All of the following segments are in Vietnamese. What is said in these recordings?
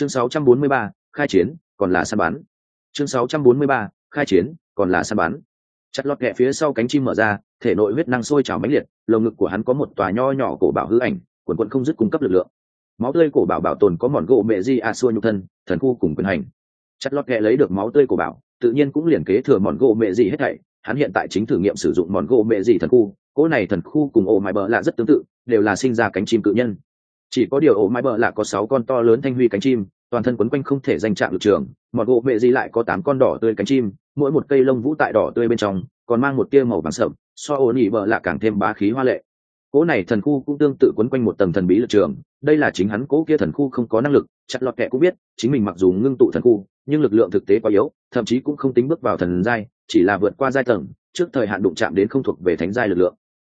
chương 643, khai chiến còn là săn bắn. Chương 643, khai chiến còn là săn bắn. Chặt lọt kẹ phía sau cánh chim mở ra thể nội huyết năng sôi trào mãnh liệt lồng ngực của hắn có một tòa nho nhỏ cổ bảo hư ảnh quần quận không dứt cung cấp lực lượng. Máu tươi cổ bảo bảo tồn có mòn gỗ mẹ di a xua nhục thân thần khu cùng quyền hành. Chặt lọt kẹ lấy được máu tươi cổ bảo tự nhiên cũng liền kế thừa mòn gỗ mẹ di hết thảy. Hắn hiện tại chính thử nghiệm sử dụng mòn gỗ mẹ di thần khu cỗ này thần khu cùng ổ mái bờ lạ rất tương tự đều là sinh ra cánh chim cự nhân chỉ có điều ổ mái bờ lạ có sáu con to lớn thanh huy cánh chim, toàn thân quấn quanh không thể danh trạng lực trường, mọt gỗ mẹ di lại có tám con đỏ tươi cánh chim, mỗi một cây lông vũ tại đỏ tươi bên trong, còn mang một tia màu vàng sậm, so ổ nỉ bờ lạ càng thêm bá khí hoa lệ. Cỗ này thần khu cũng tương tự quấn quanh một tầng thần bí lực trường, đây là chính hắn cỗ kia thần khu không có năng lực, chặt lọt kệ cũng biết, chính mình mặc dù ngưng tụ thần khu, nhưng lực lượng thực tế quá yếu, thậm chí cũng không tính bước vào thần giai, chỉ là vượt qua giai tầng, trước thời hạn đụng chạm đến không thuộc về thánh giai lực lượng.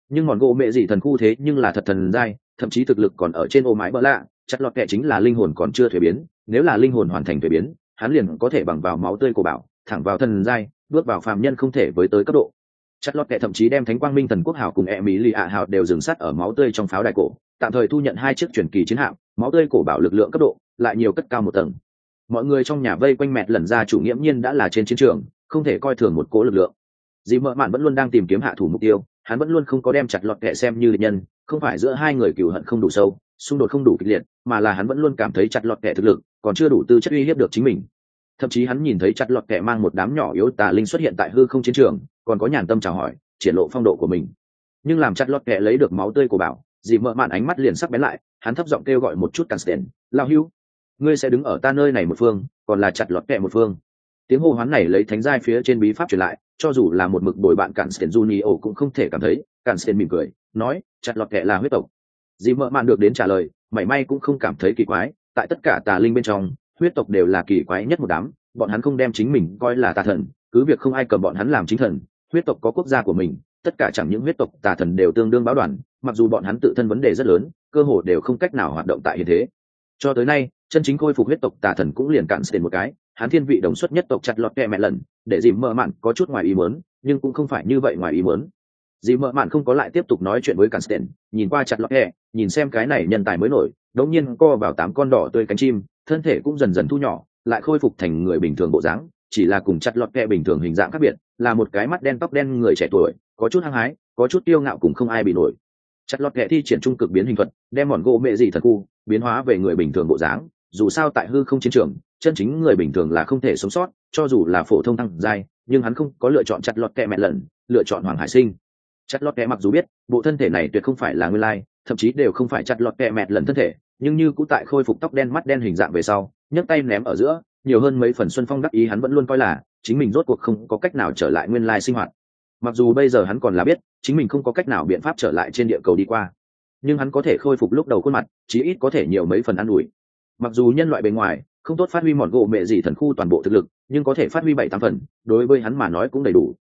Nhưng mòn gỗ mẹ gì thần khu thế nhưng là thật thần giai thậm chí thực lực còn ở trên ô mái bỡ lạ chặt lọt kệ chính là linh hồn còn chưa thuế biến, nếu là linh hồn hoàn thành thuế biến, hắn liền có thể bằng vào máu tươi của bảo, thẳng vào thần giai, bước vào phàm nhân không thể với tới cấp độ. Chặt lọt kệ thậm chí đem thánh quang minh thần quốc hào cùng e mỹ lì ạ hào đều dừng sắt ở máu tươi trong pháo đài cổ, tạm thời thu nhận hai chiếc truyền kỳ chiến hạm, máu tươi cổ bảo lực lượng cấp độ, lại nhiều cất cao một tầng. Mọi người trong nhà vây quanh mẹt lần ra chủ nghiễm nhiên đã là trên chiến trường, không thể coi thường một cỗ lực lượng. Dì mợ mạn vẫn luôn đang tìm kiếm hạ thủ mục tiêu, hắn vẫn luôn không có đem chặt lọt kệ xem như địch nhân không phải giữa hai người cừu hận không đủ sâu xung đột không đủ kịch liệt mà là hắn vẫn luôn cảm thấy chặt lọt kẻ thực lực còn chưa đủ tư chất uy hiếp được chính mình. Thậm chí hắn nhìn thấy chặt lọt kẻ mang một đám nhỏ yếu tà linh xuất hiện tại hư không chiến trường còn có nhàn tâm chào hỏi triển lộ phong độ của mình. Nhưng làm chặt lọt kẻ lấy được máu tươi của bảo dì mợ mạn ánh mắt liền sắc bén lại hắn thấp giọng kêu gọi một chút Cansten, lao hưu ngươi sẽ đứng ở ta nơi này một phương còn là chặt lọt kẹ một phương. Tiếng hô hoán này lấy thánh giai phía trên bí pháp truyền lại cho dù là một mực bồi bạn cản sten junio cũng không thể cảm thấy cản sten mỉm cười nói, chặt lọt kệ là huyết tộc. Dì mợ mạn được đến trả lời, mảy may cũng không cảm thấy kỳ quái, tại tất cả tà linh bên trong, huyết tộc đều là kỳ quái nhất một đám, bọn hắn không đem chính mình coi là tà thần, cứ việc không ai cầm bọn hắn làm chính thần, huyết tộc có quốc gia của mình, tất cả chẳng những huyết tộc tà thần đều tương đương báo đoàn, mặc dù bọn hắn tự thân vấn đề rất lớn, cơ hồ đều không cách nào hoạt động tại hiện thế. Cho tới nay, chân chính khôi phục huyết tộc tà thần cũng liền cạn xịn một cái, hắn thiên vị đồng xuất nhất tộc chặt lọt kẹ mẹ lần, để dìm mơ mạn có chút ngoài ý muốn, nhưng cũng không phải như vậy ngoài ý muốn dì mợ mạn không có lại tiếp tục nói chuyện với cạn nhìn qua chặt lọt kẹ nhìn xem cái này nhân tài mới nổi, đống nhiên co vào tám con đỏ tươi cánh chim, thân thể cũng dần dần thu nhỏ, lại khôi phục thành người bình thường bộ dáng, chỉ là cùng chặt lọt kẹ bình thường hình dạng khác biệt, là một cái mắt đen tóc đen người trẻ tuổi, có chút hăng hái, có chút tiêu ngạo cùng không ai bị nổi. Chặt lọt kẹ thi triển trung cực biến hình thuật, đem mòn gỗ mẹ gì thật khu, biến hóa về người bình thường bộ dáng, dù sao tại hư không chiến trường, chân chính người bình thường là không thể sống sót, cho dù là phổ thông thăng giai, nhưng hắn không có lựa chọn chặt lọt kẹ mẹ lần, lựa chọn hoàng hải sinh chặt lọt kẹ mặc dù biết, bộ thân thể này tuyệt không phải là nguyên lai, thậm chí đều không phải chặt lọt kẹ mẹt lần thân thể, nhưng như cũng tại khôi phục tóc đen mắt đen hình dạng về sau, nhấc tay ném ở giữa, nhiều hơn mấy phần xuân phong đắc ý hắn vẫn luôn coi là, chính mình rốt cuộc không có cách nào trở lại nguyên lai sinh hoạt. Mặc dù bây giờ hắn còn là biết, chính mình không có cách nào biện pháp trở lại trên địa cầu đi qua, nhưng hắn có thể khôi phục lúc đầu khuôn mặt, chí ít có thể nhiều mấy phần ă n ủi. Mặc dù nhân loại bề ngoài, không tốt phát huy mọn gỗ mẹ gì thần khu toàn bộ thực lực, nhưng có thể phát huy bảy tám phần, đối với hắn mà nói cũng đầy đủ.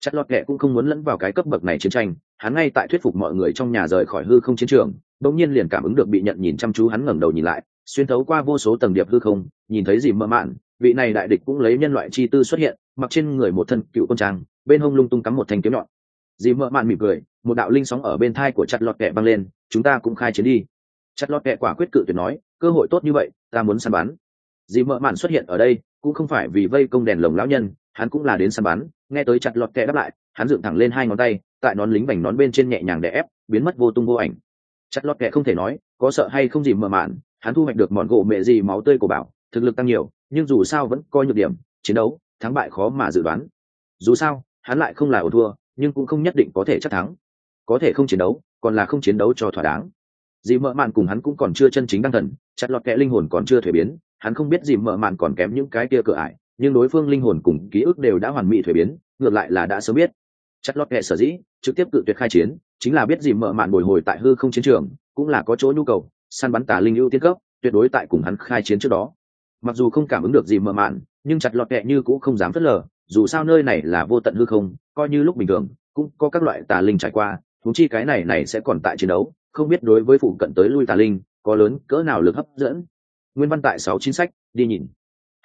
Chặt lọt kệ cũng không muốn lẫn vào cái cấp bậc này chiến tranh, hắn ngay tại thuyết phục mọi người trong nhà rời khỏi hư không chiến trường, bỗng nhiên liền cảm ứng được bị nhận nhìn chăm chú hắn ngẩng đầu nhìn lại, xuyên thấu qua vô số tầng điệp hư không, nhìn thấy gì mơ mạn, vị này đại địch cũng lấy nhân loại chi tư xuất hiện, mặc trên người một thân cựu công trang, bên hông lung tung cắm một thanh kiếm nhọn. Dì mợ mạn mỉm cười, một đạo linh sóng ở bên thai của chặt lọt kẹ băng lên, chúng ta cũng khai chiến đi. Chặt lọt kẹ quả quyết cự tuyệt nói, cơ hội tốt như vậy, ta muốn săn bắn. Dì mợ mạn xuất hiện ở đây, cũng không phải vì vây công đèn lồng lão nhân hắn cũng là đến săn bắn, nghe tới chặt lọt kẹ đáp lại, hắn dựng thẳng lên hai ngón tay, tại nón lính bành nón bên trên nhẹ nhàng đè ép, biến mất vô tung vô ảnh. Chặt lọt kẹ không thể nói, có sợ hay không gì mở mạn, hắn thu hoạch được mọn gỗ mẹ gì máu tươi của bảo, thực lực tăng nhiều, nhưng dù sao vẫn coi nhược điểm, chiến đấu, thắng bại khó mà dự đoán. Dù sao, hắn lại không là ổ thua, nhưng cũng không nhất định có thể chắc thắng. Có thể không chiến đấu, còn là không chiến đấu cho thỏa đáng. Dì mợ mạn cùng hắn cũng còn chưa chân chính đăng thần, chặt lọt kẽ linh hồn còn chưa thuế biến, hắn không biết dì mợ mạn còn kém những cái kia cửa ải nhưng đối phương linh hồn cùng ký ức đều đã hoàn mỹ thuế biến, ngược lại là đã sớm biết. Chặt lót kệ sở dĩ, trực tiếp cự tuyệt khai chiến, chính là biết gì mở mạn bồi hồi tại hư không chiến trường, cũng là có chỗ nhu cầu, săn bắn tà linh ưu tiên cấp, tuyệt đối tại cùng hắn khai chiến trước đó. Mặc dù không cảm ứng được gì mở mạn, nhưng chặt lọt kệ như cũng không dám phớt lờ, dù sao nơi này là vô tận hư không, coi như lúc bình thường, cũng có các loại tà linh trải qua thú chi cái này này sẽ còn tại chiến đấu, không biết đối với phụ cận tới lui tà linh, có lớn cỡ nào lực hấp dẫn. Nguyên văn tại sáu chính sách, đi nhìn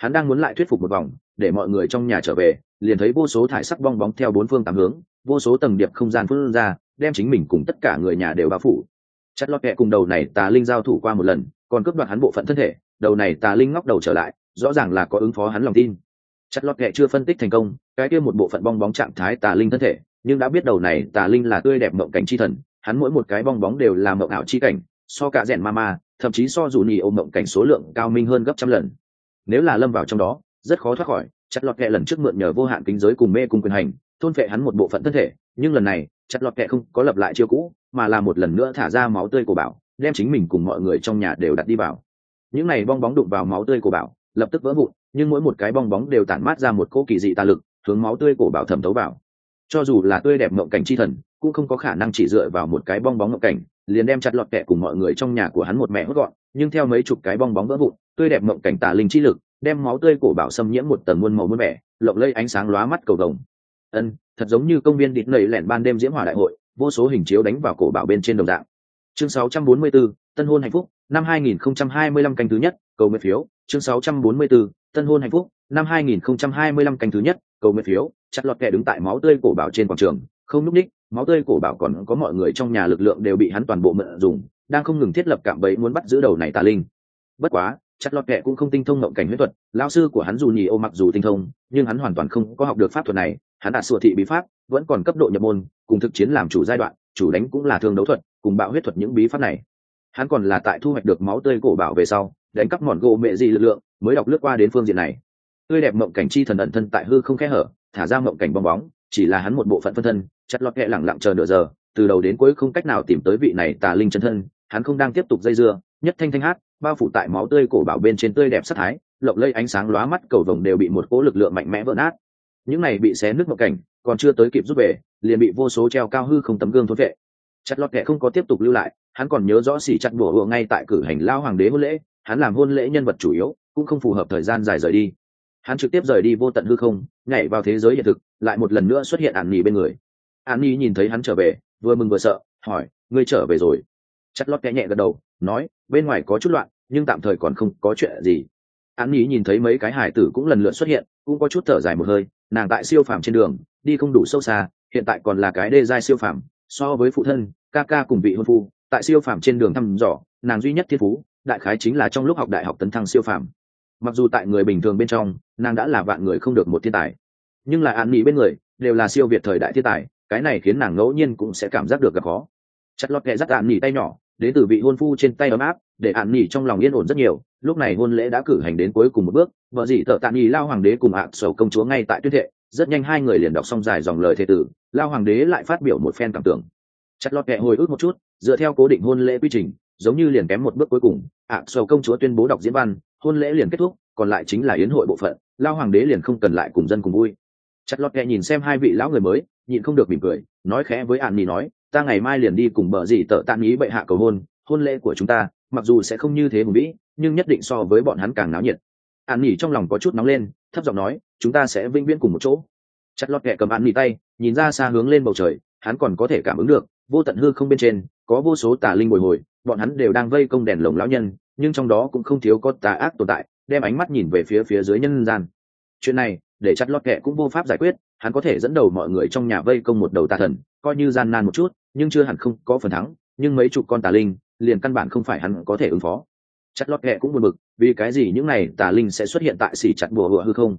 hắn đang muốn lại thuyết phục một vòng, để mọi người trong nhà trở về, liền thấy vô số thải sắc bong bóng theo bốn phương tám hướng, vô số tầng điệp không gian phân ra, đem chính mình cùng tất cả người nhà đều bao phủ. Chất lót kẹ cùng đầu này tà linh giao thủ qua một lần, còn cướp đoạt hắn bộ phận thân thể, đầu này tà linh ngóc đầu trở lại, rõ ràng là có ứng phó hắn lòng tin. Chặt lót kẹ chưa phân tích thành công, cái kia một bộ phận bong bóng trạng thái tà linh thân thể, nhưng đã biết đầu này tà linh là tươi đẹp mộng cảnh chi thần, hắn mỗi một cái bong bóng đều là mộng ảo chi cảnh, so cả rèn ma ma, thậm chí so dù nhì ôm mộng cảnh số lượng cao minh hơn gấp trăm lần nếu là lâm vào trong đó, rất khó thoát khỏi. Chặt lọt kệ lần trước mượn nhờ vô hạn kính giới cùng mê cùng quyền hành, thôn phệ hắn một bộ phận thân thể. Nhưng lần này, chặt lọt kệ không có lập lại chiêu cũ, mà là một lần nữa thả ra máu tươi của bảo, đem chính mình cùng mọi người trong nhà đều đặt đi vào. Những này bong bóng đụng vào máu tươi của bảo, lập tức vỡ vụn, nhưng mỗi một cái bong bóng đều tản mát ra một cỗ kỳ dị tà lực, hướng máu tươi của bảo thẩm thấu vào. Cho dù là tươi đẹp mộng cảnh chi thần, cũng không có khả năng chỉ dựa vào một cái bong bóng mộng cảnh, liền đem chặt lọt kẹ cùng mọi người trong nhà của hắn một mẹ hốt gọn, nhưng theo mấy chục cái bong bóng vỡ vụn tươi đẹp mộng cảnh tà linh chi lực đem máu tươi cổ bảo xâm nhiễm một tầng muôn màu muôn vẻ lộng lây ánh sáng lóa mắt cầu vồng. Ân thật giống như công viên địt nầy lẻn ban đêm diễm hòa đại hội vô số hình chiếu đánh vào cổ bảo bên trên đồng dạng. Chương 644, tân hôn hạnh phúc năm 2025 canh thứ nhất cầu nguyện phiếu. Chương 644, tân hôn hạnh phúc năm 2025 canh thứ nhất cầu nguyện phiếu. Chặt lọt kẻ đứng tại máu tươi cổ bảo trên quảng trường không núp ních máu tươi cổ bảo còn có mọi người trong nhà lực lượng đều bị hắn toàn bộ mượn dùng đang không ngừng thiết lập cạm bẫy muốn bắt giữ đầu này tà linh. Bất quá chặt lọt kệ cũng không tinh thông ngộng cảnh huyết thuật lao sư của hắn dù nhì ô mặc dù tinh thông, nhưng hắn hoàn toàn không có học được pháp thuật này. Hắn đạt sửa thị bí pháp, vẫn còn cấp độ nhập môn, cùng thực chiến làm chủ giai đoạn, chủ đánh cũng là thương đấu thuật, cùng bạo huyết thuật những bí pháp này. Hắn còn là tại thu hoạch được máu tươi cổ bảo về sau, đánh cắp mòn gỗ mẹ gì lực lượng, mới đọc lướt qua đến phương diện này. Tươi đẹp mộng cảnh chi thần ẩn thân tại hư không khẽ hở, thả ra mộng cảnh bong bóng, chỉ là hắn một bộ phận phân thân, chặt lọt kệ lẳng lặng chờ nửa giờ, từ đầu đến cuối không cách nào tìm tới vị này tà linh chân thân, hắn không đang tiếp tục dây dưa, nhất thanh thanh hát bao phủ tại máu tươi cổ bảo bên trên tươi đẹp sắc thái, lộng lây ánh sáng lóa mắt, cầu vồng đều bị một cỗ lực lượng mạnh mẽ vỡ nát. Những này bị xé nước mộng cảnh, còn chưa tới kịp rút về, liền bị vô số treo cao hư không tấm gương thốt vệ. Chặt lọt kệ không có tiếp tục lưu lại, hắn còn nhớ rõ xỉ chặt bùa hộ ngay tại cử hành lao hoàng đế hôn lễ, hắn làm hôn lễ nhân vật chủ yếu, cũng không phù hợp thời gian dài rời đi. Hắn trực tiếp rời đi vô tận hư không, nhảy vào thế giới hiện thực, lại một lần nữa xuất hiện ạn nhì bên người. Ạn nhì nhìn thấy hắn trở về, vừa mừng vừa sợ, hỏi, ngươi trở về rồi? Chặt lót kẽ nhẹ gật đầu nói, bên ngoài có chút loạn, nhưng tạm thời còn không có chuyện gì. An nhí nhìn thấy mấy cái hải tử cũng lần lượt xuất hiện, cũng có chút thở dài một hơi, nàng tại siêu phàm trên đường, đi không đủ sâu xa, hiện tại còn là cái đê giai siêu phàm, so với phụ thân, ca ca cùng vị hôn phu, tại siêu phàm trên đường thăm dò, nàng duy nhất thiên phú, đại khái chính là trong lúc học đại học tấn thăng siêu phàm. Mặc dù tại người bình thường bên trong, nàng đã là vạn người không được một thiên tài, nhưng là an nhí bên người, đều là siêu việt thời đại thiên tài, cái này khiến nàng ngẫu nhiên cũng sẽ cảm giác được gặp khó. Chặt lọt kẹ dắt an nhí tay nhỏ đến từ vị hôn phu trên tay ấm áp, để ạn nỉ trong lòng yên ổn rất nhiều, lúc này hôn lễ đã cử hành đến cuối cùng một bước, vợ dị tợ tạm nhì lao hoàng đế cùng ạ sầu công chúa ngay tại tuyết thệ, rất nhanh hai người liền đọc xong dài dòng lời thề tử, lao hoàng đế lại phát biểu một phen cảm tưởng. Chặt lọt kẹ hồi ức một chút, dựa theo cố định hôn lễ quy trình, giống như liền kém một bước cuối cùng, ạ sầu công chúa tuyên bố đọc diễn văn, hôn lễ liền kết thúc, còn lại chính là yến hội bộ phận, lao hoàng đế liền không cần lại cùng dân cùng vui. Chặt lọt kẹ nhìn xem hai vị lão người mới, nhịn không được mỉm cười, nói khẽ với ạn nỉ nói ta ngày mai liền đi cùng bờ gì tợ tạm ý bệ hạ cầu hôn hôn lễ của chúng ta, mặc dù sẽ không như thế hùng vĩ, nhưng nhất định so với bọn hắn càng náo nhiệt. An nhi trong lòng có chút nóng lên, thấp giọng nói, chúng ta sẽ vĩnh viễn cùng một chỗ. Chặt lọt kẹ cầm an nhi tay, nhìn ra xa hướng lên bầu trời, hắn còn có thể cảm ứng được, vô tận hư không bên trên, có vô số tà linh bồi hồi, bọn hắn đều đang vây công đèn lồng lão nhân, nhưng trong đó cũng không thiếu có tà ác tồn tại, đem ánh mắt nhìn về phía phía dưới nhân gian. Chuyện này, để chặt lọt kệ cũng vô pháp giải quyết, hắn có thể dẫn đầu mọi người trong nhà vây công một đầu tà thần, coi như gian nan một chút nhưng chưa hẳn không có phần thắng nhưng mấy chục con tà linh liền căn bản không phải hắn có thể ứng phó. Chặt lót kệ cũng buồn bực vì cái gì những này tà linh sẽ xuất hiện tại xỉ chặt bùa hựa hư không?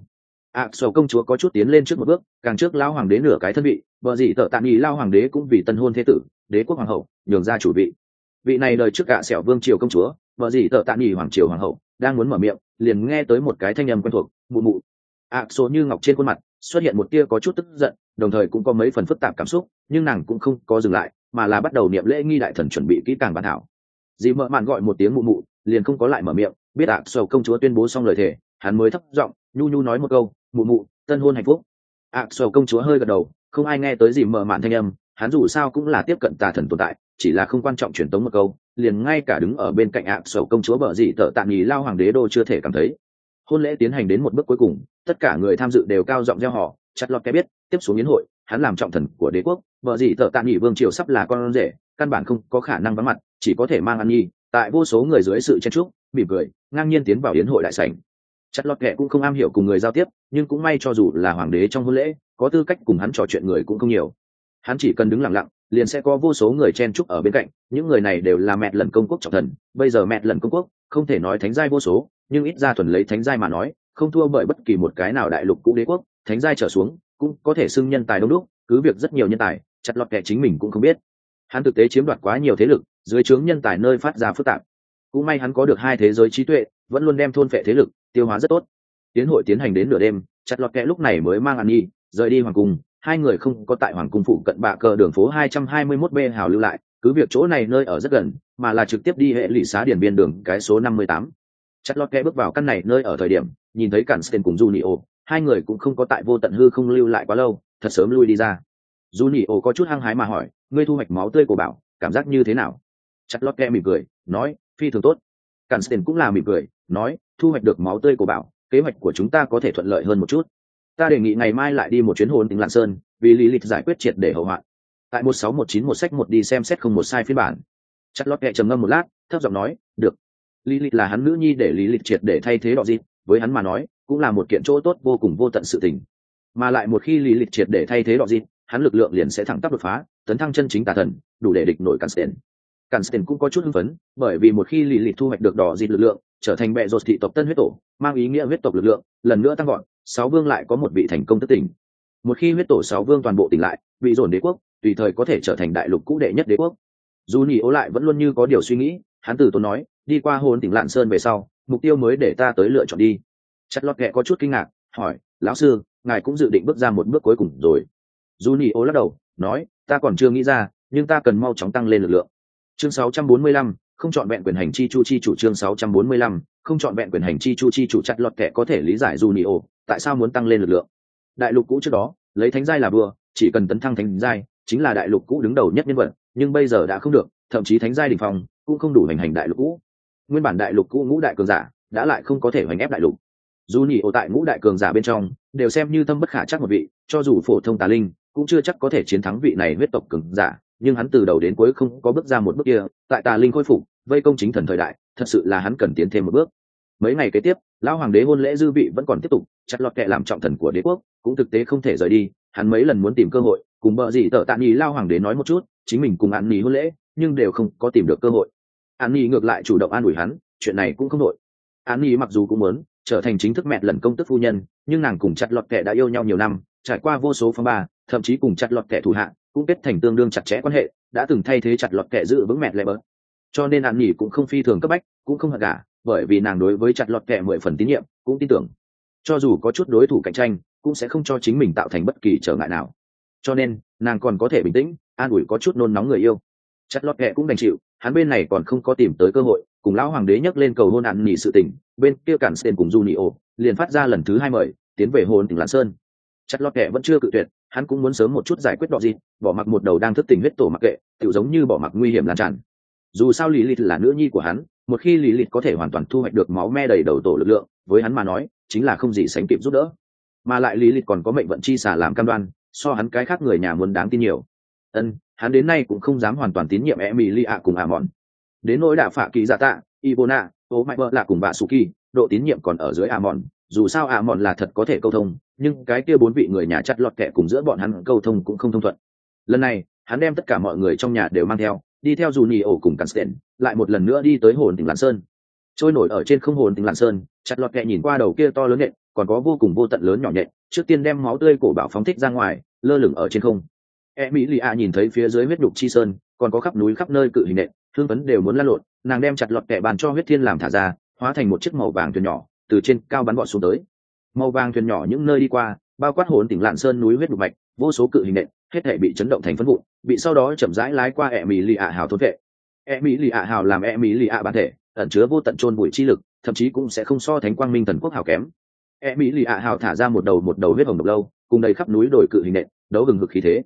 Ạ à, sầu công chúa có chút tiến lên trước một bước càng trước lao hoàng đế nửa cái thân vị vợ gì tợ tạm ý lao hoàng đế cũng vì tân hôn thế tử đế quốc hoàng hậu nhường ra chủ vị. Vị này đời trước cả sẹo vương triều công chúa vợ gì tợ tạm ý hoàng triều hoàng hậu đang muốn mở miệng liền nghe tới một cái thanh âm quen thuộc mụ mụ. À, Ạ số như ngọc trên khuôn mặt xuất hiện một tia có chút tức giận, đồng thời cũng có mấy phần phức tạp cảm xúc, nhưng nàng cũng không có dừng lại, mà là bắt đầu niệm lễ nghi đại thần chuẩn bị kỹ càng bản thảo. Dì mợ mạn gọi một tiếng mụ mụ, liền không có lại mở miệng, biết ạ, sầu công chúa tuyên bố xong lời thề, hắn mới thấp giọng, nhu nhu nói một câu, mụ mụ, tân hôn hạnh phúc. ạ, sầu công chúa hơi gật đầu, không ai nghe tới dì mợ mạn thanh âm, hắn dù sao cũng là tiếp cận tà thần tồn tại, chỉ là không quan trọng truyền tống một câu, liền ngay cả đứng ở bên cạnh ạ, sầu công chúa bở dị tợ tạm nghỉ lao hoàng đế đô chưa thể cảm thấy hôn lễ tiến hành đến một bước cuối cùng, tất cả người tham dự đều cao giọng gieo họ, chặt lọt cái biết, tiếp xuống yến hội, hắn làm trọng thần của đế quốc, vợ dị thợ tạ nghỉ vương triều sắp là con rể, căn bản không có khả năng vắng mặt, chỉ có thể mang ăn nhi. Tại vô số người dưới sự chen trúc mỉm cười, ngang nhiên tiến vào yến hội đại sảnh. Chặt lọt kệ cũng không am hiểu cùng người giao tiếp, nhưng cũng may cho dù là hoàng đế trong hôn lễ, có tư cách cùng hắn trò chuyện người cũng không nhiều. Hắn chỉ cần đứng lặng lặng, liền sẽ có vô số người chen trúc ở bên cạnh, những người này đều là mẹ lần công quốc trọng thần, bây giờ mẹ lần công quốc, không thể nói thánh giai vô số nhưng ít ra thuần lấy thánh giai mà nói, không thua bởi bất kỳ một cái nào đại lục cũ đế quốc, thánh giai trở xuống, cũng có thể xưng nhân tài đông đúc, cứ việc rất nhiều nhân tài, chặt lọt kẻ chính mình cũng không biết. Hắn thực tế chiếm đoạt quá nhiều thế lực, dưới trướng nhân tài nơi phát ra phức tạp. Cũng may hắn có được hai thế giới trí tuệ, vẫn luôn đem thôn phệ thế lực, tiêu hóa rất tốt. Tiến hội tiến hành đến nửa đêm, chặt lọt kẻ lúc này mới mang ăn nhi rời đi hoàng cung, hai người không có tại hoàng cung phụ cận bạ cờ đường phố 221 b hào lưu lại, cứ việc chỗ này nơi ở rất gần, mà là trực tiếp đi hệ lụy xá điển biên đường cái số 58 chặt lọt kẽ bước vào căn này nơi ở thời điểm, nhìn thấy cản sten cùng junio, hai người cũng không có tại vô tận hư không lưu lại quá lâu, thật sớm lui đi ra. Junio có chút hăng hái mà hỏi, ngươi thu hoạch máu tươi của bảo, cảm giác như thế nào? Chặt lọt kẽ mỉm cười, nói, phi thường tốt. Cản sten cũng là mỉm cười, nói, thu hoạch được máu tươi của bảo, kế hoạch của chúng ta có thể thuận lợi hơn một chút. Ta đề nghị ngày mai lại đi một chuyến hồn tỉnh lạng sơn, vì lý lịch giải quyết triệt để hậu hoạn. Tại một sáu một chín một sách một đi xem xét không một sai phiên bản. Chất lót kệ trầm ngâm một lát, thấp giọng nói, được lý lịch là hắn nữ nhi để lý lịch triệt để thay thế đọ dịp với hắn mà nói cũng là một kiện chỗ tốt vô cùng vô tận sự tình mà lại một khi lý lịch triệt để thay thế đọ dịp hắn lực lượng liền sẽ thẳng tắp đột phá tấn thăng chân chính tà thần đủ để địch nổi Cansten. Cansten cũng có chút hưng phấn, bởi vì một khi Lý Lịch thu hoạch được đỏ dịp lực lượng, trở thành bệ ruột thị tộc tân huyết tổ, mang ý nghĩa huyết tộc lực lượng, lần nữa tăng gọn, sáu vương lại có một vị thành công thất tỉnh. Một khi huyết tổ sáu vương toàn bộ tỉnh lại, vị dồn đế quốc, tùy thời có thể trở thành đại lục cũ đệ nhất đế quốc. Dù nhị ố lại vẫn luôn như có điều suy nghĩ, hắn từ tốn nói, đi qua hôn tỉnh lạn sơn về sau, mục tiêu mới để ta tới lựa chọn đi. Chặt lọt kệ có chút kinh ngạc, hỏi, lão sư, ngài cũng dự định bước ra một bước cuối cùng rồi. Dù nhị ố lắc đầu, nói, ta còn chưa nghĩ ra, nhưng ta cần mau chóng tăng lên lực lượng chương 645, không chọn vẹn quyền hành chi chu chi chủ chương 645, không chọn vẹn quyền hành chi chu chi chủ chặt lọt kẻ có thể lý giải Junio, tại sao muốn tăng lên lực lượng. Đại lục cũ trước đó, lấy thánh giai là vừa, chỉ cần tấn thăng thánh giai, chính là đại lục cũ đứng đầu nhất nhân vật, nhưng bây giờ đã không được, thậm chí thánh giai đỉnh phong cũng không đủ hành hành đại lục cũ. Nguyên bản đại lục cũ ngũ đại cường giả, đã lại không có thể hành ép đại lục. dù nhị Junio tại ngũ đại cường giả bên trong, đều xem như thâm bất khả chắc một vị, cho dù phổ thông tà linh, cũng chưa chắc có thể chiến thắng vị này huyết tộc cường giả, nhưng hắn từ đầu đến cuối không có bước ra một bước kia tại tà linh khôi phục vây công chính thần thời đại thật sự là hắn cần tiến thêm một bước mấy ngày kế tiếp lão hoàng đế hôn lễ dư vị vẫn còn tiếp tục chặt lọt kệ làm trọng thần của đế quốc cũng thực tế không thể rời đi hắn mấy lần muốn tìm cơ hội cùng bợ gì tờ tạ nghi lao hoàng đế nói một chút chính mình cùng an nghỉ hôn lễ nhưng đều không có tìm được cơ hội. An nhi ngược lại chủ động an ủi hắn, chuyện này cũng không đội an nhi mặc dù cũng muốn trở thành chính thức mẹ lần công tức phu nhân, nhưng nàng cùng chặt lọt kệ đã yêu nhau nhiều năm, trải qua vô số phong ba, thậm chí cùng chặt lọt kệ thủ hạ, cũng kết thành tương đương chặt chẽ quan hệ, đã từng thay thế chặt lọt kẻ giữ vững mẹ lẹ bớt. Cho nên an Nhi cũng không phi thường cấp bách, cũng không hận cả bởi vì nàng đối với chặt lọt kẻ mười phần tín nhiệm, cũng tin tưởng. Cho dù có chút đối thủ cạnh tranh, cũng sẽ không cho chính mình tạo thành bất kỳ trở ngại nào. Cho nên, nàng còn có thể bình tĩnh, an ủi có chút nôn nóng người yêu chặt lọt kệ cũng đành chịu, hắn bên này còn không có tìm tới cơ hội, cùng lão hoàng đế nhắc lên cầu hôn ăn nhỉ sự tình, bên kia cản tiền cùng du nị ổ liền phát ra lần thứ hai mời, tiến về hôn tỉnh lạng sơn. Chặt lọt kệ vẫn chưa cự tuyệt, hắn cũng muốn sớm một chút giải quyết đọ gì, bỏ mặc một đầu đang thức tỉnh huyết tổ mặc kệ tự giống như bỏ mặc nguy hiểm lan tràn. Dù sao lý lịch là nữ nhi của hắn, một khi lý lịch có thể hoàn toàn thu hoạch được máu me đầy đầu tổ lực lượng, với hắn mà nói, chính là không gì sánh kịp giúp đỡ. Mà lại lý lịch còn có mệnh vận chi xả làm cam đoan, so hắn cái khác người nhà muốn đáng tin nhiều. Ân hắn đến nay cũng không dám hoàn toàn tín nhiệm e mỹ ạ cùng à mòn đến nỗi đạ phạ kỳ giả tạ ivona ô mạnh vợ là cùng bà suki độ tín nhiệm còn ở dưới à mòn dù sao à mòn là thật có thể câu thông nhưng cái kia bốn vị người nhà chặt lọt kẹ cùng giữa bọn hắn câu thông cũng không thông thuận lần này hắn đem tất cả mọi người trong nhà đều mang theo đi theo dù nhì ổ cùng Cansten, lại một lần nữa đi tới hồn tỉnh Lạn Sơn. Trôi nổi ở trên không hồn tỉnh Lạn Sơn, chặt lọt kẹ nhìn qua đầu kia to lớn nhện, còn có vô cùng vô tận lớn nhỏ nhện, trước tiên đem máu tươi cổ bảo phóng thích ra ngoài, lơ lửng ở trên không. E mỹ lì a nhìn thấy phía dưới huyết đục chi sơn, còn có khắp núi khắp nơi cự hình nện, thương vấn đều muốn lăn lộn, nàng đem chặt lọt kẹ bàn cho huyết thiên làm thả ra, hóa thành một chiếc màu vàng thuyền nhỏ, từ trên cao bắn bọn xuống tới. Màu vàng thuyền nhỏ những nơi đi qua bao quát hồn tỉnh lạn sơn núi huyết đục mạch vô số cự hình nện hết thể bị chấn động thành phân vụ, bị sau đó chậm rãi lái qua e mỹ lì ạ hào thôn vệ. E mỹ lì ạ hào làm e mỹ lì ạ bản thể ẩn chứa vô tận trôn bụi chi lực thậm chí cũng sẽ không so thánh quang minh thần quốc hào kém. E mỹ lì ạ hào thả ra một đầu một đầu huyết hồng độc lâu cùng đầy khắp núi đồi cự hình nện đấu hừng hực khí thế.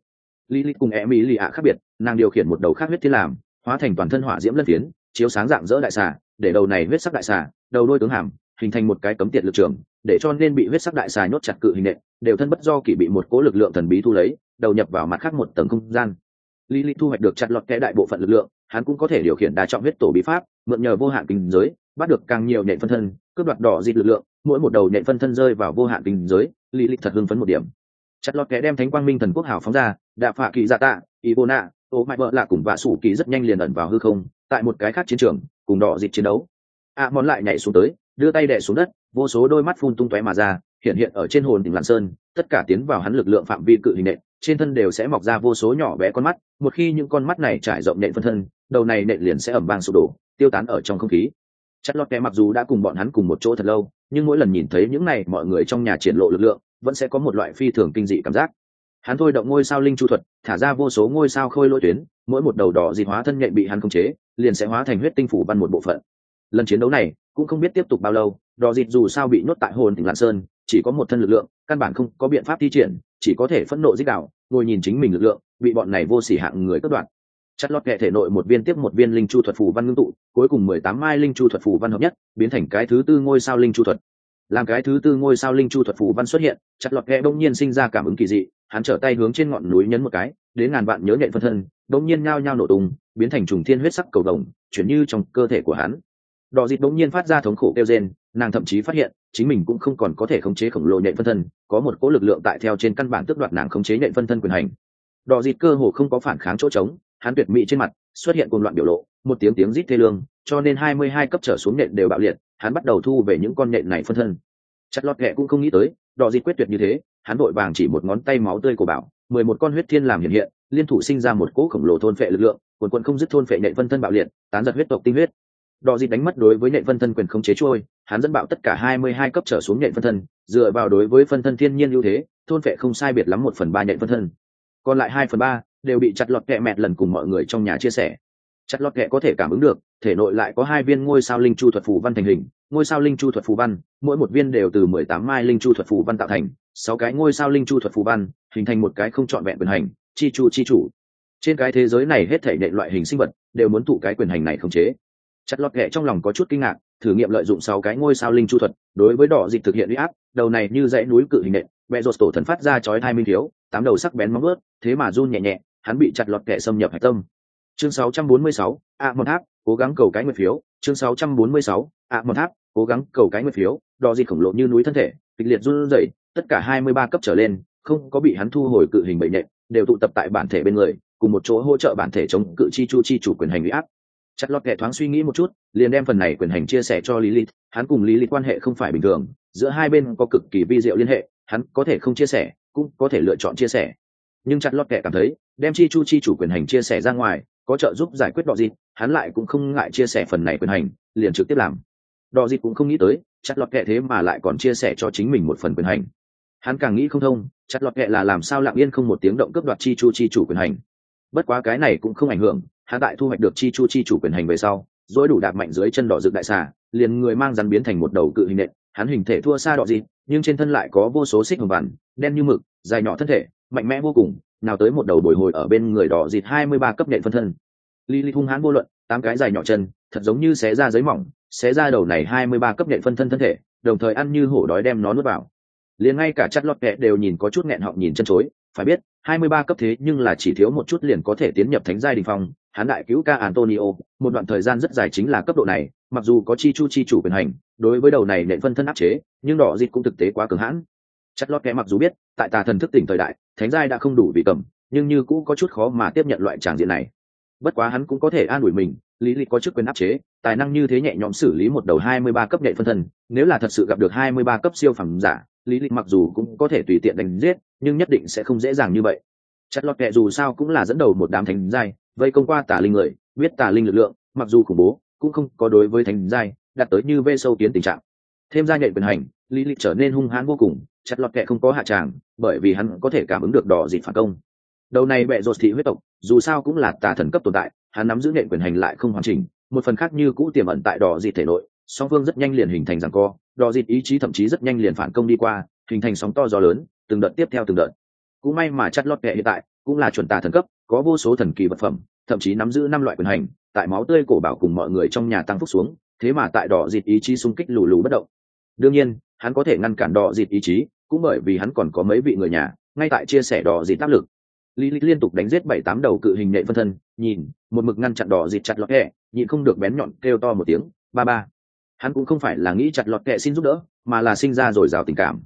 Lý Lý cùng e mỹ lì ạ khác biệt, nàng điều khiển một đầu khác huyết thiên làm, hóa thành toàn thân hỏa diễm lân phiến, chiếu sáng dạng dỡ đại xà, để đầu này huyết sắc đại xà, đầu đôi tướng hàm, hình thành một cái cấm tiệt lực trường, để cho nên bị huyết sắc đại xà nhốt chặt cự hình nện, đều thân bất do kỷ bị một cố lực lượng thần bí thu lấy, đầu nhập vào mặt khác một tầng không gian. Lý lý thu hoạch được chặt lọt kẽ đại bộ phận lực lượng, hắn cũng có thể điều khiển đa trọng huyết tổ bí pháp, mượn nhờ vô hạn kinh giới, bắt được càng nhiều nhện phân thân, cướp đoạt đỏ dịt lực lượng, mỗi một đầu nhện phân thân rơi vào vô hạn kinh giới, lý lý thật hưng phấn một điểm. Chặt lọt kẽ đem thánh quang minh thần quốc hảo phóng ra đạ phạ kỳ dạ tạ, ibona ô mãi vợ lạ cùng vạ sủ kỳ rất nhanh liền ẩn vào hư không, tại một cái khác chiến trường, cùng đỏ dịp chiến đấu. A món lại nhảy xuống tới, đưa tay đẻ xuống đất, vô số đôi mắt phun tung tóe mà ra, hiện hiện ở trên hồn đỉnh làn sơn, tất cả tiến vào hắn lực lượng phạm vi cự hình nện, trên thân đều sẽ mọc ra vô số nhỏ bé con mắt, một khi những con mắt này trải rộng nện phân thân, đầu này nện liền sẽ ẩm vang sụp đổ, tiêu tán ở trong không khí. Chất lót kẽ mặc dù đã cùng bọn hắn cùng một chỗ thật lâu, nhưng mỗi lần nhìn thấy những này mọi người trong nhà triển lộ lực lượng, vẫn sẽ có một loại phi thường kinh dị cảm giác hắn thôi động ngôi sao linh chu thuật, thả ra vô số ngôi sao khôi lỗi tuyến, mỗi một đầu đỏ dị hóa thân nhện bị hắn khống chế, liền sẽ hóa thành huyết tinh phủ văn một bộ phận. Lần chiến đấu này, cũng không biết tiếp tục bao lâu, đỏ dịt dù sao bị nhốt tại hồn tỉnh lạng sơn, chỉ có một thân lực lượng, căn bản không có biện pháp thi triển, chỉ có thể phẫn nộ dích đạo, ngồi nhìn chính mình lực lượng, bị bọn này vô sỉ hạng người cất đoạn chất lót kệ thể nội một viên tiếp một viên linh chu thuật phù văn ngưng tụ, cuối cùng mười tám mai linh chu thuật phù văn hợp nhất, biến thành cái thứ tư ngôi sao linh chu thuật. Làm cái thứ tư ngôi sao linh chu thuật phù văn xuất hiện, chặt lọt kệ đông nhiên sinh ra cảm ứng kỳ dị hắn trở tay hướng trên ngọn núi nhấn một cái, đến ngàn vạn nhớ nhện phân thân, đột nhiên nhao nhao nổ tung, biến thành trùng thiên huyết sắc cầu đồng chuyển như trong cơ thể của hắn. Đỏ dịt đột nhiên phát ra thống khổ kêu rên, nàng thậm chí phát hiện, chính mình cũng không còn có thể khống chế khổng lồ nhện phân thân, có một cỗ lực lượng tại theo trên căn bản tước đoạt nàng khống chế nhện phân thân quyền hành. Đỏ dịt cơ hồ không có phản kháng chỗ trống, hắn tuyệt mỹ trên mặt, xuất hiện cuồng loạn biểu lộ, một tiếng tiếng rít thê lương, cho nên hai mươi hai cấp trở xuống nện đều bạo liệt, hắn bắt đầu thu về những con nện này phân thân. Chặt lọt ghẹ cũng không nghĩ tới, đỏ dịt quyết tuyệt như thế hắn vội vàng chỉ một ngón tay máu tươi của bảo, mười một con huyết thiên làm hiện hiện, liên thủ sinh ra một cỗ khổng lồ thôn phệ lực lượng, quần quần không dứt thôn phệ nệ phân thân bạo liệt, tán giật huyết tộc tinh huyết. Đỏ dịt đánh mất đối với nệ phân thân quyền không chế trôi, hắn dẫn bạo tất cả hai mươi hai cấp trở xuống nệ phân thân, dựa vào đối với phân thân thiên nhiên ưu thế, thôn phệ không sai biệt lắm một phần ba nệ phân thân. Còn lại hai phần ba đều bị chặt lọt kẹ mẹt lần cùng mọi người trong nhà chia sẻ. Chặt lọt kẹ có thể cảm ứng được, thể nội lại có hai viên ngôi sao linh chu thuật phù văn thành hình ngôi sao linh chu thuật phù văn mỗi một viên đều từ mười tám mai linh chu thuật phù văn tạo thành sáu cái ngôi sao linh chu thuật phù văn hình thành một cái không trọn vẹn quyền hành chi chu chi chủ. Trên cái thế giới này hết thể nệ loại hình sinh vật đều muốn tụ cái quyền hành này khống chế. Chặt lọt kẹ trong lòng có chút kinh ngạc thử nghiệm lợi dụng sáu cái ngôi sao linh chu thuật đối với đỏ dịch thực hiện uy áp đầu này như dãy núi cự hình nện mẹ rột tổ thần phát ra chói tai minh thiếu tám đầu sắc bén móng ướt thế mà run nhẹ nhẹ hắn bị chặt lọt kẻ xâm nhập hạch tâm. Chương 646, a một tháp cố gắng cầu cái nguyện phiếu chương 646, ạ một tháp cố gắng cầu cái nguyện phiếu đo gì khổng lồ như núi thân thể kịch liệt run rẩy tất cả hai mươi ba cấp trở lên không có bị hắn thu hồi cự hình bệnh nhện đều tụ tập tại bản thể bên người cùng một chỗ hỗ trợ bản thể chống cự chi chu chi chủ quyền hành uy áp. Chặt lọt kẻ thoáng suy nghĩ một chút liền đem phần này quyền hành chia sẻ cho lý lịch hắn cùng lý lịch quan hệ không phải bình thường giữa hai bên có cực kỳ vi diệu liên hệ hắn có thể không chia sẻ cũng có thể lựa chọn chia sẻ. Nhưng chặt lọt kẻ cảm thấy đem chi chu chi chủ quyền hành chia sẻ ra ngoài có trợ giúp giải quyết đọ dịt hắn lại cũng không ngại chia sẻ phần này quyền hành, liền trực tiếp làm. Đò dịt cũng không nghĩ tới, chặt lọt kệ thế mà lại còn chia sẻ cho chính mình một phần quyền hành. Hắn càng nghĩ không thông, chặt lọt kệ là làm sao lặng yên không một tiếng động cướp đoạt chi chu chi chủ quyền hành. Bất quá cái này cũng không ảnh hưởng, hắn tại thu hoạch được chi chu chi chủ quyền hành về sau, dối đủ đạp mạnh dưới chân đỏ dựng đại xà, liền người mang rắn biến thành một đầu cự hình nện, hắn hình thể thua xa đỏ dịt, nhưng trên thân lại có vô số xích hồng vằn, đen như mực, dài nhỏ thân thể, mạnh mẽ vô cùng, nào tới một đầu bồi hồi ở bên người đỏ dịt hai mươi ba cấp nện phân thân. Lý li hung hãn vô luận, tám cái dài nhỏ chân, thật giống như xé ra giấy mỏng, xé ra đầu này hai mươi ba cấp nhện phân thân thân thể, đồng thời ăn như hổ đói đem nó nuốt vào. Liền ngay cả chắt lọt kẹ đều nhìn có chút nghẹn họng nhìn chân chối, phải biết, hai mươi ba cấp thế nhưng là chỉ thiếu một chút liền có thể tiến nhập thánh giai đình phong, hắn đại cứu ca antonio, một đoạn thời gian rất dài chính là cấp độ này, mặc dù có chi chu chi chủ quyền hành, đối với đầu này nện phân thân áp chế, nhưng đỏ dịch cũng thực tế quá cường hãn. Chặt lót kẹ mặc dù biết, tại tà thần thức tỉnh thời đại, thánh giai đã không đủ vị cầm, nhưng như cũ có chút khó mà tiếp nhận loại trạng diện này bất quá hắn cũng có thể an ủi mình, lý lịch có chức quyền áp chế, tài năng như thế nhẹ nhõm xử lý một đầu hai mươi ba cấp nhạy phân thân, nếu là thật sự gặp được hai mươi ba cấp siêu phẩm giả, lý lịch mặc dù cũng có thể tùy tiện đánh giết, nhưng nhất định sẽ không dễ dàng như vậy. Chất lọt kệ dù sao cũng là dẫn đầu một đám thánh giai, vây công qua tà linh người, biết tà linh lực lượng, mặc dù khủng bố, cũng không có đối với thánh giai đạt tới như vê sâu tiến tình trạng. Thêm gia nhạy quyền hành, lý lịch trở nên hung hãn vô cùng, chặt lọt kệ không có hạ tràng, bởi vì hắn có thể cảm ứng được đỏ dịt phản công đầu này bẹ rột thị huyết tộc, dù sao cũng là tà thần cấp tồn tại, hắn nắm giữ nện quyền hành lại không hoàn chỉnh, một phần khác như cũ tiềm ẩn tại đỏ dịt thể nội, song phương rất nhanh liền hình thành rằng co, đỏ dịt ý chí thậm chí rất nhanh liền phản công đi qua, hình thành sóng to gió lớn, từng đợt tiếp theo từng đợt. Cũng may mà chặt lót kệ hiện tại, cũng là chuẩn tà thần cấp, có vô số thần kỳ vật phẩm, thậm chí nắm giữ năm loại quyền hành, tại máu tươi cổ bảo cùng mọi người trong nhà tăng phúc xuống, thế mà tại đỏ dịt ý chí xung kích lù lù bất động. Đương nhiên, hắn có thể ngăn cản đỏ dịt ý chí, cũng bởi vì hắn còn có mấy vị người nhà, ngay tại chia sẻ đỏ dịt áp lực lý lịch liên tục đánh giết bảy tám đầu cự hình nệ phân thân, nhìn, một mực ngăn chặn đỏ dịt chặt lọt kẹ, nhịn không được bén nhọn kêu to một tiếng, ba ba. Hắn cũng không phải là nghĩ chặt lọt kẹ xin giúp đỡ, mà là sinh ra rồi dào tình cảm.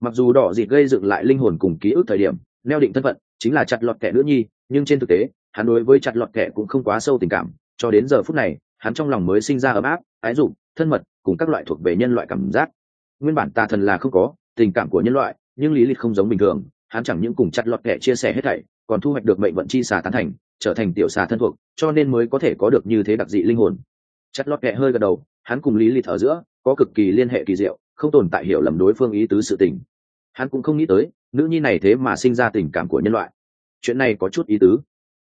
Mặc dù đỏ dịt gây dựng lại linh hồn cùng ký ức thời điểm, neo định thân phận chính là chặt lọt kẹ nữ nhi, nhưng trên thực tế, hắn đối với chặt lọt kẹ cũng không quá sâu tình cảm, cho đến giờ phút này, hắn trong lòng mới sinh ra ấm áp, ái dục, thân mật cùng các loại thuộc về nhân loại cảm giác. Nguyên bản tà thần là không có, tình cảm của nhân loại, nhưng lý lịch không giống bình thường, hắn chẳng những cùng chặt lọt kẻ chia sẻ hết thảy còn thu hoạch được mệnh vận chi xà tán thành trở thành tiểu xà thân thuộc cho nên mới có thể có được như thế đặc dị linh hồn. Chất lót kẹ hơi gật đầu hắn cùng lý lịch ở giữa có cực kỳ liên hệ kỳ diệu không tồn tại hiểu lầm đối phương ý tứ sự tình. Hắn cũng không nghĩ tới nữ nhi này thế mà sinh ra tình cảm của nhân loại. Chuyện này có chút ý tứ.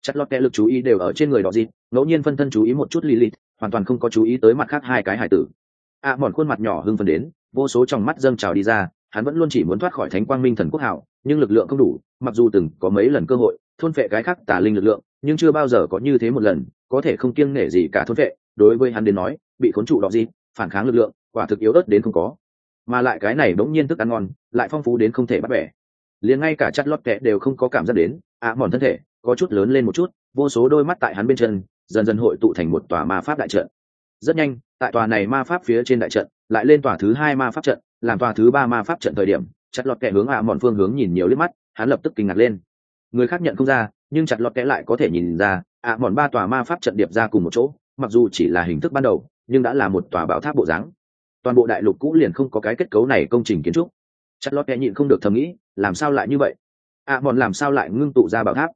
Chất lót kẹ lực chú ý đều ở trên người đỏ dịt ngẫu nhiên phân thân chú ý một chút lý lịch hoàn toàn không có chú ý tới mặt khác hai cái hải tử. Ạ à, mòn khuôn mặt nhỏ hưng phần đến vô số trong mắt dâng trào đi ra hắn vẫn luôn chỉ muốn thoát khỏi thánh quang minh thần quốc hảo nhưng lực lượng không đủ mặc dù từng có mấy lần cơ hội thôn vệ cái khác tà linh lực lượng nhưng chưa bao giờ có như thế một lần có thể không kiêng nể gì cả thôn vệ. Đối với hắn đến nói bị khốn trụ đỏ gì phản kháng lực lượng quả thực yếu ớt đến không có. Mà lại cái này bỗng nhiên thức ăn ngon lại phong phú đến không thể bắt bẻ. Liền ngay cả chặt lót kẹ đều không có cảm giác đến ạ à, mòn thân thể có chút lớn lên một chút vô số đôi mắt tại hắn bên chân dần dần hội tụ thành một tòa ma pháp đại trận. Rất nhanh tại tòa này ma pháp phía trên đại trận lại lên tòa thứ hai ma pháp trận làm tòa thứ ba ma pháp trận thời điểm chặt lọt kẻ hướng ạ à mòn phương hướng nhìn nhiều liếc mắt, hắn lập tức kinh ngạc lên. Người khác nhận không ra, nhưng chặt lọt kẽ lại có thể nhìn ra, ạ à mòn ba tòa ma pháp trận điệp ra cùng một chỗ, mặc dù chỉ là hình thức ban đầu, nhưng đã là một tòa bảo tháp bộ dáng. Toàn bộ đại lục cũ liền không có cái kết cấu này công trình kiến trúc. Chặt lọt kẽ nhịn không được thầm nghĩ, làm sao lại như vậy? Ạ à mòn làm sao lại ngưng tụ ra bảo tháp?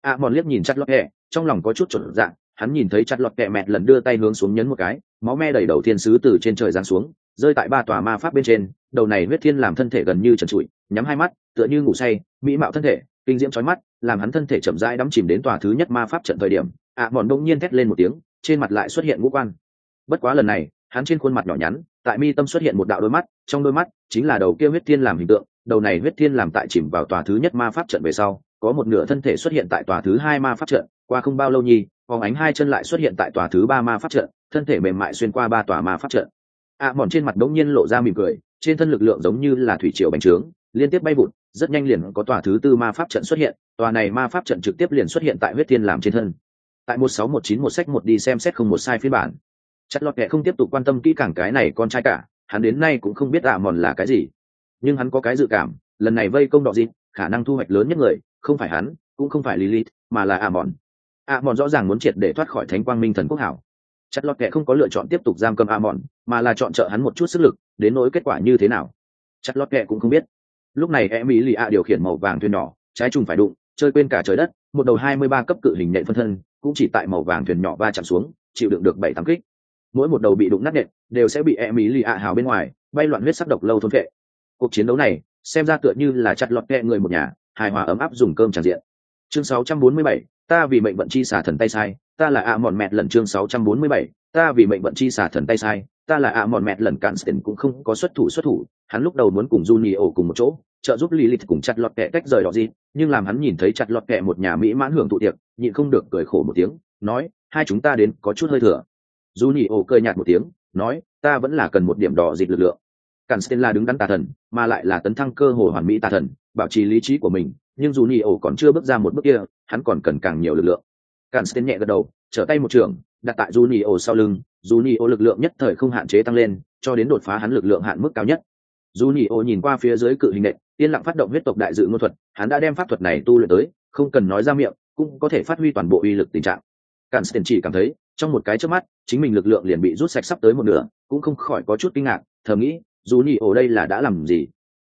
Ạ mòn liếc nhìn chặt lọt kẽ trong lòng có chút chuẩn dạng hắn nhìn thấy chặt lọt kẹ mẹt lần đưa tay hướng xuống nhấn một cái, máu me đầy đầu thiên sứ từ trên trời giáng xuống rơi tại ba tòa ma pháp bên trên đầu này huyết thiên làm thân thể gần như trần trụi nhắm hai mắt tựa như ngủ say mỹ mạo thân thể kinh diễm trói mắt làm hắn thân thể chậm rãi đắm chìm đến tòa thứ nhất ma pháp trận thời điểm ạ à, bọn đông nhiên thét lên một tiếng trên mặt lại xuất hiện ngũ quan. Bất quá lần này hắn trên khuôn mặt nhỏ nhắn tại mi tâm xuất hiện một đạo đôi mắt trong đôi mắt chính là đầu kia huyết thiên làm hình tượng đầu này huyết thiên làm tại chìm vào tòa thứ nhất ma pháp trận về sau có một nửa thân thể xuất hiện tại tòa thứ hai ma pháp trận qua không bao lâu nhi phóng ánh hai chân lại xuất hiện tại tòa thứ ba ma pháp trận thân thể mềm mại xuyên qua ba tòa ma pháp trận ạ à, mòn trên mặt đống nhiên lộ ra mỉm cười trên thân lực lượng giống như là thủy triều bành trướng liên tiếp bay vụt rất nhanh liền có tòa thứ tư ma pháp trận xuất hiện tòa này ma pháp trận trực tiếp liền xuất hiện tại huyết thiên làm trên thân. Tại một sáu một chín một sách một đi xem xét không một sai phiên bản. Chất lọt kệ không tiếp tục quan tâm kỹ càng cái này con trai cả hắn đến nay cũng không biết ạ mòn là cái gì. Nhưng hắn có cái dự cảm lần này vây công đọ dịt khả năng thu hoạch lớn nhất người không phải hắn cũng không phải lilith mà là ạ mòn. Ạ mòn rõ ràng muốn triệt để thoát khỏi thánh quang minh thần quốc hảo chặt lọt kẻ không có lựa chọn tiếp tục giam cầm a mòn mà là chọn trợ hắn một chút sức lực đến nỗi kết quả như thế nào? Chặt lọt kẻ cũng không biết. Lúc này em mỹ lì a điều khiển màu vàng thuyền nhỏ trái trùng phải đụng chơi quên cả trời đất một đầu hai mươi ba cấp cự hình nện phân thân cũng chỉ tại màu vàng thuyền nhỏ va chạm xuống chịu đựng được bảy tám kích. Mỗi một đầu bị đụng nát nện đều sẽ bị em mỹ lì a hào bên ngoài bay loạn huyết sắc độc lâu thôn vệ. Cuộc chiến đấu này xem ra tựa như là chặt lọt kẹ người một nhà hài hòa ấm áp dùng cơm tràn diện. Chương 647, ta vì mệnh vận chi xả thần tay sai ta là ạ mòn mẹt lần chương 647, ta vì mệnh vận chi xả thần tay sai ta là ạ mòn mẹt lần cạn tiền cũng không có xuất thủ xuất thủ hắn lúc đầu muốn cùng Junio cùng một chỗ trợ giúp Lilith cùng chặt lọt kẹ cách rời đó gì nhưng làm hắn nhìn thấy chặt lọt kẹ một nhà mỹ mãn hưởng thụ tiệc nhịn không được cười khổ một tiếng nói hai chúng ta đến có chút hơi thừa. Junio cười nhạt một tiếng nói ta vẫn là cần một điểm đỏ dịch lực lượng. Cản là đứng đắn tà thần mà lại là tấn thăng cơ hồ hoàn mỹ tà thần bảo trì lý trí của mình nhưng dù còn chưa bước ra một bước kia hắn còn cần càng nhiều lực lượng cản nhẹ gật đầu, trở tay một trường, đặt tại Junio sau lưng. Junio lực lượng nhất thời không hạn chế tăng lên, cho đến đột phá hắn lực lượng hạn mức cao nhất. Junio nhìn qua phía dưới cự hình nện, yên lặng phát động huyết tộc đại dự ngôn thuật, hắn đã đem pháp thuật này tu luyện tới, không cần nói ra miệng, cũng có thể phát huy toàn bộ uy lực tình trạng. Cản chỉ cảm thấy, trong một cái chớp mắt, chính mình lực lượng liền bị rút sạch sắp tới một nửa, cũng không khỏi có chút kinh ngạc, thầm nghĩ, Junio đây là đã làm gì?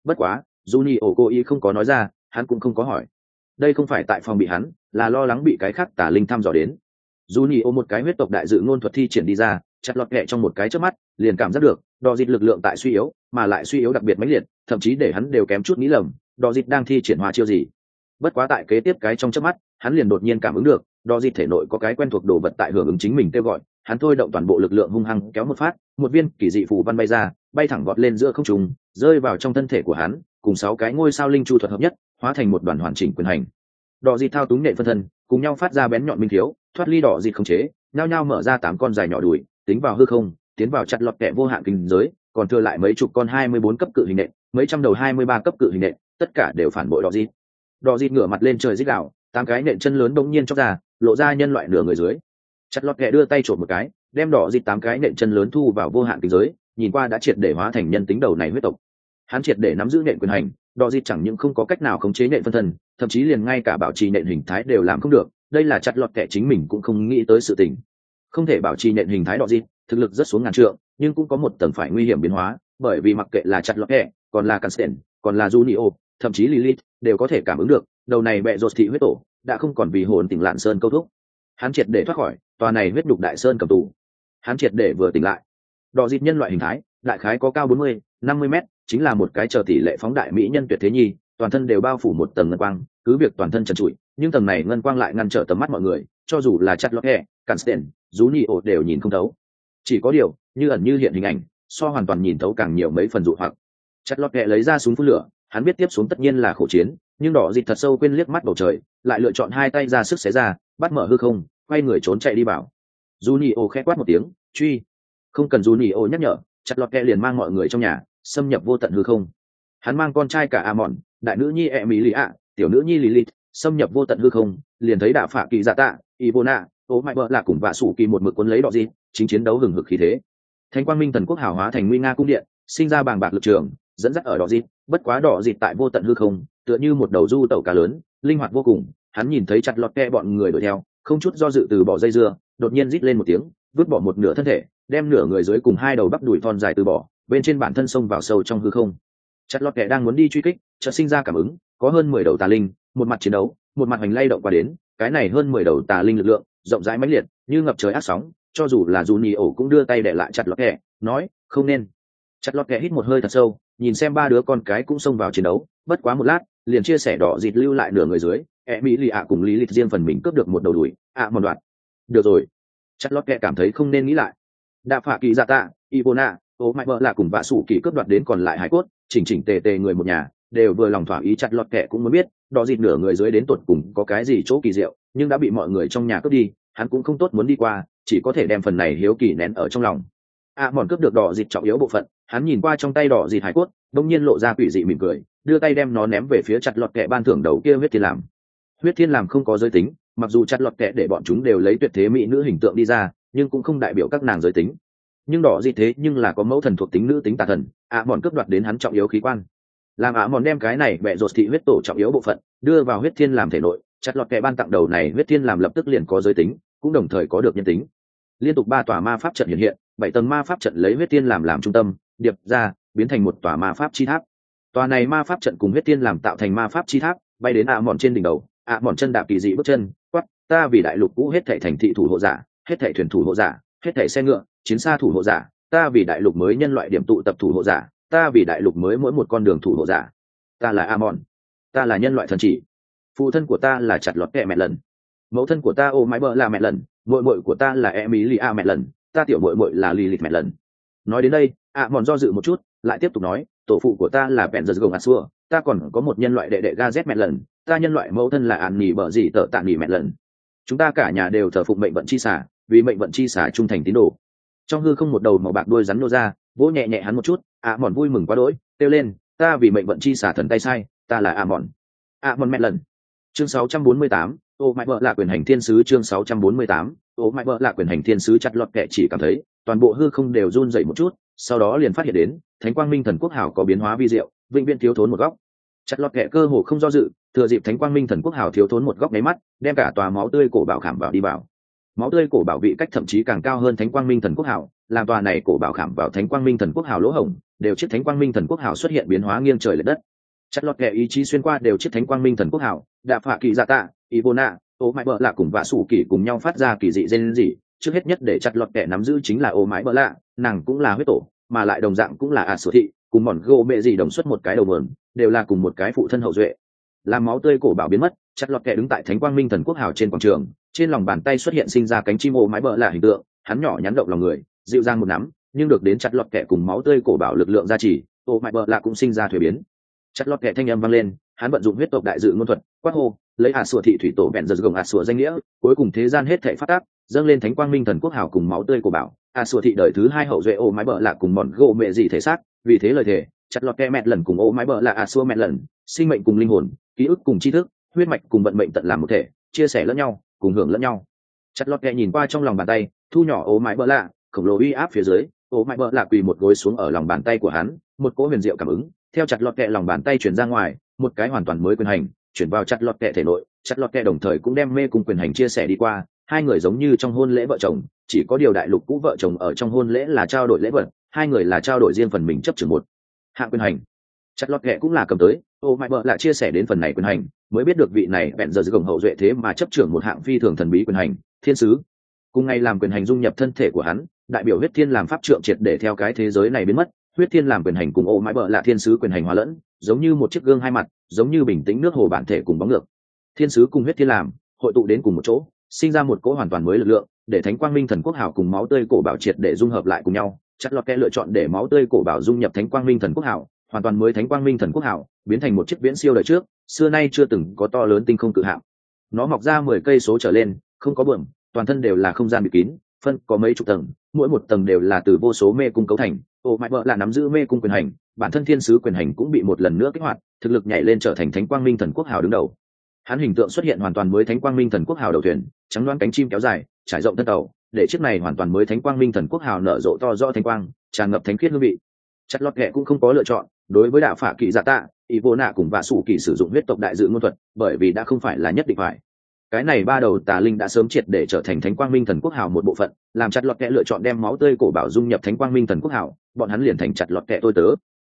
Bất quá, Junio cố ý không có nói ra, hắn cũng không có hỏi đây không phải tại phòng bị hắn, là lo lắng bị cái khác tả linh thăm dò đến. Dù nhị ô một cái huyết tộc đại dự ngôn thuật thi triển đi ra, chặt lọt kẹ trong một cái chớp mắt, liền cảm giác được đò dịt lực lượng tại suy yếu, mà lại suy yếu đặc biệt mãnh liệt, thậm chí để hắn đều kém chút nghĩ lầm đò dịt đang thi triển hóa chiêu gì. Bất quá tại kế tiếp cái trong chớp mắt, hắn liền đột nhiên cảm ứng được đò dịt thể nội có cái quen thuộc đồ vật tại hưởng ứng chính mình kêu gọi, hắn thôi động toàn bộ lực lượng hung hăng kéo một phát, một viên kỳ dị phù văn bay ra, bay thẳng vọt lên giữa không trung, rơi vào trong thân thể của hắn, cùng sáu cái ngôi sao linh chu thuật hợp nhất hóa thành một đoàn hoàn chỉnh quyền hành. Đỏ dịt thao túng nệ phân thân, cùng nhau phát ra bén nhọn minh thiếu, thoát ly đỏ dịt không chế, nhao nhao mở ra tám con dài nhỏ đùi, tính vào hư không, tiến vào chặt lọt kẹ vô hạn kinh giới, còn thừa lại mấy chục con hai mươi bốn cấp cự hình nện, mấy trăm đầu hai mươi ba cấp cự hình nện, tất cả đều phản bội đỏ dịt. Đỏ dịt ngửa mặt lên trời dích đạo tám cái nện chân lớn đống nhiên chóc ra, lộ ra nhân loại nửa người dưới. Chặt lọt kẹ đưa tay trộm một cái, đem đỏ dịt tám cái nện chân lớn thu vào vô hạn kinh giới, nhìn qua đã triệt để hóa thành nhân tính đầu này huyết tộc. Hắn triệt để nắm giữ nện quyền hành đỏ dịt chẳng những không có cách nào khống chế nện phân thân thậm chí liền ngay cả bảo trì nện hình thái đều làm không được đây là chặt lọt kẻ chính mình cũng không nghĩ tới sự tình không thể bảo trì nện hình thái đỏ dịt thực lực rất xuống ngàn trượng nhưng cũng có một tầng phải nguy hiểm biến hóa bởi vì mặc kệ là chặt lọt kẻ còn là Cansten, còn là Junio, thậm chí Lilith, đều có thể cảm ứng được, đầu này mẹ rột thị huyết tổ, đã không còn vì hồn tỉnh lạn sơn câu thúc. Hắn triệt để thoát khỏi, tòa này huyết đục đại sơn cầm tù. Hắn triệt để vừa tỉnh lại. Đỏ dịt nhân loại hình thái, đại khái có cao 40, 50 mét, chính là một cái chờ tỷ lệ phóng đại mỹ nhân tuyệt thế nhi, toàn thân đều bao phủ một tầng ngân quang, cứ việc toàn thân trần trụi, nhưng tầng này ngân quang lại ngăn trở tầm mắt mọi người, cho dù là chặt lọt hẹ, Cansten, Junio đều nhìn không thấu. Chỉ có điều, như ẩn như hiện hình ảnh, so hoàn toàn nhìn thấu càng nhiều mấy phần dụ hoặc. Chặt lọt hẹ lấy ra súng phun lửa hắn biết tiếp xuống tất nhiên là khổ chiến nhưng đỏ dịt thật sâu quên liếc mắt bầu trời lại lựa chọn hai tay ra sức xé ra bắt mở hư không quay người trốn chạy đi bảo Junio khẽ quát một tiếng truy! Không cần Junio nhắc nhở chặt lọt kẹ liền mang mọi người trong nhà xâm nhập vô tận hư không. Hắn mang con trai cả Amon, đại nữ nhi e mỹ lì ạ tiểu nữ nhi lilith xâm nhập vô tận hư không liền thấy đạo phạ kỳ dạ tạ ivona tố mãi bợ là cùng vạ sủ kỳ một mực cuốn lấy đỏ gì, chính chiến đấu hừng hực khí thế. Thánh quang minh thần quốc hào hóa thành nguy nga cung điện sinh ra bàng bạc lực trường dẫn dắt ở đỏ gì, bất quá đỏ gì tại vô tận hư không tựa như một đầu du tẩu cá lớn linh hoạt vô cùng hắn nhìn thấy chặt lọt kẹ bọn người đuổi theo không chút do dự từ bỏ dây dưa đột nhiên rít lên một tiếng vứt bỏ một nửa thân thể đem nửa người dưới cùng hai đầu bắp đùi thon dài từ bỏ bên trên bản thân xông vào sâu trong hư không. Chặt lọt kẻ đang muốn đi truy kích chợt sinh ra cảm ứng có hơn mười đầu tà linh một mặt chiến đấu một mặt hành lay động qua đến cái này hơn mười đầu tà linh lực lượng rộng rãi mãnh liệt như ngập trời ác sóng cho dù là dù nhì ổ cũng đưa tay để lại chặt lọt kẻ nói không nên. Chặt lọt kẻ hít một hơi thật sâu nhìn xem ba đứa con cái cũng xông vào chiến đấu bất quá một lát liền chia sẻ đỏ dịt lưu lại nửa người dưới e mỹ lì ạ cùng lý lịch riêng phần mình cướp được một đầu đùi ạ à, một đoạn. Được rồi. Chặt lọt kẻ cảm thấy không nên nghĩ lại. Đạ phạ kỳ dạ tạ ibona ô mãi vợ là cùng vạ sủ kỳ cướp đoạt đến còn lại hải cốt chỉnh chỉnh tề tề người một nhà đều vừa lòng thỏa ý chặt lọt kẻ cũng muốn biết đỏ dịt nửa người dưới đến tuột cùng có cái gì chỗ kỳ diệu nhưng đã bị mọi người trong nhà cướp đi hắn cũng không tốt muốn đi qua chỉ có thể đem phần này hiếu kỳ nén ở trong lòng. A à, mòn cướp được đỏ dịt trọng yếu bộ phận hắn nhìn qua trong tay đỏ dịt hải cốt đông nhiên lộ ra quỷ dị mỉm cười đưa tay đem nó ném về phía chặt lọt kẻ ban thưởng đầu kia huyết thiên làm. Huyết thiên làm không có giới tính mặc dù chặt lọt kẻ để bọn chúng đều lấy tuyệt thế mỹ nữ hình tượng đi ra nhưng cũng không đại biểu các nàng giới tính nhưng đỏ gì thế nhưng là có mẫu thần thuộc tính nữ tính tà thần ạ à, mòn cướp đoạt đến hắn trọng yếu khí quan. Làm ạ à, mòn đem cái này bẹ rột thị huyết tổ trọng yếu bộ phận đưa vào huyết thiên làm thể nội chặt lọt kẻ ban tặng đầu này huyết thiên làm lập tức liền có giới tính cũng đồng thời có được nhân tính. Liên tục ba tòa ma pháp trận hiện hiện bảy tầng ma pháp trận lấy huyết thiên làm làm trung tâm điệp ra biến thành một tòa ma pháp chi tháp. Tòa này ma pháp trận cùng huyết thiên làm tạo thành ma pháp chi tháp bay đến ạ mòn trên đỉnh đầu ạ mòn chân đạp kỳ dị bước chân quắp ta vì đại lục cũ hết thệ thành thị thủ hộ giả hết thệ thuyền thủ hộ giả hết thệ xe ngựa chiến xa thủ hộ giả ta vì đại lục mới nhân loại điểm tụ tập thủ hộ giả ta vì đại lục mới mỗi một con đường thủ hộ giả. Ta là Amon, ta là nhân loại thần chỉ. Phụ thân của ta là chặt lọt kẹ mẹ lần. Mẫu thân của ta ô mái bờ là mẹ lần. Mội mội của ta là em ý li a mẹ lần. Ta tiểu mội mội là li lịch mẹ lần. Nói đến đây a mòn do dự một chút lại tiếp tục nói tổ phụ của ta là bèn giật gồng a xua. Ta còn có một nhân loại đệ đệ ga z mẹ lần. Ta nhân loại mẫu thân là ạn nỉ bờ gì tợ tạ nỉ mẹ lần. Chúng ta cả nhà đều thờ phụng mệnh vận chi xả vì mệnh vận chi xả trung thành tín đồ trong hư không một đầu màu bạc đuôi rắn nô ra vỗ nhẹ nhẹ hắn một chút ạ mòn vui mừng quá đỗi kêu lên ta vì mệnh vận chi xả thần tay sai ta là ạ mòn ạ mòn mẹ lần. Chương 648, ô mãi vợ là quyền hành thiên sứ chương 648, ô mãi vợ là quyền hành thiên sứ chặt lọt kệ chỉ cảm thấy toàn bộ hư không đều run dậy một chút sau đó liền phát hiện đến thánh quang minh thần quốc hảo có biến hóa vi diệu vĩnh viễn thiếu thốn một góc. Chặt lọt kệ cơ hồ không do dự thừa dịp thánh quang minh thần quốc hảo thiếu thốn một góc nháy mắt đem cả tòa máu tươi cổ bảo khảm vào đi vào máu tươi cổ bảo vị cách thậm chí càng cao hơn thánh quang minh thần quốc hảo làm tòa này cổ bảo khảm vào thánh quang minh thần quốc hảo lỗ hổng đều chiếc thánh quang minh thần quốc hảo xuất hiện biến hóa nghiêng trời l ệ đất. Chặt lọt kẻ ý chí xuyên qua đều chiếc thánh quang minh thần quốc hảo đạp hạ kỳ dạ tạ Ivona, ô mãi bợ lạ cùng vạ sủ kỳ cùng nhau phát ra kỳ dị dên dị trước hết nhất để chặt lọt kẻ nắm giữ chính là ô mãi bợ lạ nàng cũng là huyết tổ mà lại đồng dạng cũng là ả sửa thị cùng mòn gô mẹ gì đồng xuất một cái đầu mườn đều là cùng một cái phụ thân hậu duệ. Làm máu tươi cổ bảo biến mất chặt lọt kẻ đứng tại thánh quang minh thần quốc hào trên quảng trường trên lòng bàn tay xuất hiện sinh ra cánh chim ô mái bợ lạ hình tượng, hắn nhỏ nhắn động lòng người, dịu dàng một nắm, nhưng được đến chặt lọt kẻ cùng máu tươi cổ bảo lực lượng gia trì ô mái bợ lạ cũng sinh ra thuế biến. Chặt lọt kẻ thanh âm vang lên, hắn vận dụng huyết tộc đại dự ngôn thuật, quát hô, lấy ả sủa thị thủy tổ vẹn giật gồng ả sủa danh nghĩa, cuối cùng thế gian hết thể phát tác, dâng lên thánh quang minh thần quốc hảo cùng máu tươi của bảo. Ả sủa thị đời thứ hai hậu duệ ô mái bờ lạ cùng mòn gỗ mẹ gì thể xác, vì thế lời thề, chặt lọt kẹ mẹ lần cùng ô mái bờ là ả sủa mẹ lần, sinh mệnh cùng linh hồn, ký ức cùng tri thức, huyết mạch cùng vận mệnh tận làm một thể, chia sẻ lẫn nhau cùng hưởng lẫn nhau. Chặt lọt kẹ nhìn qua trong lòng bàn tay, thu nhỏ ố mãi bỡ lạ, khổng lồ uy áp phía dưới, ố mãi bỡ lạ quỳ một gối xuống ở lòng bàn tay của hắn, một cỗ huyền diệu cảm ứng, theo chặt lọt kẹ lòng bàn tay chuyển ra ngoài, một cái hoàn toàn mới quyền hành, chuyển vào chặt lọt kẹ thể nội, chặt lọt kẹ đồng thời cũng đem mê cùng quyền hành chia sẻ đi qua, hai người giống như trong hôn lễ vợ chồng, chỉ có điều đại lục cũ vợ chồng ở trong hôn lễ là trao đổi lễ vật, hai người là trao đổi riêng phần mình chấp chừng một. Hạng quyền hành chặt lọt ghẹ cũng là cầm tới. Ô, mãi bợ lại chia sẻ đến phần này quyền hành, mới biết được vị này bẹn giờ gồng hậu duệ thế mà chấp trưởng một hạng phi thường thần bí quyền hành, thiên sứ. Cùng ngày làm quyền hành dung nhập thân thể của hắn, đại biểu huyết thiên làm pháp trượng triệt để theo cái thế giới này biến mất. Huyết thiên làm quyền hành cùng ô, mãi bợ là thiên sứ quyền hành hòa lẫn, giống như một chiếc gương hai mặt, giống như bình tĩnh nước hồ bản thể cùng bóng ngược. Thiên sứ cùng huyết thiên làm, hội tụ đến cùng một chỗ, sinh ra một cỗ hoàn toàn mới lực lượng, để thánh quang minh thần quốc hảo cùng máu tươi cổ bảo triệt để dung hợp lại cùng nhau. Chặt lọt kẽ lựa chọn để máu tươi cổ bảo dung nhập thánh quang minh thần quốc hảo hoàn toàn mới thánh quang minh thần quốc hảo, biến thành một chiếc viễn siêu đời trước, xưa nay chưa từng có to lớn tinh không cự hạng nó mọc ra mười cây số trở lên, không có bờm toàn thân đều là không gian bị kín, phân có mấy chục tầng, mỗi một tầng đều là từ vô số mê cung cấu thành. Ô, mãi vợ là nắm giữ mê cung quyền hành, bản thân thiên sứ quyền hành cũng bị một lần nữa kích hoạt, thực lực nhảy lên trở thành thánh quang minh thần quốc hào đứng đầu. Hắn hình tượng xuất hiện hoàn toàn mới thánh quang minh thần quốc hào đầu thuyền, trắng đoán cánh chim kéo dài, trải rộng thân tàu, để chiếc này hoàn toàn mới thánh quang minh thần quốc hào nở rộ to do thánh quang, tràn ngập thánh khiết hương vị. Chặt lọt ghẹ cũng không có lựa chọn đối với đạo phả kỳ giả tạ ý vô nạ cùng vạ sủ kỳ sử dụng huyết tộc đại dự ngôn thuật, bởi vì đã không phải là nhất định phải. Cái này ba đầu tà linh đã sớm triệt để trở thành thánh quang minh thần quốc hào một bộ phận, làm chặt lọt kẹ lựa chọn đem máu tươi cổ bảo dung nhập thánh quang minh thần quốc hào bọn hắn liền thành chặt lọt kẹ tôi tớ.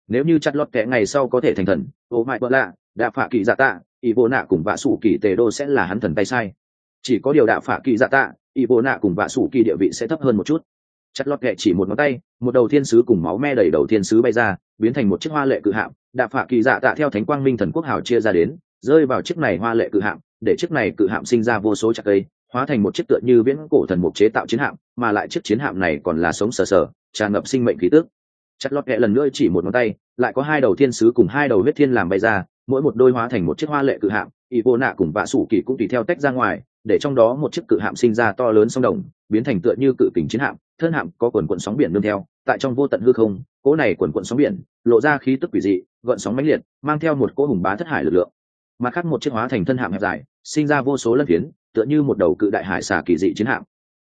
Nếu như chặt lọt kẹ ngày sau có thể thành thần, ô mại bỡ lạ, đạo phả kỳ giả tạ ý vô nạ cùng vạ sủ kỳ tề đô sẽ là hắn thần tay sai. Chỉ có điều đạo phả kỳ giả tạ ý vô nạ cùng vạ sủ kỳ địa vị sẽ thấp hơn một chút chặt lọt kệ chỉ một ngón tay, một đầu thiên sứ cùng máu me đầy đầu thiên sứ bay ra, biến thành một chiếc hoa lệ cự hạm đạo phạ kỳ dạ tạ theo thánh quang minh thần quốc hào chia ra đến, rơi vào chiếc này hoa lệ cự hạm, để chiếc này cự hạm sinh ra vô số chặt cây, hóa thành một chiếc tựa như viễn cổ thần mục chế tạo chiến hạm, mà lại chiếc chiến hạm này còn là sống sờ sờ, tràn ngập sinh mệnh khí tức. Chặt lọt kệ lần nữa chỉ một ngón tay, lại có hai đầu thiên sứ cùng hai đầu huyết thiên làm bay ra, mỗi một đôi hóa thành một chiếc hoa lệ cự hạm y vô nạ cùng vạ sủ kỳ cũng tùy theo tách ra ngoài, để trong đó một chiếc cự hạm sinh ra to lớn sông đồng, biến thành tựa như cự kình chiến hạm thân hạm có quần quần sóng biển nương theo, tại trong vô tận hư không, cỗ này quần quần sóng biển lộ ra khí tức quỷ dị, gợn sóng mãnh liệt, mang theo một cỗ hùng bá thất hải lực lượng. Mặt khác một chiếc hóa thành thân hạm hẹp dài, sinh ra vô số lân phiến, tựa như một đầu cự đại hải xà kỳ dị chiến hạm.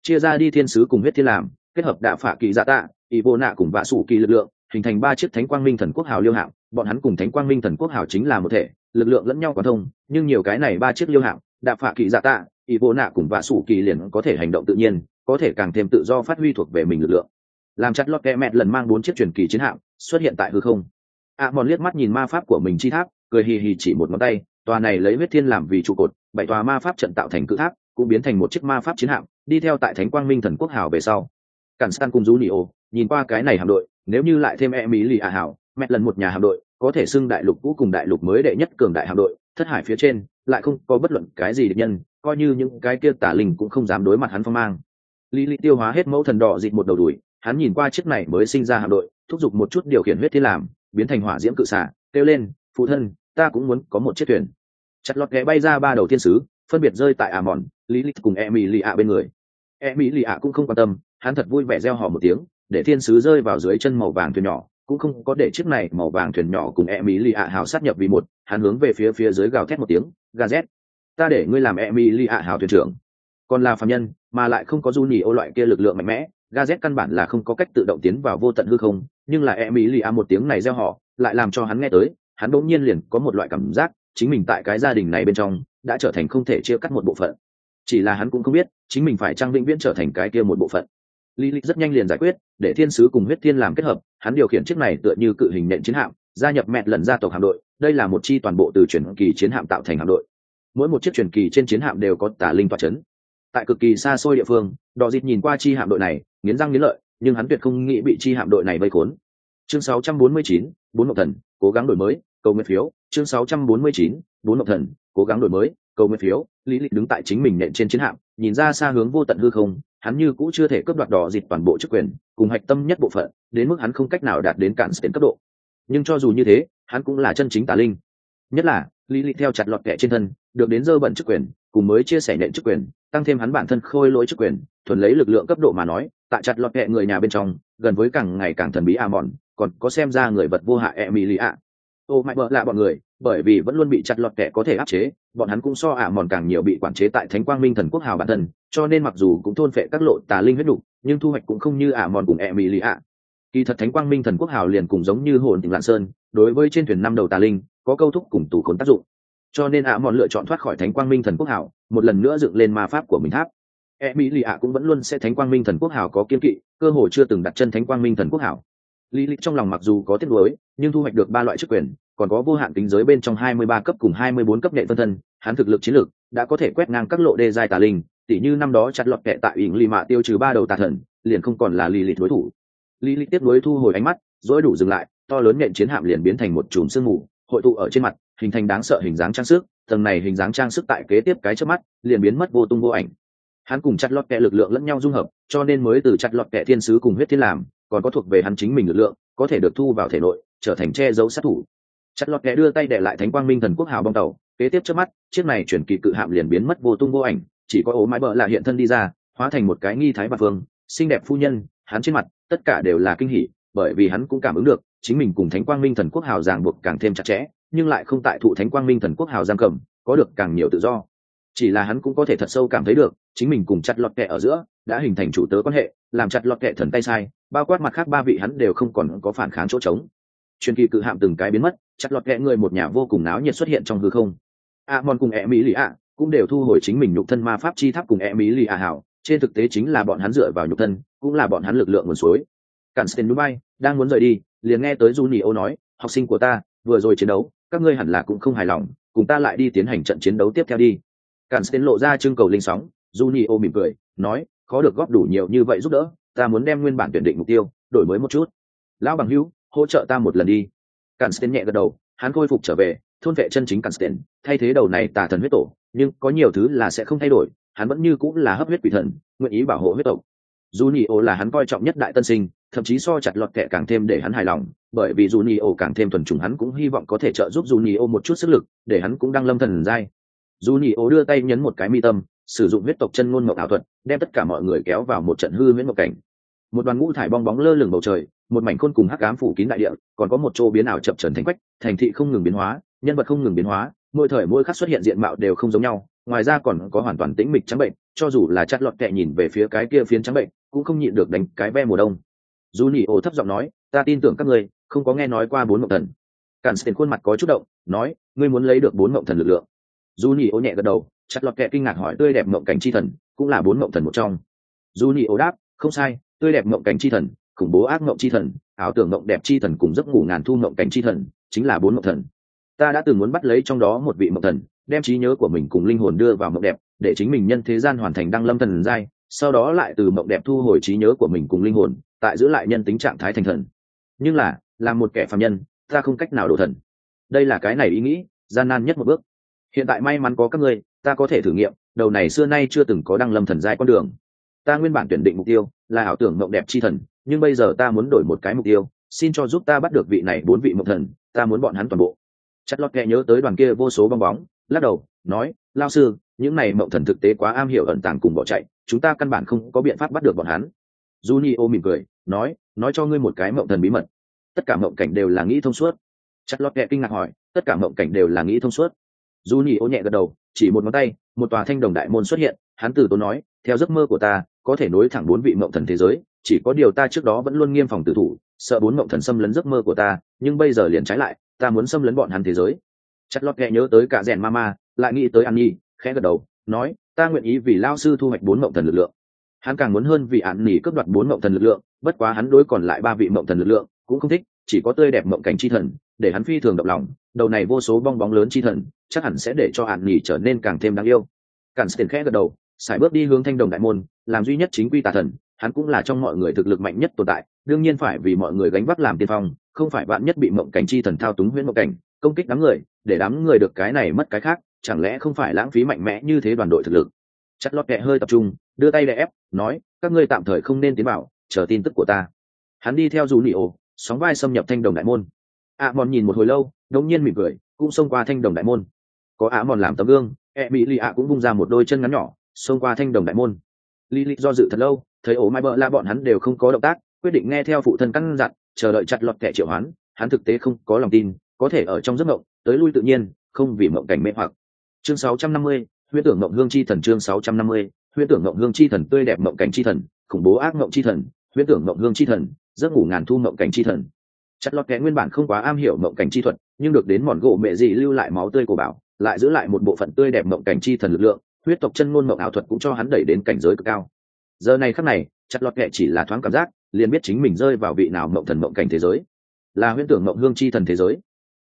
Chia ra đi thiên sứ cùng huyết thiên làm, kết hợp đạo phả kỳ dạ tạ, y vô nạ cùng vạ sủ kỳ lực lượng, hình thành ba chiếc thánh quang minh thần quốc hào liêu hạm, bọn hắn cùng thánh quang minh thần quốc hào chính là một thể, lực lượng lẫn nhau có thông, nhưng nhiều cái này ba chiếc liêu hạm đạo phả kỳ dạ tạ, y vô nạ cùng vạ sủ kỳ liền có thể hành động tự nhiên có thể càng thêm tự do phát huy thuộc về mình lực lượng. Làm chặt lọt kẹ mẹt lần mang bốn chiếc truyền kỳ chiến hạm, xuất hiện tại hư không. A mòn liếc mắt nhìn ma pháp của mình chi tháp, cười hì hì chỉ một ngón tay, tòa này lấy huyết thiên làm vì trụ cột, bảy tòa ma pháp trận tạo thành cự tháp, cũng biến thành một chiếc ma pháp chiến hạm, đi theo tại thánh quang minh thần quốc hào về sau. Cản san cùng du nị ô nhìn qua cái này hạm đội, nếu như lại thêm e mỹ lì ạ hảo mẹ lần một nhà hạm đội, có thể xưng đại lục cũ cùng đại lục mới đệ nhất cường đại hạm đội, thất hải phía trên, lại không có bất luận cái gì địch nhân, coi như những cái kia tả linh cũng không dám đối mặt hắn phong mang lý lý tiêu hóa hết mẫu thần đỏ dịt một đầu đuổi hắn nhìn qua chiếc này mới sinh ra hạm đội, thúc giục một chút điều khiển huyết thiên làm, biến thành hỏa diễm cự xả kêu lên, phụ thân, ta cũng muốn có một chiếc thuyền. Chặt lọt ghé bay ra ba đầu thiên sứ, phân biệt rơi tại ả mòn lý lịch cùng e mỹ lì ạ bên người. E mỹ lì ạ cũng không quan tâm, hắn thật vui vẻ reo hò một tiếng, để thiên sứ rơi vào dưới chân màu vàng thuyền nhỏ, cũng không có để chiếc này màu vàng thuyền nhỏ cùng e mỹ lì ạ hào sát nhập vì một, hắn hướng về phía phía dưới gào thét một tiếng ga z, ta để ngươi làm e mỹ lì ạ hào thuyền trưởng còn là phạm nhân, mà lại không có du nhì ô loại kia lực lượng mạnh mẽ ga z căn bản là không có cách tự động tiến vào vô tận hư không, nhưng là e mỹ lì a một tiếng này gieo họ lại làm cho hắn nghe tới, hắn đ nhiên liền có một loại cảm giác, chính mình tại cái gia đình này bên trong, đã trở thành không thể chia cắt một bộ phận. Chỉ là hắn cũng không biết, chính mình phải trang vĩnh viễn trở thành cái kia một bộ phận. Lý lịch rất nhanh liền giải quyết, để thiên sứ cùng huyết thiên làm kết hợp, hắn điều khiển chiếc này tựa như cự hình nện chiến hạm, gia nhập mẹ lần gia tộc hạm đội, đây là một chi toàn bộ từ truyền kỳ chiến hạm tạo thành hạm đội. Mỗi một chiếc truyền kỳ trên chiến hạm đều có tả linh toa c h ấ n tại cực kỳ xa xôi địa phương đò dịt nhìn qua chi hạm đội này nghiến răng nghiến lợi nhưng hắn tuyệt không nghĩ bị chi hạm đội này vây khốn. Chương 649, bốn mộc thần cố gắng đổi mới cầu nguyện phiếu. Chương 649, bốn mộc thần cố gắng đổi mới cầu nguyện phiếu. Lý lịch đứng tại chính mình nện trên chiến hạm nhìn ra xa hướng vô tận hư không hắn như cũ chưa thể cướp đoạt đỏ dịt toàn bộ chức quyền cùng hạch tâm nhất bộ phận đến mức hắn không cách nào đạt đến cản đến cấp độ. Nhưng cho dù như thế hắn cũng là chân chính tà linh. Nhất là lý lịch theo chặt lọt kẹ trên thân được đến dơ bẩn chức quyền cùng mới chia sẻ nện chức quyền tăng thêm hắn bản thân khôi lỗi chức quyền, thuần lấy lực lượng cấp độ mà nói, tại chặt lọt hẹ người nhà bên trong, gần với càng ngày càng thần bí à mòn còn có xem ra người vật vô hạ e mỹ lì ạ ô, mãi bợ lạ bọn người, bởi vì vẫn luôn bị chặt lọt kẻ có thể áp chế, bọn hắn cũng so ả mòn càng nhiều bị quản chế tại thánh quang minh thần quốc hào bản thân, cho nên mặc dù cũng thôn phệ các lộ tà linh huyết đục nhưng thu hoạch cũng không như ả mòn cùng e mỹ lì ạ kỳ thật thánh quang minh thần quốc hào liền cùng giống như hồn tỉnh lạng sơn, đối với trên thuyền năm đầu tà linh, có câu thúc cùng tù khốn tác dụng cho nên ả mòn lựa chọn thoát khỏi thánh quang minh thần quốc Hảo, một lần nữa dựng lên ma pháp của mình tháp. E mỹ lì ạ cũng vẫn luôn sẽ thánh quang minh thần quốc hảo có kiên kỵ, cơ hồ chưa từng đặt chân thánh quang minh thần quốc hảo. Lý lịch trong lòng mặc dù có tiếc nuối, nhưng thu hoạch được ba loại chức quyền, còn có vô hạn tính giới bên trong 23 cấp cùng 24 cấp nhện phân thân, hắn thực lực chiến lược đã có thể quét ngang các lộ đê giai tà linh, tỉ như năm đó chặt lọt kệ tại ỉng lì mạ tiêu trừ ba đầu tà thần, liền không còn là lý lịch đối thủ. Lý lịch tiếp nối thu hồi ánh mắt dỗi đủ dừng lại, to lớn nhện chiến hạm liền biến thành một chùm sương mù, hội tụ ở trên mặt hình thành đáng sợ hình dáng trang sức, tầng này hình dáng trang sức tại kế tiếp cái trước mắt, liền biến mất vô tung vô ảnh. Hắn cùng chặt lọt kẹ lực lượng lẫn nhau dung hợp, cho nên mới từ chặt lọt kẹ thiên sứ cùng huyết thiên làm, còn có thuộc về hắn chính mình lực lượng, có thể được thu vào thể nội, trở thành che giấu sát thủ. Chặt lọt kẹ đưa tay đệ lại thánh quang minh thần quốc hào bong tàu, kế tiếp trước mắt, chiếc này chuyển kỳ cự hạm liền biến mất vô tung vô ảnh, chỉ có ố mái bờ là hiện thân đi ra, hóa thành một cái nghi thái bạc phương, xinh đẹp phu nhân, hắn trên mặt, tất cả đều là kinh hỉ, bởi vì hắn cũng cảm ứng được, chính mình cùng thánh quang minh thần quốc hào ràng buộc càng thêm chặt chẽ nhưng lại không tại thụ thánh quang minh thần quốc hào giam cầm, có được càng nhiều tự do. Chỉ là hắn cũng có thể thật sâu cảm thấy được, chính mình cùng chặt lọt kẹ ở giữa đã hình thành chủ tớ quan hệ, làm chặt lọt kẹ thần tay sai, bao quát mặt khác ba vị hắn đều không còn có phản kháng chỗ trống. Truyền kỳ cự hạm từng cái biến mất, chặt lọt kẹ người một nhà vô cùng náo nhiệt xuất hiện trong hư không. A mòn cùng e mỹ lì ạ cũng đều thu hồi chính mình nhục thân ma pháp chi tháp cùng e mỹ lì ạ hảo, trên thực tế chính là bọn hắn dựa vào nhục thân, cũng là bọn hắn lực lượng nguồn suối. Cản sten núi bay, đang muốn rời đi, liền nghe tới Juni ô nói, học sinh của ta, vừa rồi chiến đấu các ngươi hẳn là cũng không hài lòng, cùng ta lại đi tiến hành trận chiến đấu tiếp theo đi. Cản sten lộ ra trưng cầu linh sóng, junio mỉm cười, nói, khó được góp đủ nhiều như vậy giúp đỡ, ta muốn đem nguyên bản tuyển định mục tiêu, đổi mới một chút. Lão bằng hữu, hỗ trợ ta một lần đi. Cản sten nhẹ gật đầu, hắn khôi phục trở về, thôn vệ chân chính cản sten thay thế đầu này tà thần huyết tổ, nhưng có nhiều thứ là sẽ không thay đổi, hắn vẫn như cũng là hấp huyết quỷ thần, nguyện ý bảo hộ huyết tộc. Junio là hắn coi trọng nhất đại tân sinh, thậm chí so chặt lọt kẻ càng thêm để hắn hài lòng bởi vì dù nhị ô càng thêm thuần chủng hắn cũng hy vọng có thể trợ giúp dù nhị ô một chút sức lực, để hắn cũng đang lâm thần dai dù nhị ô đưa tay nhấn một cái mi tâm, sử dụng huyết tộc chân ngôn mộng ảo thuật, đem tất cả mọi người kéo vào một trận hư huyễn mộng cảnh. Một đoàn ngũ thải bong bóng lơ lửng bầu trời, một mảnh khôn cùng hắc ám phủ kín đại địa, còn có một chỗ biến ảo chập trần thành quách, thành thị không ngừng biến hóa, nhân vật không ngừng biến hóa, mỗi thời mỗi khắc xuất hiện diện mạo đều không giống nhau, ngoài ra còn có hoàn toàn tĩnh mịch trắng bệnh, cho dù là chặt lọt kẹ nhìn về phía cái kia phiến trắng bệnh, cũng không nhịn được đánh cái ve mùa đông. Dù nỉ thấp giọng nói, ta tin tưởng các ngươi không có nghe nói qua bốn mộng thần. Càn stiền khuôn mặt có chút động, nói, ngươi muốn lấy được bốn mộng thần lực lượng? Dù nhị ô nhẹ gật đầu, chặt lọt kẹ kinh ngạc hỏi, tươi đẹp mộng cảnh chi thần, cũng là bốn mộng thần một trong. Dù nhị ô đáp, không sai, tươi đẹp mộng cảnh chi thần, khủng bố ác mộng chi thần, ảo tưởng mộng đẹp chi thần cùng giấc ngủ ngàn thu mộng cảnh chi thần, chính là bốn mộng thần. Ta đã từng muốn bắt lấy trong đó một vị mộng thần, đem trí nhớ của mình cùng linh hồn đưa vào mộng đẹp, để chính mình nhân thế gian hoàn thành đăng lâm thần giai, sau đó lại từ mộng đẹp thu hồi trí nhớ của mình cùng linh hồn, tại giữ lại nhân tính trạng thái thành thần. Nhưng là là một kẻ phạm nhân, ta không cách nào đổ thần. Đây là cái này ý nghĩ, gian nan nhất một bước. Hiện tại may mắn có các ngươi, ta có thể thử nghiệm, đầu này xưa nay chưa từng có đăng lâm thần giai con đường. Ta nguyên bản tuyển định mục tiêu là ảo tưởng mộng đẹp chi thần, nhưng bây giờ ta muốn đổi một cái mục tiêu, xin cho giúp ta bắt được vị này bốn vị mộng thần, ta muốn bọn hắn toàn bộ. Chất lót kệ nhớ tới đoàn kia vô số bong bóng, lắc đầu, nói, lao sư, những này mộng thần thực tế quá am hiểu ẩn tàng cùng bỏ chạy, chúng ta căn bản không có biện pháp bắt được bọn hắn. Junio mỉm cười, nói nói cho ngươi một cái mộng thần bí mật tất cả mộng cảnh đều là nghĩ thông suốt. Chặt lót kẹ kinh ngạc hỏi, tất cả mộng cảnh đều là nghĩ thông suốt. Junio nhẹ gật đầu, chỉ một ngón tay, một tòa thanh đồng đại môn xuất hiện, hắn từ tốn nói, theo giấc mơ của ta, có thể nối thẳng bốn vị mộng thần thế giới, chỉ có điều ta trước đó vẫn luôn nghiêm phòng tử thủ, sợ bốn mộng thần xâm lấn giấc mơ của ta, nhưng bây giờ liền trái lại, ta muốn xâm lấn bọn hắn thế giới. Chất lót ghẹ nhớ tới cả rèn mama, lại nghĩ tới an nhi, khẽ gật đầu, nói, ta nguyện ý vì lao sư thu hoạch bốn mộng thần lực lượng. Hắn càng muốn hơn vì an nỉ cướp đoạt bốn mộng thần lực lượng bất quá hắn đối còn lại ba vị mộng thần lực lượng cũng không thích, chỉ có tươi đẹp mộng cảnh chi thần, để hắn phi thường động lòng đầu này vô số bong bóng lớn chi thần, chắc hẳn sẽ để cho hạn nghỉ trở nên càng thêm đáng yêu cản tiền khẽ gật đầu, sải bước đi hướng thanh đồng đại môn, làm duy nhất chính quy tà thần, hắn cũng là trong mọi người thực lực mạnh nhất tồn tại, đương nhiên phải vì mọi người gánh vác làm tiên phong, không phải bạn nhất bị mộng cảnh chi thần thao túng huyễn mộng cảnh, công kích đám người, để đám người được cái này mất cái khác, chẳng lẽ không phải lãng phí mạnh mẽ như thế đoàn đội thực lực chất lót kẹ hơi tập trung, đưa tay đè ép, nói, các ngươi tạm thời không nên tiến vào chờ tin tức của ta. Hắn đi theo dù nị ổ sóng vai xâm nhập thanh đồng đại môn. Ạ mòn nhìn một hồi lâu đống nhiên mỉm cười cũng xông qua thanh đồng đại môn. Có ạ mòn làm tấm gương e mỹ lì ạ cũng bung ra một đôi chân ngắn nhỏ xông qua thanh đồng đại môn. Lì lì do dự thật lâu, thấy ổ mai bợ la bọn hắn đều không có động tác, quyết định nghe theo phụ thân căn dặn, chờ đợi chặt lọt kẻ triệu hắn hắn thực tế không có lòng tin, có thể ở trong giấc mộng, tới lui tự nhiên, không vì mộng cảnh mê hoặc. Chương 650, huyễn tưởng mộng hương chi thần chương 650, huyễn tưởng mộng hương chi thần tươi đẹp mộng cảnh chi thần, khủng bố ác mộng chi thần, huyễn tưởng mộng hương chi thần, giấc ngủ ngàn thu mộng cảnh chi thần. Chặt lọt kẽ nguyên bản không quá am hiểu mộng cảnh chi thuật, nhưng được đến mòn gỗ mẹ dị lưu lại máu tươi của bảo, lại giữ lại một bộ phận tươi đẹp mộng cảnh chi thần lực lượng, huyết tộc chân ngôn mộng ảo thuật cũng cho hắn đẩy đến cảnh giới cực cao. Giờ này khắc này chặt lọt kệ chỉ là thoáng cảm giác liền biết chính mình rơi vào vị nào mộng thần mộng cảnh thế giới. Là huyễn tưởng mộng hương chi thần thế giới.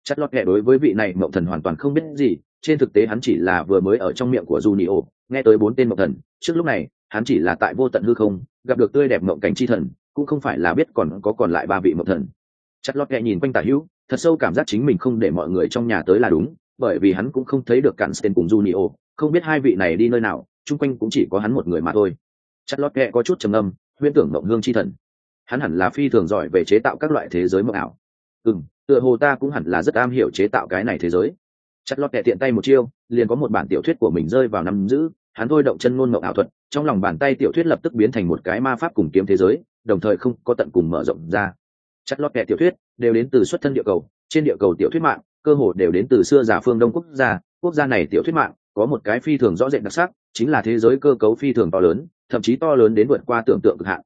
Chặt lọt kệ đối với vị này mộng thần hoàn toàn không biết gì trên thực tế hắn chỉ là vừa mới ở trong miệng của Junio, nghe tới bốn tên mộng thần, trước lúc này, hắn chỉ là tại vô tận hư không, gặp được tươi đẹp mộng cảnh chi thần, cũng không phải là biết còn có còn lại ba vị mộng thần. Chặt lót kẹ nhìn quanh tả hữu, thật sâu cảm giác chính mình không để mọi người trong nhà tới là đúng, bởi vì hắn cũng không thấy được cản Sten cùng Junio, không biết hai vị này đi nơi nào, chung quanh cũng chỉ có hắn một người mà thôi. Chặt lót kẹ có chút trầm ngâm, huyễn tưởng mộng hương chi thần. Hắn hẳn là phi thường giỏi về chế tạo các loại thế giới mộng ảo. Ừm, tựa hồ ta cũng hẳn là rất am hiểu chế tạo cái này thế giới chặt lót kẹ tiện tay một chiêu liền có một bản tiểu thuyết của mình rơi vào nắm giữ hắn thôi động chân ngôn ngộng ảo thuật, trong lòng bàn tay tiểu thuyết lập tức biến thành một cái ma pháp cùng kiếm thế giới, đồng thời không có tận cùng mở rộng ra. Chặt lót kẻ tiểu thuyết đều đến từ xuất thân địa cầu, trên địa cầu tiểu thuyết mạng, cơ hồ đều đến từ xưa giả phương đông quốc gia. Quốc gia này tiểu thuyết mạng có một cái phi thường rõ rệt đặc sắc, chính là thế giới cơ cấu phi thường to lớn, thậm chí to lớn đến vượt qua tưởng tượng cực hạn.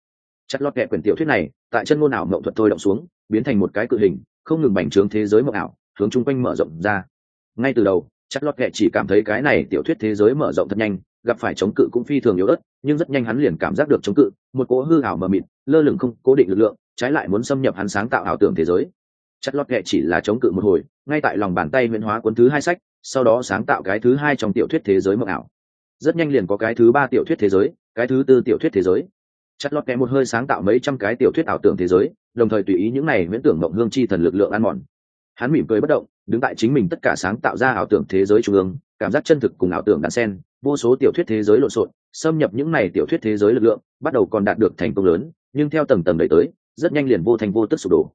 Chặt lót kẻ quyển tiểu thuyết này, tại chân ngôn ảo mộng thuật thôi động xuống, biến thành một cái cự hình, không ngừng bành trướng thế giới mộng ảo, hướng chung quanh mở rộng ra. Ngay từ đầu, chất lót kệ chỉ cảm thấy cái này tiểu thuyết thế giới mở rộng thật nhanh gặp phải chống cự cũng phi thường yếu ớt, nhưng rất nhanh hắn liền cảm giác được chống cự, một cỗ hư ảo mờ mịt, lơ lửng không, cố định lực lượng, trái lại muốn xâm nhập hắn sáng tạo ảo tưởng thế giới. Chất lót kệ chỉ là chống cự một hồi, ngay tại lòng bàn tay huyễn hóa cuốn thứ hai sách, sau đó sáng tạo cái thứ hai trong tiểu thuyết thế giới mộng ảo. Rất nhanh liền có cái thứ ba tiểu thuyết thế giới, cái thứ tư tiểu thuyết thế giới. Chất lót kệ một hơi sáng tạo mấy trăm cái tiểu thuyết ảo tưởng thế giới, đồng thời tùy ý những này huyễn tưởng mộng hương chi thần lực lượng ăn mòn. Hắn mỉm cười bất động, đứng tại chính mình tất cả sáng tạo ra ảo tưởng thế giới trung ương, cảm giác chân thực cùng ảo tưởng đan sen vô số tiểu thuyết thế giới lộn xộn, xâm nhập những này tiểu thuyết thế giới lực lượng, bắt đầu còn đạt được thành công lớn, nhưng theo tầng tầng đẩy tới, rất nhanh liền vô thành vô tức sụp đổ.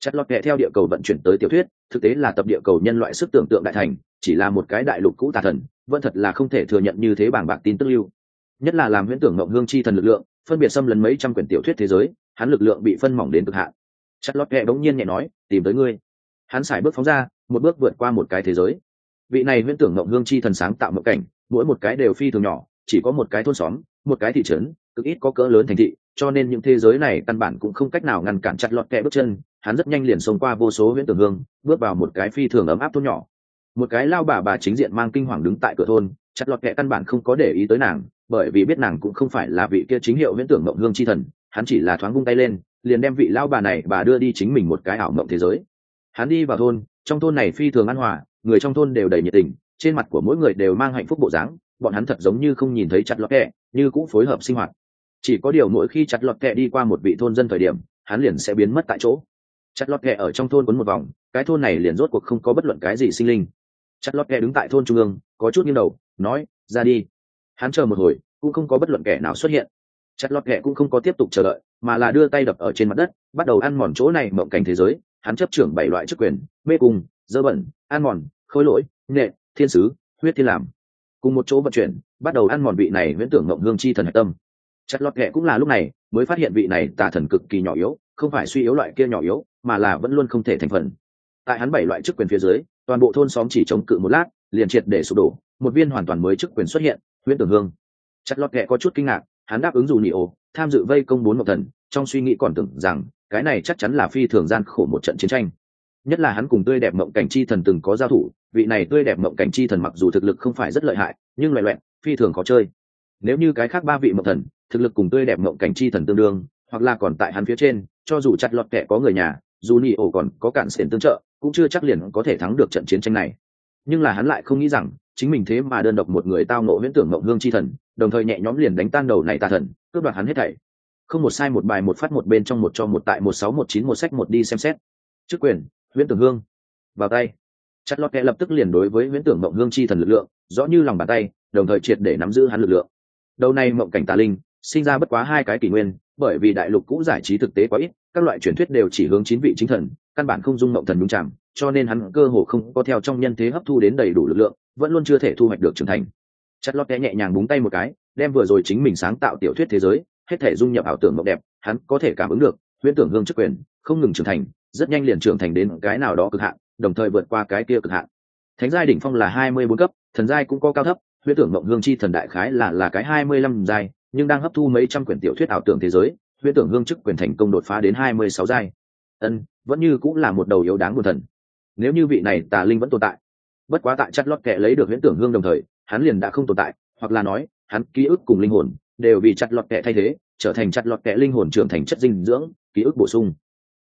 Chặt lọt kệ theo địa cầu vận chuyển tới tiểu thuyết, thực tế là tập địa cầu nhân loại sức tưởng tượng đại thành, chỉ là một cái đại lục cũ tà thần, vẫn thật là không thể thừa nhận như thế bảng bạc tin tức lưu. Nhất là làm huyễn tưởng ngộng hương chi thần lực lượng, phân biệt xâm lấn mấy trăm quyển tiểu thuyết thế giới, hắn lực lượng bị phân mỏng đến cực hạn. Chặt lọt kệ đống nhiên nhẹ nói, tìm tới ngươi. Hắn xài bước phóng ra, một bước vượt qua một cái thế giới. Vị này huyễn tưởng ngộng hương chi thần sáng tạo mộng cảnh mỗi một cái đều phi thường nhỏ, chỉ có một cái thôn xóm, một cái thị trấn, cực ít có cỡ lớn thành thị, cho nên những thế giới này căn bản cũng không cách nào ngăn cản chặt lọt kẹ bước chân. Hắn rất nhanh liền xông qua vô số huyễn tưởng hương, bước vào một cái phi thường ấm áp thôn nhỏ. Một cái lao bà bà chính diện mang kinh hoàng đứng tại cửa thôn, chặt lọt kẹ căn bản không có để ý tới nàng, bởi vì biết nàng cũng không phải là vị kia chính hiệu huyễn tưởng mộng hương chi thần, hắn chỉ là thoáng vung tay lên, liền đem vị lao bà này bà đưa đi chính mình một cái ảo mộng thế giới. Hắn đi vào thôn, trong thôn này phi thường an hòa, người trong thôn đều đầy nhiệt tình trên mặt của mỗi người đều mang hạnh phúc bộ dáng, bọn hắn thật giống như không nhìn thấy chặt lọt kẹ, như cũng phối hợp sinh hoạt. Chỉ có điều mỗi khi chặt lọt kẹ đi qua một vị thôn dân thời điểm, hắn liền sẽ biến mất tại chỗ. Chặt lọt kẹ ở trong thôn quấn một vòng, cái thôn này liền rốt cuộc không có bất luận cái gì sinh linh. Chặt lọt kẹ đứng tại thôn trung ương, có chút nghiêng đầu, nói, ra đi. Hắn chờ một hồi, cũng không có bất luận kẻ nào xuất hiện. Chặt lọt kẹ cũng không có tiếp tục chờ đợi, mà là đưa tay đập ở trên mặt đất, bắt đầu ăn mòn chỗ này mộng cảnh thế giới. Hắn chấp trưởng bảy loại chức quyền, mê cung, dơ bẩn, ăn mòn khối lỗi nệ thiên sứ, huyết thiên làm. Cùng một chỗ vận chuyển, bắt đầu ăn mòn vị này viễn tưởng ngộng hương chi thần hạch tâm. Chặt lọt kệ cũng là lúc này, mới phát hiện vị này tà thần cực kỳ nhỏ yếu, không phải suy yếu loại kia nhỏ yếu, mà là vẫn luôn không thể thành phần. Tại hắn bảy loại chức quyền phía dưới, toàn bộ thôn xóm chỉ chống cự một lát, liền triệt để sụp đổ, một viên hoàn toàn mới chức quyền xuất hiện, huyễn tưởng hương. Chặt lọt kệ có chút kinh ngạc, hắn đáp ứng dù nhị ổ, tham dự vây công bốn mộc thần, trong suy nghĩ còn tưởng rằng, cái này chắc chắn là phi thường gian khổ một trận chiến tranh nhất là hắn cùng tươi đẹp mộng cảnh chi thần từng có giao thủ, vị này tươi đẹp mộng cảnh chi thần mặc dù thực lực không phải rất lợi hại, nhưng loại loẹn phi thường khó chơi. Nếu như cái khác ba vị mộng thần, thực lực cùng tươi đẹp mộng cảnh chi thần tương đương, hoặc là còn tại hắn phía trên, cho dù chặt lọt kẻ có người nhà, dù nị ổ còn có cạn sển tương trợ, cũng chưa chắc liền có thể thắng được trận chiến tranh này. Nhưng là hắn lại không nghĩ rằng, chính mình thế mà đơn độc một người tao nộ huyễn tưởng mộng hương chi thần, đồng thời nhẹ nhõm liền đánh tan đầu này tà thần, cướp đoạt hắn hết thảy. Không một sai một bài một phát một bên trong một cho một tại một sáu một chín một sách một đi xem xét. Chức quyền huyễn tưởng hương. Vào tay. Chặt lọt kẹ lập tức liền đối với huyễn tưởng mộng hương chi thần lực lượng, rõ như lòng bàn tay, đồng thời triệt để nắm giữ hắn lực lượng. Đầu này mộng cảnh tà linh, sinh ra bất quá hai cái kỷ nguyên, bởi vì đại lục cũ giải trí thực tế quá ít, các loại truyền thuyết đều chỉ hướng chín vị chính thần, căn bản không dung mộng thần đúng chạm, cho nên hắn cơ hồ không có theo trong nhân thế hấp thu đến đầy đủ lực lượng, vẫn luôn chưa thể thu hoạch được trưởng thành. Chặt lót kẽ nhẹ nhàng búng tay một cái, đem vừa rồi chính mình sáng tạo tiểu thuyết thế giới, hết thể dung nhập ảo tưởng mộng đẹp, hắn có thể cảm ứng được, huyễn tưởng hương chức quyền, không ngừng trưởng thành rất nhanh liền trưởng thành đến cái nào đó cực hạn, đồng thời vượt qua cái kia cực hạn. Thánh giai đỉnh phong là hai mươi bốn cấp, thần giai cũng có cao thấp, huyễn tưởng mộng hương chi thần đại khái là là cái hai mươi lăm giai, nhưng đang hấp thu mấy trăm quyển tiểu thuyết ảo tưởng thế giới, huyễn tưởng hương chức quyền thành công đột phá đến hai mươi sáu giai. Ân, vẫn như cũng là một đầu yếu đáng buồn thần. Nếu như vị này tà linh vẫn tồn tại, bất quá tại chất lót kệ lấy được huyễn tưởng hương đồng thời, hắn liền đã không tồn tại, hoặc là nói, hắn ký ức cùng linh hồn đều bị chặt lọt kệ thay thế, trở thành chặt lọt kệ linh hồn trưởng thành chất dinh dưỡng, ký ức bổ sung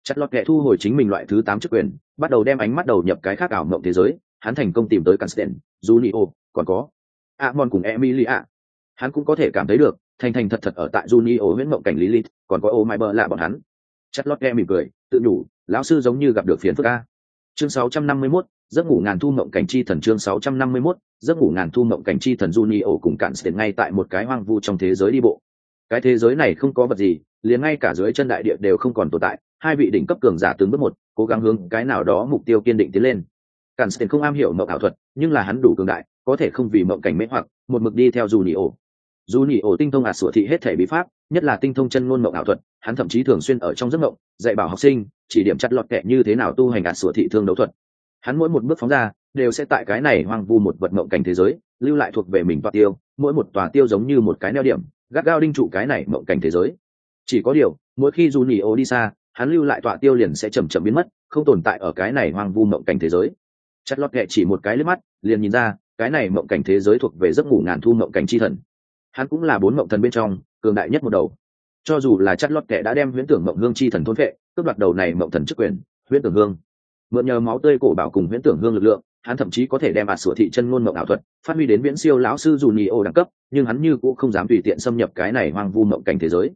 chặt lọt kẻ thu hồi chính mình loại thứ tám chức quyền bắt đầu đem ánh mắt đầu nhập cái khác ảo mộng thế giới hắn thành công tìm tới Cansten, Junio, còn có Amon cùng Emilia. Hắn cũng có thể cảm thấy được, thành thành thật thật ở tại Junio huyễn mộng cảnh Lilith, còn có Oh My Bơ bọn hắn. Chặt lót nghe mỉm cười, tự nhủ, lão sư giống như gặp được phiền phức a. Chương 651, giấc ngủ ngàn thu mộng cảnh chi thần chương 651, giấc ngủ ngàn thu mộng cảnh chi thần Junio cùng Cansten ngay tại một cái hoang vu trong thế giới đi bộ. Cái thế giới này không có vật gì, liền ngay cả dưới chân đại địa đều không còn tồn tại, hai vị đỉnh cấp cường giả từng bước một, cố gắng hướng cái nào đó mục tiêu kiên định tiến lên. Cản stiền không am hiểu mộng ảo thuật nhưng là hắn đủ cường đại có thể không vì mộng cảnh mê hoặc một mực đi theo dù nhị ổ dù nhị ổ tinh thông ạt sửa thị hết thể bí pháp nhất là tinh thông chân ngôn mộng ảo thuật hắn thậm chí thường xuyên ở trong giấc mộng dạy bảo học sinh chỉ điểm chặt lọt kẹ như thế nào tu hành ạt sửa thị thương đấu thuật. Hắn mỗi một bước phóng ra đều sẽ tại cái này hoang vu một vật mộng cảnh thế giới lưu lại thuộc về mình tòa tiêu mỗi một tòa tiêu giống như một cái neo điểm gắt gao đinh trụ cái này mộng cảnh thế giới. Chỉ có điều mỗi khi dù nhị ổ đi xa hắn lưu lại tọa tiêu liền sẽ chầm chậm biến mất, không tồn tại ở cái này hoang vu mộng cảnh thế giới. Chặt lọt kệ chỉ một cái lướt mắt, liền nhìn ra, cái này mộng cảnh thế giới thuộc về giấc ngủ ngàn thu mộng cảnh chi thần. Hắn cũng là bốn mộng thần bên trong, cường đại nhất một đầu. Cho dù là chặt lọt kệ đã đem huyễn tưởng mộng hương chi thần thôn vệ cướp đoạt đầu này mộng thần chức quyền, huyễn tưởng hương. Mượn nhờ máu tươi cổ bảo cùng huyễn tưởng hương lực lượng, hắn thậm chí có thể đem ạt sửa thị chân ngôn mộng ảo thuật phát huy đến viễn siêu lão sư dù nhì ô đẳng cấp, nhưng hắn như cũng không dám tùy tiện xâm nhập cái này hoang vu mộng cảnh thế giới.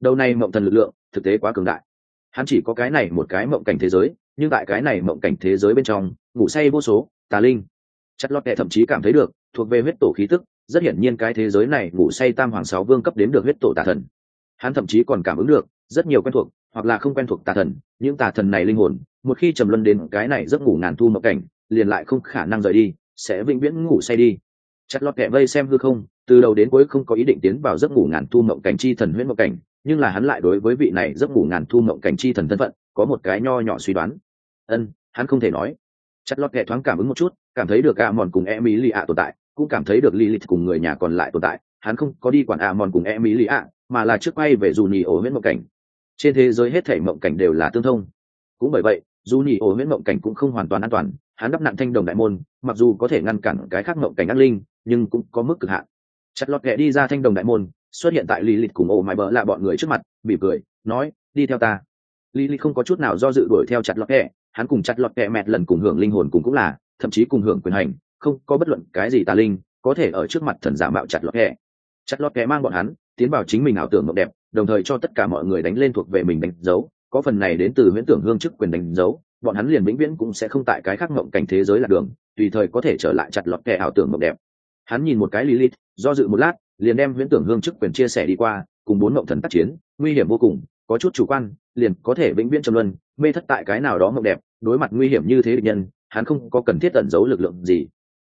Đầu này mộng thần lực lượng thực tế quá cường đại hắn chỉ có cái này một cái mộng cảnh thế giới, nhưng tại cái này mộng cảnh thế giới bên trong, ngủ say vô số, tà linh. Chất lót kệ thậm chí cảm thấy được, thuộc về huyết tổ khí tức, rất hiển nhiên cái thế giới này ngủ say tam hoàng sáu vương cấp đến được huyết tổ tà thần. Hắn thậm chí còn cảm ứng được, rất nhiều quen thuộc, hoặc là không quen thuộc tà thần, những tà thần này linh hồn, một khi trầm luân đến cái này giấc ngủ ngàn thu mộng cảnh, liền lại không khả năng rời đi, sẽ vĩnh viễn ngủ say đi. Chặt lót kệ vây xem hư không, từ đầu đến cuối không có ý định tiến vào giấc ngủ ngàn thu mộng cảnh chi thần huyết mộng cảnh nhưng là hắn lại đối với vị này giấc ngủ ngàn thu mộng cảnh chi thần thân phận, có một cái nho nhỏ suy đoán. Ân, hắn không thể nói. Chặt lót kệ thoáng cảm ứng một chút, cảm thấy được a mòn cùng e mỹ lì ạ tồn tại, cũng cảm thấy được lilith cùng người nhà còn lại tồn tại. Hắn không có đi quản a mòn cùng e mỹ lì ạ mà là trước quay về dù nhì ổ huyết mộng cảnh. Trên thế giới hết thể mộng cảnh đều là tương thông. Cũng bởi vậy dù nhì ổ huyết mộng cảnh cũng không hoàn toàn an toàn. Hắn đắp nặng thanh đồng đại môn, mặc dù có thể ngăn cản cái khác mộng cảnh ác linh, nhưng cũng có mức cực hạn chặt lọt kệ đi ra thanh đồng đại môn, xuất hiện tại lilith cùng ổ mái bỡ là bọn người trước mặt bị cười, nói, đi theo ta. Lilith không có chút nào do dự đuổi theo chặt lọt kệ hắn cùng chặt lọt kẹ mẹt lần cùng hưởng linh hồn cùng cũng là, thậm chí cùng hưởng quyền hành, không có bất luận cái gì tà linh, có thể ở trước mặt thần giả mạo chặt lọt kẹ chặt lọt kẹ mang bọn hắn, tiến vào chính mình ảo tưởng mộng đẹp, đồng thời cho tất cả mọi người đánh lên thuộc về mình đánh dấu, có phần này đến từ huyễn tưởng hương chức quyền đánh dấu, bọn hắn liền vĩnh viễn cũng sẽ không tại cái khác mộng cảnh thế giới là đường, tùy thời có thể trở lại chặt lọt kệ ảo tưởng mộng đẹp hắn nhìn một cái lilith, do dự một lát, liền đem huyễn tưởng hương chức quyền chia sẻ đi qua, cùng bốn mộng thần tác chiến, nguy hiểm vô cùng, có chút chủ quan, liền có thể vĩnh viễn trầm luân, mê thất tại cái nào đó mộng đẹp, đối mặt nguy hiểm như thế địch nhân, hắn không có cần thiết tẩn giấu lực lượng gì.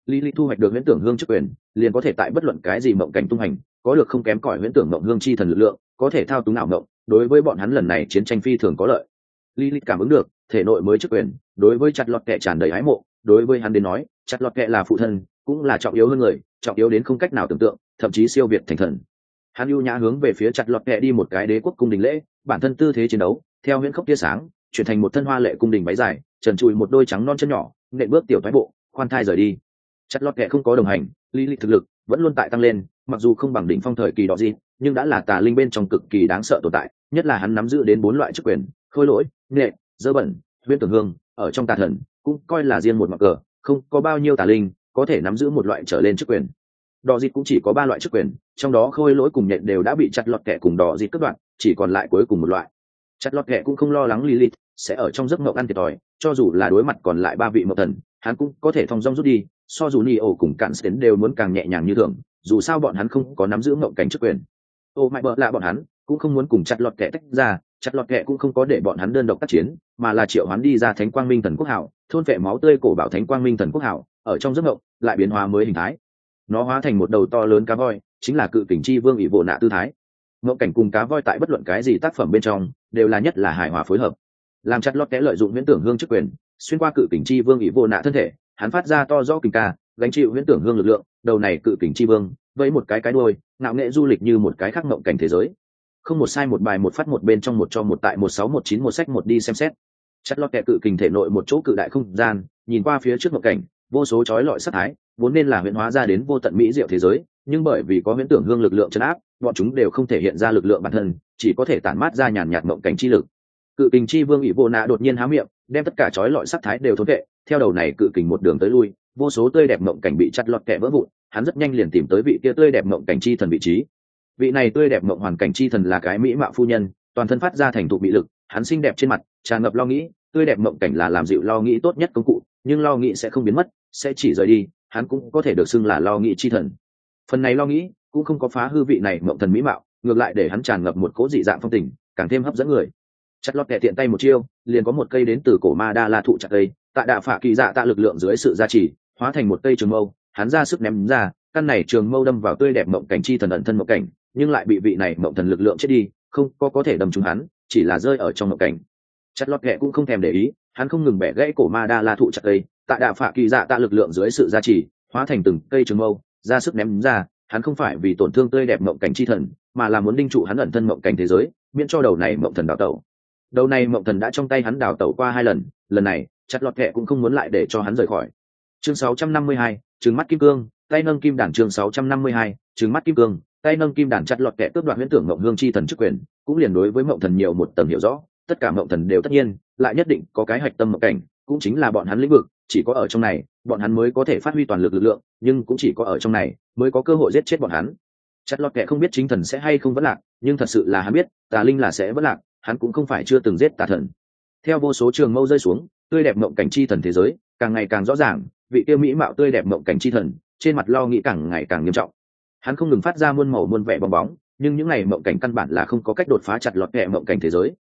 Lý lý thu hoạch được huyễn tưởng hương chức quyền, liền có thể tại bất luận cái gì mộng cảnh tung hành, có được không kém cỏi huyễn tưởng mộng hương chi thần lực lượng, có thể thao túng ảo mộng, đối với bọn hắn lần này chiến tranh phi thường có lợi. Lý lý cảm ứng được, thể nội mới chức quyền, đối với chặt lọt kệ tràn đầy ái mộ đối với hắn đến nói chặt lọt kệ là phụ thân, cũng là trọng yếu hơn người, trọng yếu đến không cách nào tưởng tượng, thậm chí siêu việt thành thần. Hắn ưu nhã hướng về phía chặt lọt kệ đi một cái đế quốc cung đình lễ, bản thân tư thế chiến đấu, theo huyễn khốc tia sáng, chuyển thành một thân hoa lệ cung đình váy dài, trần trụi một đôi trắng non chân nhỏ nệ bước tiểu thoái bộ, khoan thai rời đi. Chặt lọt kệ không có đồng hành, lý lịch thực lực vẫn luôn tại tăng lên, mặc dù không bằng đỉnh phong thời kỳ đó gì nhưng đã là tà linh bên trong cực kỳ đáng sợ tồn tại, nhất là hắn nắm giữ đến bốn loại chức quyền, khôi lỗi nghệ dơ bẩn huyễn tưởng hương, ở trong tà thần cũng coi là riêng một mặt cờ, không có bao nhiêu tà linh, có thể nắm giữ một loại trở lên chức quyền. Đỏ dịt cũng chỉ có ba loại chức quyền, trong đó khôi lỗi cùng nhện đều đã bị chặt lọt kẻ cùng đỏ dịt cất đoạn chỉ còn lại cuối cùng một loại. Chặt lọt kẻ cũng không lo lắng lilith, sẽ ở trong giấc mộng ăn thiệt thòi, cho dù là đối mặt còn lại ba vị mộng thần, hắn cũng có thể thong dong rút đi, so dù ni ổ cùng cạn đến đều muốn càng nhẹ nhàng như thường, dù sao bọn hắn không có nắm giữ mộng cảnh chức quyền. Ô mãi bợ lạ bọn hắn, cũng không muốn cùng chặt lọt kẻ tách ra chặt lọt kệ cũng không có để bọn hắn đơn độc tác chiến, mà là triệu hắn đi ra thánh quang minh thần quốc hảo, thôn vệ máu tươi cổ bảo thánh quang minh thần quốc hảo, ở trong giấc mộng, lại biến hóa mới hình thái. Nó hóa thành một đầu to lớn cá voi, chính là cự kình chi vương ỷ vô nạ tư thái. Ngộ cảnh cùng cá voi tại bất luận cái gì tác phẩm bên trong, đều là nhất là hài hòa phối hợp. Làm chặt lọt kẽ lợi dụng huyễn tưởng hương chức quyền, xuyên qua cự kình chi vương ỷ vô nạ thân thể, hắn phát ra to do kình ca, gánh chịu huyễn tưởng hương lực lượng, đầu này cự kình chi vương, với một cái cái đôi ngạo nghệ du lịch như một cái khác ngộng cảnh thế giới không một sai một bài một phát một bên trong một cho một tại một sáu một chín một sách một đi xem xét. Chặt lót kẹ cự kình thể nội một chỗ cự đại không gian, nhìn qua phía trước một cảnh, vô số chói lọi sắc thái, vốn nên là huyễn hóa ra đến vô tận mỹ diệu thế giới, nhưng bởi vì có huyễn tưởng hương lực lượng chấn áp, bọn chúng đều không thể hiện ra lực lượng bản thân, chỉ có thể tản mát ra nhàn nhạt mộng cảnh chi lực. Cự kình chi vương ỷ vô nạ đột nhiên há miệng, đem tất cả trói lọi sắc thái đều thốn vệ, theo đầu này cự kình một đường tới lui, vô số tươi đẹp mộng cảnh bị chặt lọt kẹ vỡ vụn, hắn rất nhanh liền tìm tới vị kia tươi đẹp mộng cảnh chi thần vị trí vị này tươi đẹp mộng hoàn cảnh chi thần là cái mỹ mạo phu nhân, toàn thân phát ra thành thụ bị lực, hắn xinh đẹp trên mặt, tràn ngập lo nghĩ, tươi đẹp mộng cảnh là làm dịu lo nghĩ tốt nhất công cụ, nhưng lo nghĩ sẽ không biến mất, sẽ chỉ rời đi, hắn cũng có thể được xưng là lo nghĩ chi thần. Phần này lo nghĩ cũng không có phá hư vị này mộng thần mỹ mạo, ngược lại để hắn tràn ngập một cố dị dạng phong tình, càng thêm hấp dẫn người. Chặt lọt kẹt tiện tay một chiêu, liền có một cây đến từ cổ ma đa la thụ chặt cây, tạ đạ phả kỳ dạ tạ lực lượng dưới sự gia trì, hóa thành một cây trường mâu, hắn ra sức ném ra, căn này trường mâu đâm vào tươi đẹp mộng cảnh chi thần ẩn thân mộng cảnh nhưng lại bị vị này mộng thần lực lượng chết đi không có có thể đâm trúng hắn chỉ là rơi ở trong mộng cảnh. Chặt lọt ghẹ cũng không thèm để ý hắn không ngừng bẻ gãy cổ ma đa la thụ chặt cây tại đạ phạ kỳ dạ tạ lực lượng dưới sự gia trì hóa thành từng cây trường mâu ra sức ném ra hắn không phải vì tổn thương tươi đẹp mộng cảnh chi thần mà là muốn đinh trụ hắn ẩn thân mộng cảnh thế giới miễn cho đầu này mộng thần đào tẩu. Đầu này mộng thần đã trong tay hắn đào tẩu qua hai lần lần này chặt lọt kệ cũng không muốn lại để cho hắn rời khỏi. Chương 652, trứng mắt kim cương tay nâng kim đản chương 652, trứng mắt kim cương tay nâng kim đàn chặt lọt kẻ cướp đoạt huyễn tưởng mộng hương chi thần chức quyền, cũng liền đối với mộng thần nhiều một tầng hiểu rõ, tất cả mộng thần đều tất nhiên, lại nhất định có cái hạch tâm mộng cảnh, cũng chính là bọn hắn lĩnh vực, chỉ có ở trong này, bọn hắn mới có thể phát huy toàn lực lực lượng, nhưng cũng chỉ có ở trong này, mới có cơ hội giết chết bọn hắn. Chặt lọt kẻ không biết chính thần sẽ hay không vẫn lạc, nhưng thật sự là hắn biết, tà linh là sẽ vẫn lạc, hắn cũng không phải chưa từng giết tà thần. Theo vô số trường mâu rơi xuống, tươi đẹp mộng cảnh chi thần thế giới, càng ngày càng rõ ràng, vị tiêu mỹ mạo tươi đẹp mộng cảnh chi thần, trên mặt lo nghĩ càng ngày càng nghiêm trọng hắn không ngừng phát ra muôn màu muôn vẻ bong bóng, nhưng những ngày mộng cảnh căn bản là không có cách đột phá chặt lọt kẹ mộng cảnh thế giới.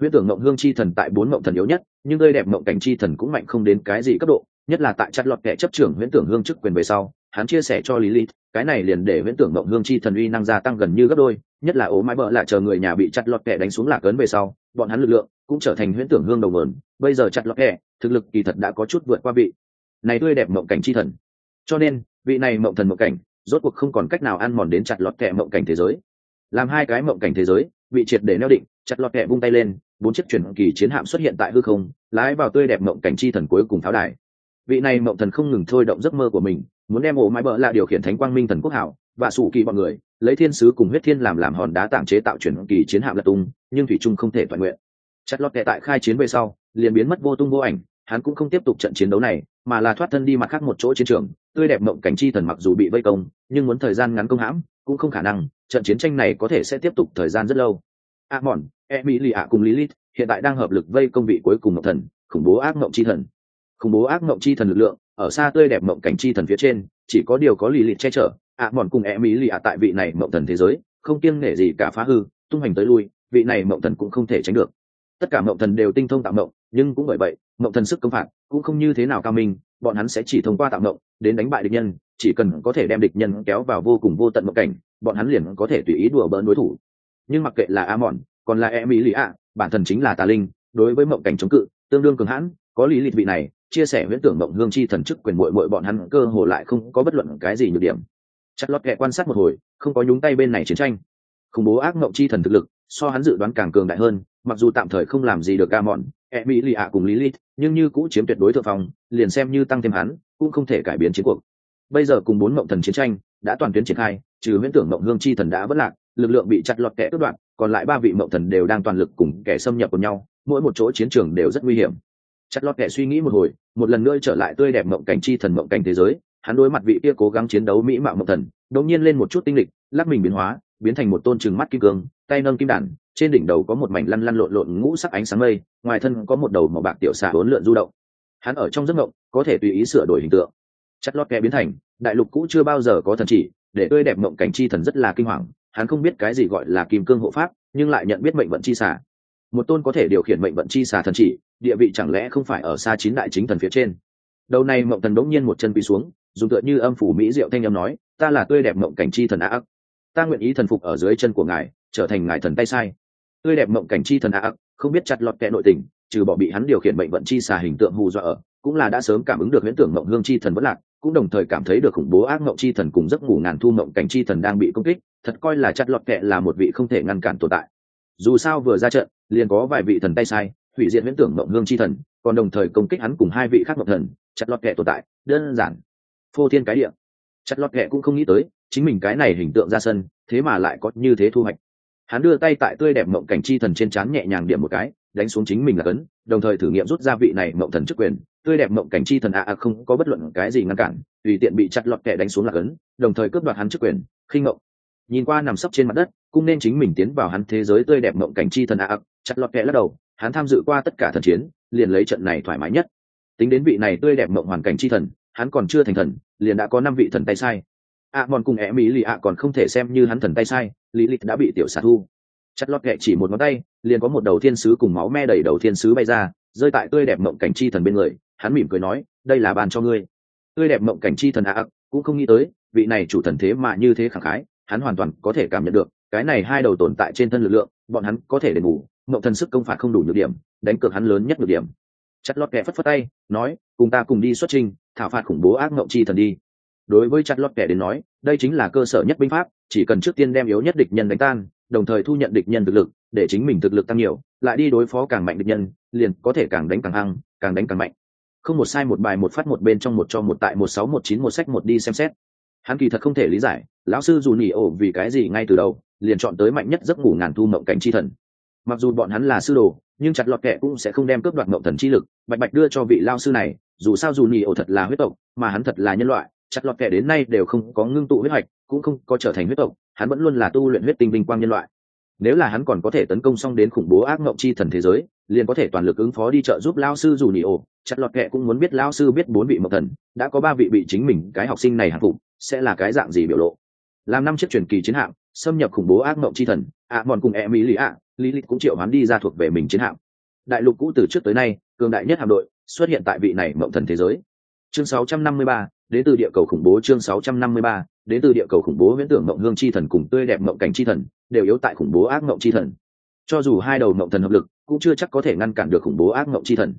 Huyễn tưởng mộng hương chi thần tại bốn mộng thần yếu nhất, nhưng tươi đẹp mộng cảnh chi thần cũng mạnh không đến cái gì cấp độ, nhất là tại chặt lọt kẹ chấp trưởng huyễn tưởng hương chức quyền về sau, hắn chia sẻ cho lý lilith, cái này liền để huyễn tưởng mộng hương chi thần uy năng gia tăng gần như gấp đôi, nhất là ố mái bợ lại chờ người nhà bị chặt lọt kẹ đánh xuống lạc ấn về sau, bọn hắn lực lượng cũng trở thành huyễn tưởng hương đầu mờn bây giờ chặt lọt kẹ thực lực kỳ thật đã có chút vượt qua vị này tươi đẹp mộng cảnh chi thần. Cho nên, vị này mộng thần mộng cảnh rốt cuộc không còn cách nào ăn mòn đến chặt lọt kẹ mộng cảnh thế giới. Làm hai cái mộng cảnh thế giới, bị triệt để neo định, chặt lọt kẹ vung tay lên, bốn chiếc chuyển kỳ chiến hạm xuất hiện tại hư không, lái vào tươi đẹp mộng cảnh chi thần cuối cùng pháo đài. Vị này mộng thần không ngừng thôi động giấc mơ của mình, muốn đem ổ mái bỡ là điều khiển thánh quang minh thần quốc hảo, và sủ kỳ bọn người, lấy thiên sứ cùng huyết thiên làm làm hòn đá tạm chế tạo chuyển kỳ chiến hạm lật tung, nhưng thủy trung không thể toàn nguyện. Chặt lọt kẹ tại khai chiến về sau, liền biến mất vô tung vô ảnh, hắn cũng không tiếp tục trận chiến đấu này mà là thoát thân đi mặt khác một chỗ chiến trường. Tươi đẹp mộng cảnh chi thần mặc dù bị vây công, nhưng muốn thời gian ngắn công hãm cũng không khả năng, trận chiến tranh này có thể sẽ tiếp tục thời gian rất lâu. A mòn e mỹ lì ạ cùng lilith hiện tại đang hợp lực vây công vị cuối cùng mộng thần, khủng bố ác mộng chi thần. Khủng bố ác mộng chi thần lực lượng, ở xa tươi đẹp mộng cảnh chi thần phía trên, chỉ có điều có lì lịt che chở. Ạ mòn cùng e mỹ lì ạ tại vị này mộng thần thế giới, không kiêng nể gì cả phá hư, tung hành tới lui, vị này mộng thần cũng không thể tránh được. Tất cả mộng thần đều tinh thông tạo mộng nhưng cũng bởi vậy, mộng thần sức công phạt cũng không như thế nào cao minh, bọn hắn sẽ chỉ thông qua tạo mộng, đến đánh bại địch nhân, chỉ cần có thể đem địch nhân kéo vào vô cùng vô tận mộng cảnh, bọn hắn liền có thể tùy ý đùa bỡn đối thủ. Nhưng mặc kệ là a mòn còn là e mỹ lì ạ bản thân chính là tà linh, đối với mộng cảnh chống cự, tương đương cường hãn, có lý lịch vị này, chia sẻ huyễn tưởng mộng hương chi thần chức quyền muội muội bọn hắn cơ hồ lại không có bất luận cái gì nhược điểm. Chặt lót kệ quan sát một hồi, không có nhúng tay bên này chiến tranh. Khủng bố ác mộng chi thần thực lực, so hắn dự đoán càng cường đại hơn, mặc dù tạm thời không làm gì được ca mọn e mỹ lì ạ cùng lý lít, nhưng như cũ chiếm tuyệt đối thượng phòng liền xem như tăng thêm hắn, cũng không thể cải biến chiến cuộc. Bây giờ cùng bốn mộng thần chiến tranh đã toàn tuyến triển khai, trừ huyễn tưởng mộng hương chi thần đã vất lạc, lực lượng bị chặt lọt kẻ cướp đoạn còn lại ba vị mộng thần đều đang toàn lực cùng kẻ xâm nhập của nhau, mỗi một chỗ chiến trường đều rất nguy hiểm. Chặt lọt kẻ suy nghĩ một hồi, một lần nữa trở lại tươi đẹp mộng cảnh chi thần mộng cảnh thế giới, hắn đối mặt vị kia cố gắng chiến đấu mỹ mạo mộng thần, đột nhiên lên một chút tinh lịch, lắc mình biến hóa, biến thành một tôn trừng mắt kim cương, tay nâng kim đản trên đỉnh đầu có một mảnh lăn lăn lộn lộn ngũ sắc ánh sáng mây, ngoài thân có một đầu màu bạc tiểu xà hỗn lượn du động. Hắn ở trong giấc mộng, có thể tùy ý sửa đổi hình tượng. Chất lót kẽ biến thành, đại lục cũ chưa bao giờ có thần chỉ, để tươi đẹp mộng cảnh chi thần rất là kinh hoàng, hắn không biết cái gì gọi là kim cương hộ pháp, nhưng lại nhận biết mệnh vận chi xà. Một tôn có thể điều khiển mệnh vận chi xà thần chỉ, địa vị chẳng lẽ không phải ở xa chín đại chính thần phía trên? Đầu này mộng thần đống nhiên một chân bị xuống, dùng tựa như âm phủ mỹ diệu thanh âm nói, ta là tươi đẹp mộng cảnh chi thần ác. Ta nguyện ý thần phục ở dưới chân của ngài, trở thành ngài thần tay sai tươi đẹp mộng cảnh chi thần ác không biết chặt lọt kẹ nội tình, trừ bỏ bị hắn điều khiển bệnh vận chi xà hình tượng hù dọa ở, cũng là đã sớm cảm ứng được huyễn tưởng mộng hương chi thần vẫn lạc, cũng đồng thời cảm thấy được khủng bố ác mộng chi thần cùng giấc ngủ ngàn thu mộng cảnh chi thần đang bị công kích, thật coi là chặt lọt kẹ là một vị không thể ngăn cản tồn tại. Dù sao vừa ra trận, liền có vài vị thần tay sai, hủy diệt huyễn tưởng mộng hương chi thần, còn đồng thời công kích hắn cùng hai vị khác mộng thần, chặt lọt kẹ tồn tại, đơn giản. Phô thiên cái địa. Chặt lọt kẹ cũng không nghĩ tới, chính mình cái này hình tượng ra sân, thế mà lại có như thế thu hoạch hắn đưa tay tại tươi đẹp mộng cảnh chi thần trên trán nhẹ nhàng điểm một cái, đánh xuống chính mình là cấn, đồng thời thử nghiệm rút ra vị này mộng thần chức quyền. Tươi đẹp mộng cảnh chi thần a à không có bất luận cái gì ngăn cản, tùy tiện bị chặt lọt kẻ đánh xuống là cấn, đồng thời cướp đoạt hắn chức quyền. Khinh mộng nhìn qua nằm sấp trên mặt đất, cũng nên chính mình tiến vào hắn thế giới tươi đẹp mộng cảnh chi thần a à chặt lọt kẻ lắc đầu, hắn tham dự qua tất cả thần chiến, liền lấy trận này thoải mái nhất. Tính đến vị này tươi đẹp mộng hoàn cảnh chi thần, hắn còn chưa thành thần, liền đã có năm vị thần tay sai ạ à, mòn cùng ẹ mỹ lì ạ còn không thể xem như hắn thần tay sai lý lịch đã bị tiểu xạ thu. Chặt lọt kệ chỉ một ngón tay liền có một đầu thiên sứ cùng máu me đầy đầu thiên sứ bay ra rơi tại tươi đẹp mộng cảnh chi thần bên người hắn mỉm cười nói đây là bàn cho ngươi. Tươi đẹp mộng cảnh chi thần ạ cũng không nghĩ tới vị này chủ thần thế mà như thế khẳng khái hắn hoàn toàn có thể cảm nhận được cái này hai đầu tồn tại trên thân lực lượng bọn hắn có thể đền bù mộng thần sức công phạt không đủ nhược điểm đánh cược hắn lớn nhất nhược điểm. Chặt lọt kệ phất phất tay nói cùng ta cùng đi xuất trình thảo phạt khủng bố ác mộng chi thần đi đối với chặt lọt kẻ đến nói, đây chính là cơ sở nhất binh pháp, chỉ cần trước tiên đem yếu nhất địch nhân đánh tan, đồng thời thu nhận địch nhân thực lực, để chính mình thực lực tăng nhiều, lại đi đối phó càng mạnh địch nhân, liền có thể càng đánh càng hăng, càng đánh càng mạnh. Không một sai một bài một phát một bên trong một cho một tại một sáu một chín một sách một đi xem xét. Hắn kỳ thật không thể lý giải, lão sư dù nhỉ ổ vì cái gì ngay từ đầu, liền chọn tới mạnh nhất giấc ngủ ngàn thu mộng cảnh chi thần. Mặc dù bọn hắn là sư đồ, nhưng chặt lọt kẻ cũng sẽ không đem cướp đoạt mộng thần chi lực, bạch bạch đưa cho vị lao sư này, dù sao dù nhỉ ổ thật là huyết tộc, mà hắn thật là nhân loại chặt lọt kệ đến nay đều không có ngưng tụ huyết hoạch cũng không có trở thành huyết tộc hắn vẫn luôn là tu luyện huyết tinh vinh quang nhân loại. Nếu là hắn còn có thể tấn công xong đến khủng bố ác mộng chi thần thế giới liền có thể toàn lực ứng phó đi trợ giúp lao sư dù nỉ ổ. Chặt lọt kệ cũng muốn biết lao sư biết bốn vị mộng thần đã có ba vị bị chính mình cái học sinh này hạng phục sẽ là cái dạng gì biểu lộ. Làm năm chiếc truyền kỳ chiến hạm xâm nhập khủng bố ác mộng chi thần ạ mòn cùng e mỹ lý ạ lý lịch cũng triệu hắn đi ra thuộc về mình chiến hạm. Đại lục cũ từ trước tới nay cường đại nhất hạm đội xuất hiện tại vị này mộng thần thế giới. Chương 653, đến từ địa cầu khủng bố chương 653, đến từ địa cầu khủng bố viễn tưởng mộng hương chi thần cùng tươi đẹp mộng cảnh chi thần đều yếu tại khủng bố ác mộng chi thần. Cho dù hai đầu mộng thần hợp lực cũng chưa chắc có thể ngăn cản được khủng bố ác mộng chi thần.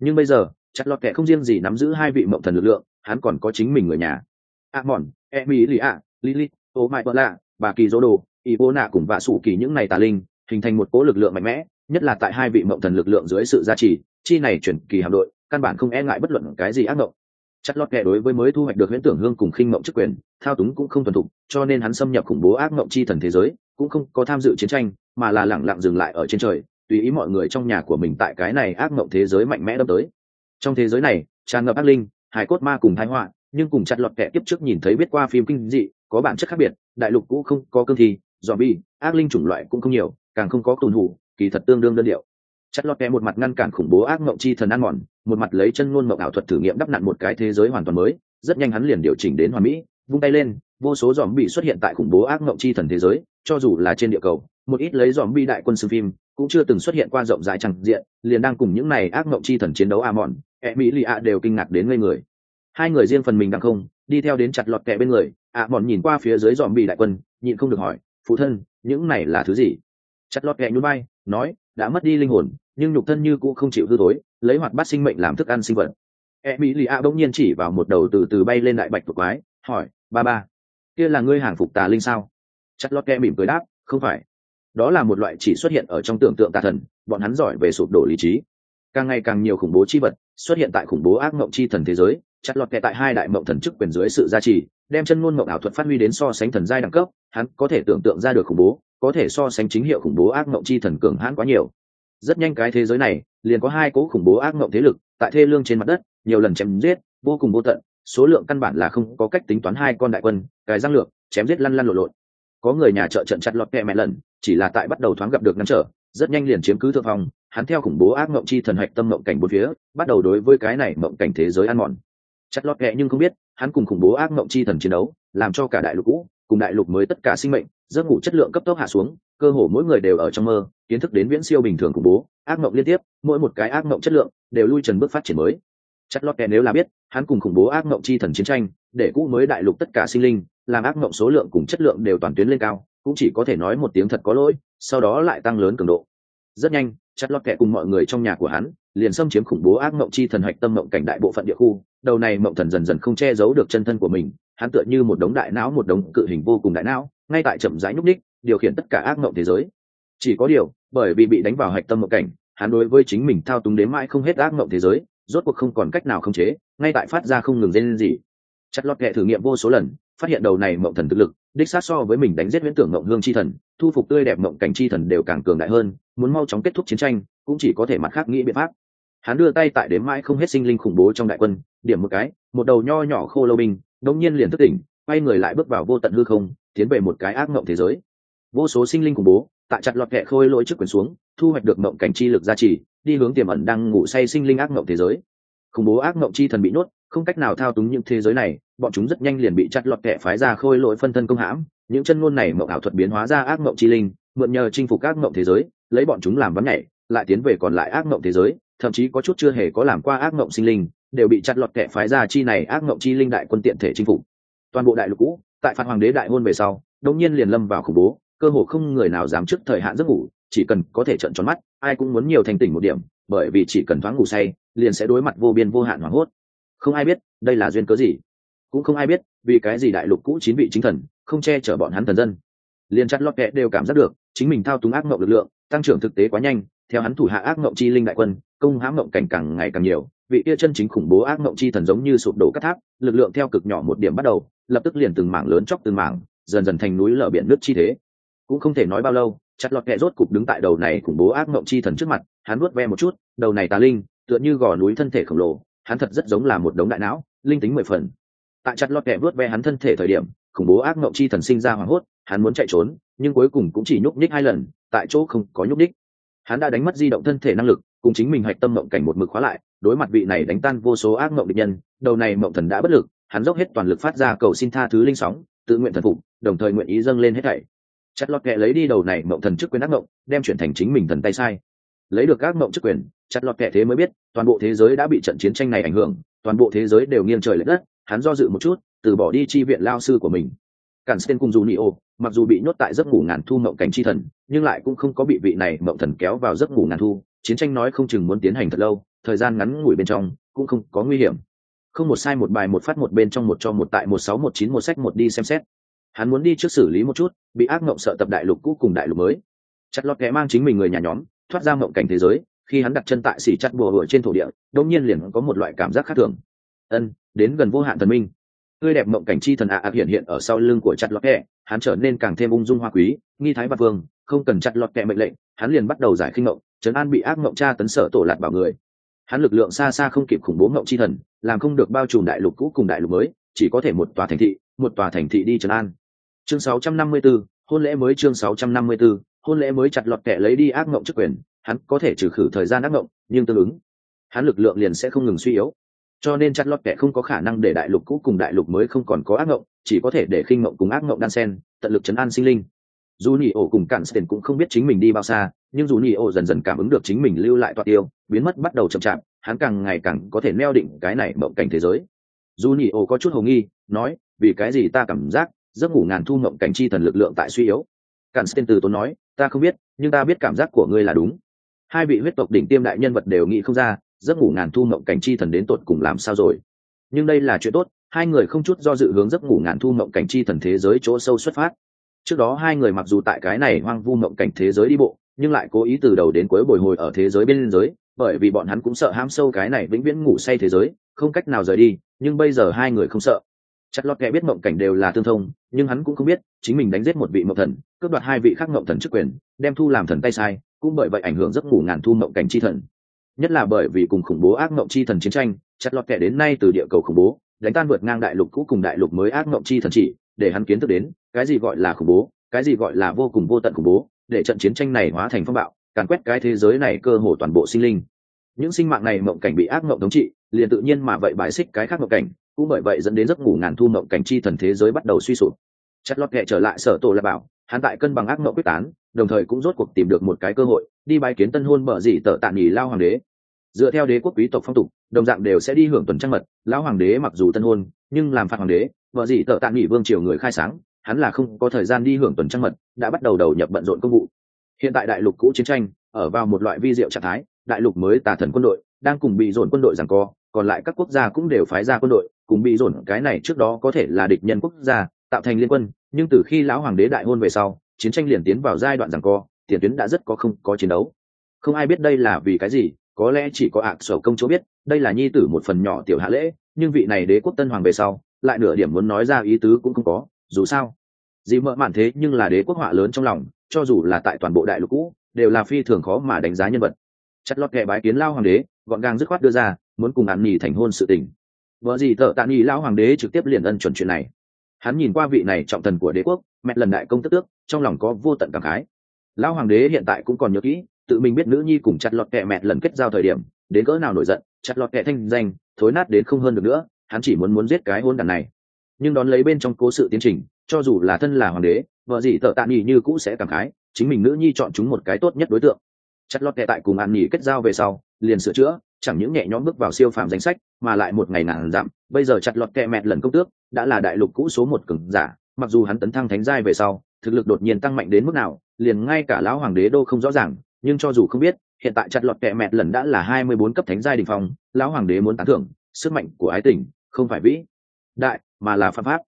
Nhưng bây giờ chặt lọt kẻ không riêng gì nắm giữ hai vị mộng thần lực lượng hắn còn có chính mình người nhà. A mọn, e mỹ lì lili ô mai bợ bà kỳ dỗ đồ Ivona bố cùng vạ sủ kỳ những này tà linh hình thành một cố lực lượng mạnh mẽ nhất là tại hai vị mộng thần lực lượng dưới sự gia trì chi này chuyển kỳ hạm đội căn bản không e ngại bất luận cái gì ác mộng chất lót kệ đối với mới thu hoạch được huyễn tưởng hương cùng khinh mộng chức quyền, thao túng cũng không thuần thục, cho nên hắn xâm nhập khủng bố ác mộng chi thần thế giới, cũng không có tham dự chiến tranh, mà là lẳng lặng dừng lại ở trên trời, tùy ý mọi người trong nhà của mình tại cái này ác mộng thế giới mạnh mẽ đâm tới. Trong thế giới này, tràn ngập ác linh hải cốt ma cùng thái họa, nhưng cùng chặt lọt kẻ tiếp trước nhìn thấy biết qua phim kinh dị, có bản chất khác biệt, đại lục cũ không có cương thi, zombie, ác linh chủng loại cũng không nhiều, càng không có tùn hủ, kỳ thật tương đương đơn điệu chất lót kẽ một mặt ngăn cản khủng bố ác mộng chi thần ăn mòn, một mặt lấy chân ngôn mộng ảo thuật thử nghiệm đắp nặn một cái thế giới hoàn toàn mới, rất nhanh hắn liền điều chỉnh đến hoàn mỹ, vung tay lên, vô số dòm bị xuất hiện tại khủng bố ác mộng chi thần thế giới, cho dù là trên địa cầu, một ít lấy dòm bi đại quân sư phim cũng chưa từng xuất hiện qua rộng rãi chẳng diện, liền đang cùng những này ác mộng chi thần chiến đấu a mòn e mỹ lì a đều kinh ngạc đến ngây người. Hai người riêng phần mình đang không, đi theo đến chặt lọt kẹ bên người a mòn nhìn qua phía dưới dòm bi đại quân, nhịn không được hỏi, phụ thân, những này là thứ gì? Chặt lọt kẹ nhún bay nói đã mất đi linh hồn, nhưng nhục thân như cũng không chịu hư thối, lấy hoạt bát sinh mệnh làm thức ăn sinh vật. E mỹ lì a bỗng nhiên chỉ vào một đầu từ từ bay lên đại bạch thuộc quái, hỏi, ba ba, kia là ngươi hàng phục tà linh sao? Chất lót ke mỉm cười đáp, không phải. Đó là một loại chỉ xuất hiện ở trong tưởng tượng tà thần, bọn hắn giỏi về sụp đổ lý trí. Càng ngày càng nhiều khủng bố chi vật xuất hiện tại khủng bố ác mộng chi thần thế giới chặt lọt kẹt tại hai đại mộng thần chức quyền dưới sự gia trì, đem chân ngôn mộng ảo thuật phát huy đến so sánh thần giai đẳng cấp, hắn có thể tưởng tượng ra được khủng bố có thể so sánh chính hiệu khủng bố ác mộng chi thần cường hãn quá nhiều. Rất nhanh cái thế giới này liền có hai cố khủng bố ác mộng thế lực tại thê lương trên mặt đất, nhiều lần chém giết, vô cùng vô tận, số lượng căn bản là không có cách tính toán hai con đại quân, cái răng lược, chém giết lăn lăn lộn lộn. Có người nhà trợ trận chặt lọt kẹ mẹ lần, chỉ là tại bắt đầu thoáng gặp được ngăn trở, rất nhanh liền chiếm cứ thượng phong, hắn theo khủng bố ác mộng chi thần hạch tâm mộng cảnh bốn phía, bắt đầu đối với cái này mộng cảnh thế giới ăn mòn. Chặt lọt kẹ nhưng không biết, hắn cùng khủng bố ác mộng chi thần chiến đấu, làm cho cả đại lục cũ, cùng đại lục mới tất cả sinh mệnh giấc ngủ chất lượng cấp tốc hạ xuống, cơ hồ mỗi người đều ở trong mơ, kiến thức đến viễn siêu bình thường khủng bố, ác mộng liên tiếp, mỗi một cái ác mộng chất lượng đều lui trần bước phát triển mới. Chất lót kẻ nếu là biết, hắn cùng khủng bố ác mộng chi thần chiến tranh, để cũ mới đại lục tất cả sinh linh, làm ác mộng số lượng cùng chất lượng đều toàn tuyến lên cao, cũng chỉ có thể nói một tiếng thật có lỗi, sau đó lại tăng lớn cường độ. Rất nhanh chất lót kẻ cùng mọi người trong nhà của hắn, liền xâm chiếm khủng bố ác mộng chi thần hạch tâm mộng cảnh đại bộ phận địa khu đầu này mộng thần dần dần không che giấu được chân thân của mình, hắn tựa như một đống đại não, một đống cự hình vô cùng đại não, ngay tại chậm rãi nhúc ních điều khiển tất cả ác mộng thế giới. Chỉ có điều, bởi vì bị đánh vào hạch tâm mộng cảnh, hắn đối với chính mình thao túng đến mãi không hết ác mộng thế giới, rốt cuộc không còn cách nào khống chế, ngay tại phát ra không ngừng dây lên gì chặt lọt kệ thử nghiệm vô số lần, phát hiện đầu này mộng thần thực lực, đích sát so với mình đánh giết huyễn tưởng mộng hương chi thần, thu phục tươi đẹp mộng cảnh chi thần đều càng cường đại hơn, muốn mau chóng kết thúc chiến tranh, cũng chỉ có thể mặt khác nghĩ biện pháp hắn đưa tay tại đếm mãi không hết sinh linh khủng bố trong đại quân, điểm một cái, một đầu nho nhỏ khô lâu binh đống nhiên liền thức tỉnh, quay người lại bước vào vô tận hư không, tiến về một cái ác mộng thế giới. Vô số sinh linh khủng bố, tại chặt lọt kẹ khôi lỗi trước quyền xuống, thu hoạch được mộng cảnh chi lực gia trì, đi hướng tiềm ẩn đang ngủ say sinh linh ác mộng thế giới. Khủng bố ác mộng chi thần bị nuốt, không cách nào thao túng những thế giới này, bọn chúng rất nhanh liền bị chặt lọt kẹ phái ra khôi lỗi phân thân công hãm, những chân ngôn này mộng ảo thuật biến hóa ra ác mộng chi linh, mượn nhờ chinh phục ác mộng thế giới, lấy bọn chúng làm vắng nhảy, lại tiến về còn lại ác mộng thế giới thậm chí có chút chưa hề có làm qua ác mộng sinh linh, đều bị chặt lọt kẻ phái ra chi này ác mộng chi linh đại quân tiện thể chinh phục. Toàn bộ đại lục cũ, tại phạt hoàng đế đại hôn về sau đống nhiên liền lâm vào khủng bố, cơ hồ không người nào dám trước thời hạn giấc ngủ, chỉ cần có thể trận tròn mắt, ai cũng muốn nhiều thành tỉnh một điểm, bởi vì chỉ cần thoáng ngủ say, liền sẽ đối mặt vô biên vô hạn hoảng hốt. Không ai biết, đây là duyên cớ gì? Cũng không ai biết, vì cái gì đại lục cũ chín vị chính thần không che chở bọn hắn thần dân. Liền chặt lọt kẹ đều cảm giác được, chính mình thao túng ác mộng lực lượng, tăng trưởng thực tế quá nhanh theo hắn thủ hạ ác mộng chi linh đại quân, công hãm mộng cảnh càng ngày càng nhiều, vị kia chân chính khủng bố ác mộng chi thần giống như sụp đổ các tháp, lực lượng theo cực nhỏ một điểm bắt đầu, lập tức liền từng mảng lớn chóc từng mảng, dần dần thành núi lở biển nước chi thế. Cũng không thể nói bao lâu, chặt lọt kẹ rốt cục đứng tại đầu này khủng bố ác mộng chi thần trước mặt, hắn vuốt ve một chút, đầu này tà linh, tựa như gò núi thân thể khổng lồ, hắn thật rất giống là một đống đại não, linh tính mười phần. Tại chặt lọt kẹ vuốt ve hắn thân thể thời điểm, khủng bố ác mộng chi thần sinh ra hoảng hốt, hắn muốn chạy trốn, nhưng cuối cùng cũng chỉ nhúc nhích hai lần, tại chỗ không có nhúc nhích hắn đã đánh mất di động thân thể năng lực, cùng chính mình hạch tâm mộng cảnh một mực khóa lại, đối mặt vị này đánh tan vô số ác mộng địch nhân, đầu này mộng thần đã bất lực, hắn dốc hết toàn lực phát ra cầu xin tha thứ linh sóng, tự nguyện thần phục, đồng thời nguyện ý dâng lên hết thảy. Chặt lọt kệ lấy đi đầu này mộng thần chức quyền ác mộng, đem chuyển thành chính mình thần tay sai. Lấy được ác mộng chức quyền, chặt lọt kệ thế mới biết, toàn bộ thế giới đã bị trận chiến tranh này ảnh hưởng, toàn bộ thế giới đều nghiêng trời lệch đất, hắn do dự một chút, từ bỏ đi chi viện lao sư của mình. Cản sten cùng dù nị ô mặc dù bị nhốt tại giấc ngủ ngàn thu mộng cảnh chi thần nhưng lại cũng không có bị vị này mộng thần kéo vào giấc ngủ ngàn thu. Chiến tranh nói không chừng muốn tiến hành thật lâu, thời gian ngắn ngủi bên trong cũng không có nguy hiểm. Không một sai một bài một phát một bên trong một cho một tại một sáu một chín một sách một đi xem xét. Hắn muốn đi trước xử lý một chút, bị ác mộng sợ tập đại lục cũ cùng đại lục mới. Chặt lọt kẽ mang chính mình người nhà nhóm, thoát ra mộng cảnh thế giới, khi hắn đặt chân tại xỉ chặt bùa hựa trên thổ địa đông nhiên liền có một loại cảm giác khác thường. Ân, đến gần vô hạn thần minh. Tươi đẹp mộng cảnh chi thần ạ à hiện hiện ở sau lưng của chặt lọt kẽ hắn trở nên càng thêm ung dung hoa quý, nghi thái bạc vương không cần chặt lọt kẹ mệnh lệnh hắn liền bắt đầu giải khinh mộng trấn an bị ác mộng tra tấn sở tổ lạt bảo người. Hắn lực lượng xa xa không kịp khủng bố mộng chi thần làm không được bao trùm đại lục cũ cùng đại lục mới chỉ có thể một tòa thành thị một tòa thành thị đi trấn an. Chương 654, hôn lễ mới chương 654, hôn lễ mới chặt lọt kẻ lấy đi ác mộng chức quyền hắn có thể trừ khử thời gian ác mộng nhưng tương ứng hắn lực lượng liền sẽ không ngừng suy yếu. Cho nên chặt lọt kẻ không có khả năng để đại lục cũ cùng đại lục mới không còn có ác mộng chỉ có thể để khinh mộng cùng ác mộng đan sen tận lực chấn an sinh linh dù nhị ổ cùng cản sten cũng không biết chính mình đi bao xa, nhưng dù nhị ổ dần dần cảm ứng được chính mình lưu lại toa tiêu, biến mất bắt đầu chậm chạp, hắn càng ngày càng có thể neo định cái này mộng cảnh thế giới. Dù nhị ổ có chút hồ nghi, nói, vì cái gì ta cảm giác giấc ngủ ngàn thu mộng cảnh chi thần lực lượng tại suy yếu? Cản sten từ tốn nói, ta không biết, nhưng ta biết cảm giác của ngươi là đúng. Hai vị huyết tộc đỉnh tiêm đại nhân vật đều nghĩ không ra, giấc ngủ ngàn thu mộng cảnh chi thần đến tột cùng làm sao rồi. Nhưng đây là chuyện tốt, hai người không chút do dự hướng giấc ngủ ngàn thu mộng cảnh chi thần thế giới chỗ sâu xuất phát trước đó hai người mặc dù tại cái này hoang vu mộng cảnh thế giới đi bộ, nhưng lại cố ý từ đầu đến cuối bồi hồi ở thế giới bên giới bởi vì bọn hắn cũng sợ ham sâu cái này vĩnh viễn ngủ say thế giới, không cách nào rời đi, nhưng bây giờ hai người không sợ. Chặt lọt kẻ biết mộng cảnh đều là tương thông, nhưng hắn cũng không biết, chính mình đánh giết một vị mộng thần, cướp đoạt hai vị khác mộng thần chức quyền, đem thu làm thần tay sai, cũng bởi vậy ảnh hưởng giấc ngủ ngàn thu mộng cảnh chi thần. Nhất là bởi vì cùng khủng bố ác mộng chi thần chiến tranh chặt lọt kẻ đến nay từ địa cầu khủng bố, đánh tan vượt ngang đại lục cũ cùng đại lục mới ác mộng chi thần chỉ để hắn kiến thức đến, cái gì gọi là khủng bố, cái gì gọi là vô cùng vô tận khủng bố, để trận chiến tranh này hóa thành phong bạo, càn quét cái thế giới này cơ hồ toàn bộ sinh linh. Những sinh mạng này mộng cảnh bị ác mộng thống trị, liền tự nhiên mà vậy bài xích cái khác mộng cảnh, cũng bởi vậy dẫn đến giấc ngủ ngàn thu mộng cảnh chi thần thế giới bắt đầu suy sụp. Chất lót kệ trở lại sở tổ là bảo, hắn tại cân bằng ác mộng quyết tán, đồng thời cũng rốt cuộc tìm được một cái cơ hội, đi bài kiến tân hôn mở dị tở tạm nghỉ lao hoàng đế. Dựa theo đế quốc quý tộc phong tục, đồng dạng đều sẽ đi hưởng tuần trăng mật lão hoàng đế mặc dù tân hôn, nhưng làm phạt hoàng đế vợ gì tợ tạm nghỉ vương triều người khai sáng, hắn là không có thời gian đi hưởng tuần trăng mật, đã bắt đầu đầu nhập bận rộn công vụ. Hiện tại đại lục cũ chiến tranh, ở vào một loại vi diệu trạng thái, đại lục mới tà thần quân đội, đang cùng bị dồn quân đội rằng co, còn lại các quốc gia cũng đều phái ra quân đội, cùng bị dồn, cái này trước đó có thể là địch nhân quốc gia, tạo thành liên quân, nhưng từ khi lão hoàng đế đại hôn về sau, chiến tranh liền tiến vào giai đoạn rằng co, tiền tuyến đã rất có không có chiến đấu. Không ai biết đây là vì cái gì, có lẽ chỉ có ạc sở công chỗ biết, đây là nhi tử một phần nhỏ tiểu hạ lễ, nhưng vị này đế quốc tân hoàng về sau lại nửa điểm muốn nói ra ý tứ cũng không có, dù sao. Dì mợ mạn thế nhưng là đế quốc họa lớn trong lòng, cho dù là tại toàn bộ đại lục cũ, đều là phi thường khó mà đánh giá nhân vật. Chặt lọt kệ bái kiến lao hoàng đế, gọn gàng dứt khoát đưa ra, muốn cùng ăn nhì thành hôn sự tình. Vợ gì thợ tạ nhì lao hoàng đế trực tiếp liền ân chuẩn chuyện này. Hắn nhìn qua vị này trọng thần của đế quốc, mẹ lần đại công tức tước, trong lòng có vô tận cảm khái. Lao hoàng đế hiện tại cũng còn nhớ kỹ, tự mình biết nữ nhi cùng chặt lọt kẹ mẹ lần kết giao thời điểm, đến cỡ nào nổi giận, chặt lọt kẹ thanh danh, thối nát đến không hơn được nữa hắn chỉ muốn muốn giết cái hôn đàn này. Nhưng đón lấy bên trong cố sự tiến trình cho dù là thân là hoàng đế vợ gì tợ tạ nghỉ như cũ sẽ cảm khái chính mình nữ nhi chọn chúng một cái tốt nhất đối tượng. Chặt lót kệ tại cùng an nghỉ kết giao về sau liền sửa chữa chẳng những nhẹ nhõm bước vào siêu phàm danh sách mà lại một ngày ngàn giảm, bây giờ chặt lọt kệ mẹt lần công tước đã là đại lục cũ số một cường giả mặc dù hắn tấn thăng thánh giai về sau thực lực đột nhiên tăng mạnh đến mức nào liền ngay cả lão hoàng đế đô không rõ ràng nhưng cho dù không biết hiện tại chặt lọt kệ mẹt lần đã là hai mươi bốn cấp thánh giai đình phong lão hoàng đế muốn tán thưởng sức mạnh của ái tình không phải vĩ đại, mà là pháp pháp,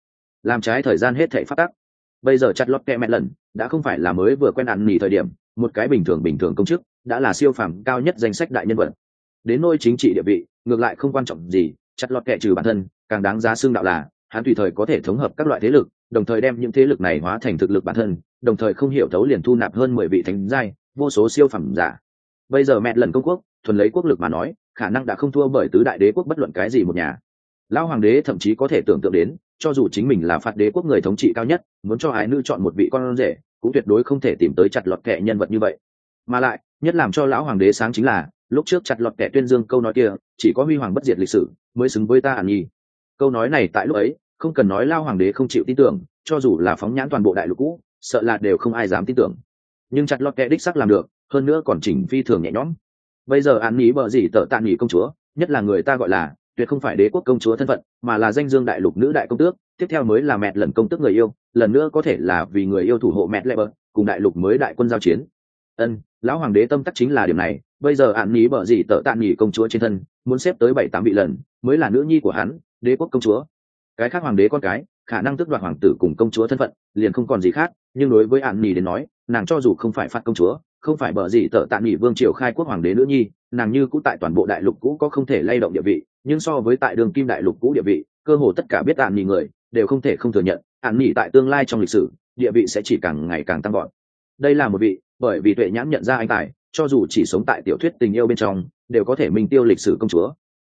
làm trái thời gian hết thảy phát tắc. Bây giờ chặt lọt kẹ mẹ lần, đã không phải là mới vừa quen ăn nghỉ thời điểm, một cái bình thường bình thường công chức đã là siêu phàm cao nhất danh sách đại nhân vật. Đến nôi chính trị địa vị, ngược lại không quan trọng gì, chặt lọt kẹ trừ bản thân, càng đáng giá xương đạo là, hắn tùy thời có thể thống hợp các loại thế lực, đồng thời đem những thế lực này hóa thành thực lực bản thân, đồng thời không hiểu thấu liền thu nạp hơn mười vị thánh giai, vô số siêu phẩm giả. Bây giờ mẹ lần công quốc, thuần lấy quốc lực mà nói, khả năng đã không thua bởi tứ đại đế quốc bất luận cái gì một nhà lão hoàng đế thậm chí có thể tưởng tượng đến, cho dù chính mình là phạt đế quốc người thống trị cao nhất, muốn cho ái nữ chọn một vị con rể, cũng tuyệt đối không thể tìm tới chặt lọt kệ nhân vật như vậy. Mà lại, nhất làm cho lão hoàng đế sáng chính là, lúc trước chặt lọt kẻ tuyên dương câu nói kia, chỉ có huy hoàng bất diệt lịch sử, mới xứng với ta hàn nhi câu nói này tại lúc ấy, không cần nói lao hoàng đế không chịu tin tưởng, cho dù là phóng nhãn toàn bộ đại lục cũ, sợ là đều không ai dám tin tưởng. Nhưng chặt lọt kẻ đích sắc làm được, hơn nữa còn chỉnh phi thường nhẹ nhõm. Bây giờ an nghĩ bờ gì tở tạ nghỉ công chúa, nhất là người ta gọi là tuyệt không phải đế quốc công chúa thân phận, mà là danh dương đại lục nữ đại công tước, tiếp theo mới là mẹ lần công tước người yêu, lần nữa có thể là vì người yêu thủ hộ mẹ lệ bờ cùng đại lục mới đại quân giao chiến. Ân, lão hoàng đế tâm tắc chính là điểm này, bây giờ ạn nhí bở gì tợ tạn nhỉ công chúa trên thân, muốn xếp tới bảy tám vị lần, mới là nữ nhi của hắn, đế quốc công chúa. Cái khác hoàng đế con cái, khả năng tước đoạt hoàng tử cùng công chúa thân phận, liền không còn gì khác, nhưng đối với ạn nhỉ đến nói, nàng cho dù không phải phạt công chúa, không phải bở gì tợ tạn nhỉ vương triều khai quốc hoàng đế nữ nhi, nàng như cũ tại toàn bộ đại lục cũ có không thể lay động địa vị nhưng so với tại đường kim đại lục cũ địa vị, cơ hồ tất cả biết ạn nghỉ người đều không thể không thừa nhận, ạn nhỉ tại tương lai trong lịch sử, địa vị sẽ chỉ càng ngày càng tăng gọn đây là một vị, bởi vì tuệ nhãn nhận ra anh tài, cho dù chỉ sống tại tiểu thuyết tình yêu bên trong, đều có thể minh tiêu lịch sử công chúa.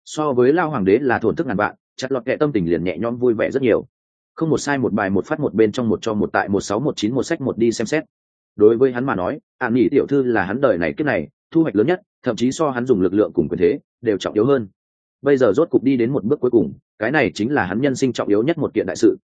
So với lao hoàng đế là thổn thức ngàn vạn, chặt lọt kệ tâm tình liền nhẹ nhõm vui vẻ rất nhiều. Không một sai một bài một phát một bên trong một cho một tại một sáu một chín một sách một đi xem xét. Đối với hắn mà nói, ạn nghỉ tiểu thư là hắn đời này kiếp này, thu hoạch lớn nhất, thậm chí so hắn dùng lực lượng cùng quyền thế, đều trọng yếu hơn bây giờ rốt cục đi đến một bước cuối cùng, cái này chính là hắn nhân sinh trọng yếu nhất một kiện đại sự.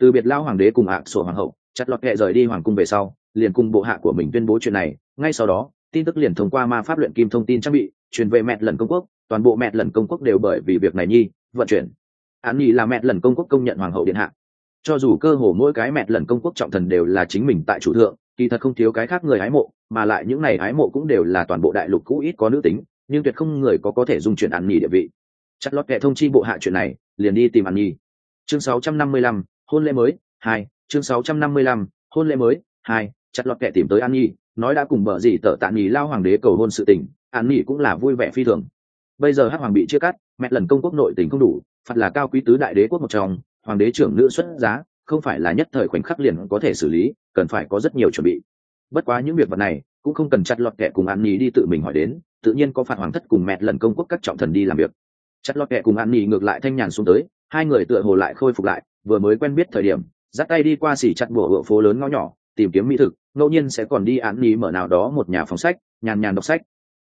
Từ biệt lao hoàng đế cùng ạ, sổ hoàng hậu, chặt lọt kệ rời đi hoàng cung về sau, liền cùng bộ hạ của mình tuyên bố chuyện này. Ngay sau đó, tin tức liền thông qua ma pháp luyện kim thông tin trang bị, truyền về mẹ lần công quốc. Toàn bộ mẹ lần công quốc đều bởi vì việc này nhi, vận chuyển. Án nhi là mẹ lần công quốc công nhận hoàng hậu điện hạ. Cho dù cơ hồ mỗi cái mẹ lần công quốc trọng thần đều là chính mình tại chủ thượng, kỳ thật không thiếu cái khác người hái mộ, mà lại những này hái mộ cũng đều là toàn bộ đại lục cũ ít có nữ tính, nhưng tuyệt không người có có thể dung chuyển án nhi địa vị chặt lót kệ thông chi bộ hạ chuyện này liền đi tìm ăn nhi. Chương 655, hôn lễ mới hai chương 655, hôn lễ mới hai chặt lọt kệ tìm tới an nhi nói đã cùng bờ gì tợ tạ nghỉ lao hoàng đế cầu hôn sự tình an nhi cũng là vui vẻ phi thường. Bây giờ hắc hoàng bị chia cắt mẹ lần công quốc nội tình không đủ phật là cao quý tứ đại đế quốc một trong hoàng đế trưởng nữ xuất giá không phải là nhất thời khoảnh khắc liền có thể xử lý cần phải có rất nhiều chuẩn bị. Bất quá những việc vật này cũng không cần chặt lọt kệ cùng an nhi đi tự mình hỏi đến tự nhiên có phạt hoàng thất cùng mẹ lần công quốc các trọng thần đi làm việc chặt lọt kệ cùng an nỉ ngược lại thanh nhàn xuống tới, hai người tựa hồ lại khôi phục lại, vừa mới quen biết thời điểm, dắt tay đi qua xỉ chặt bùa hựa phố lớn ngõ nhỏ, tìm kiếm mỹ thực, ngẫu nhiên sẽ còn đi an nỉ mở nào đó một nhà phòng sách, nhàn nhàn đọc sách.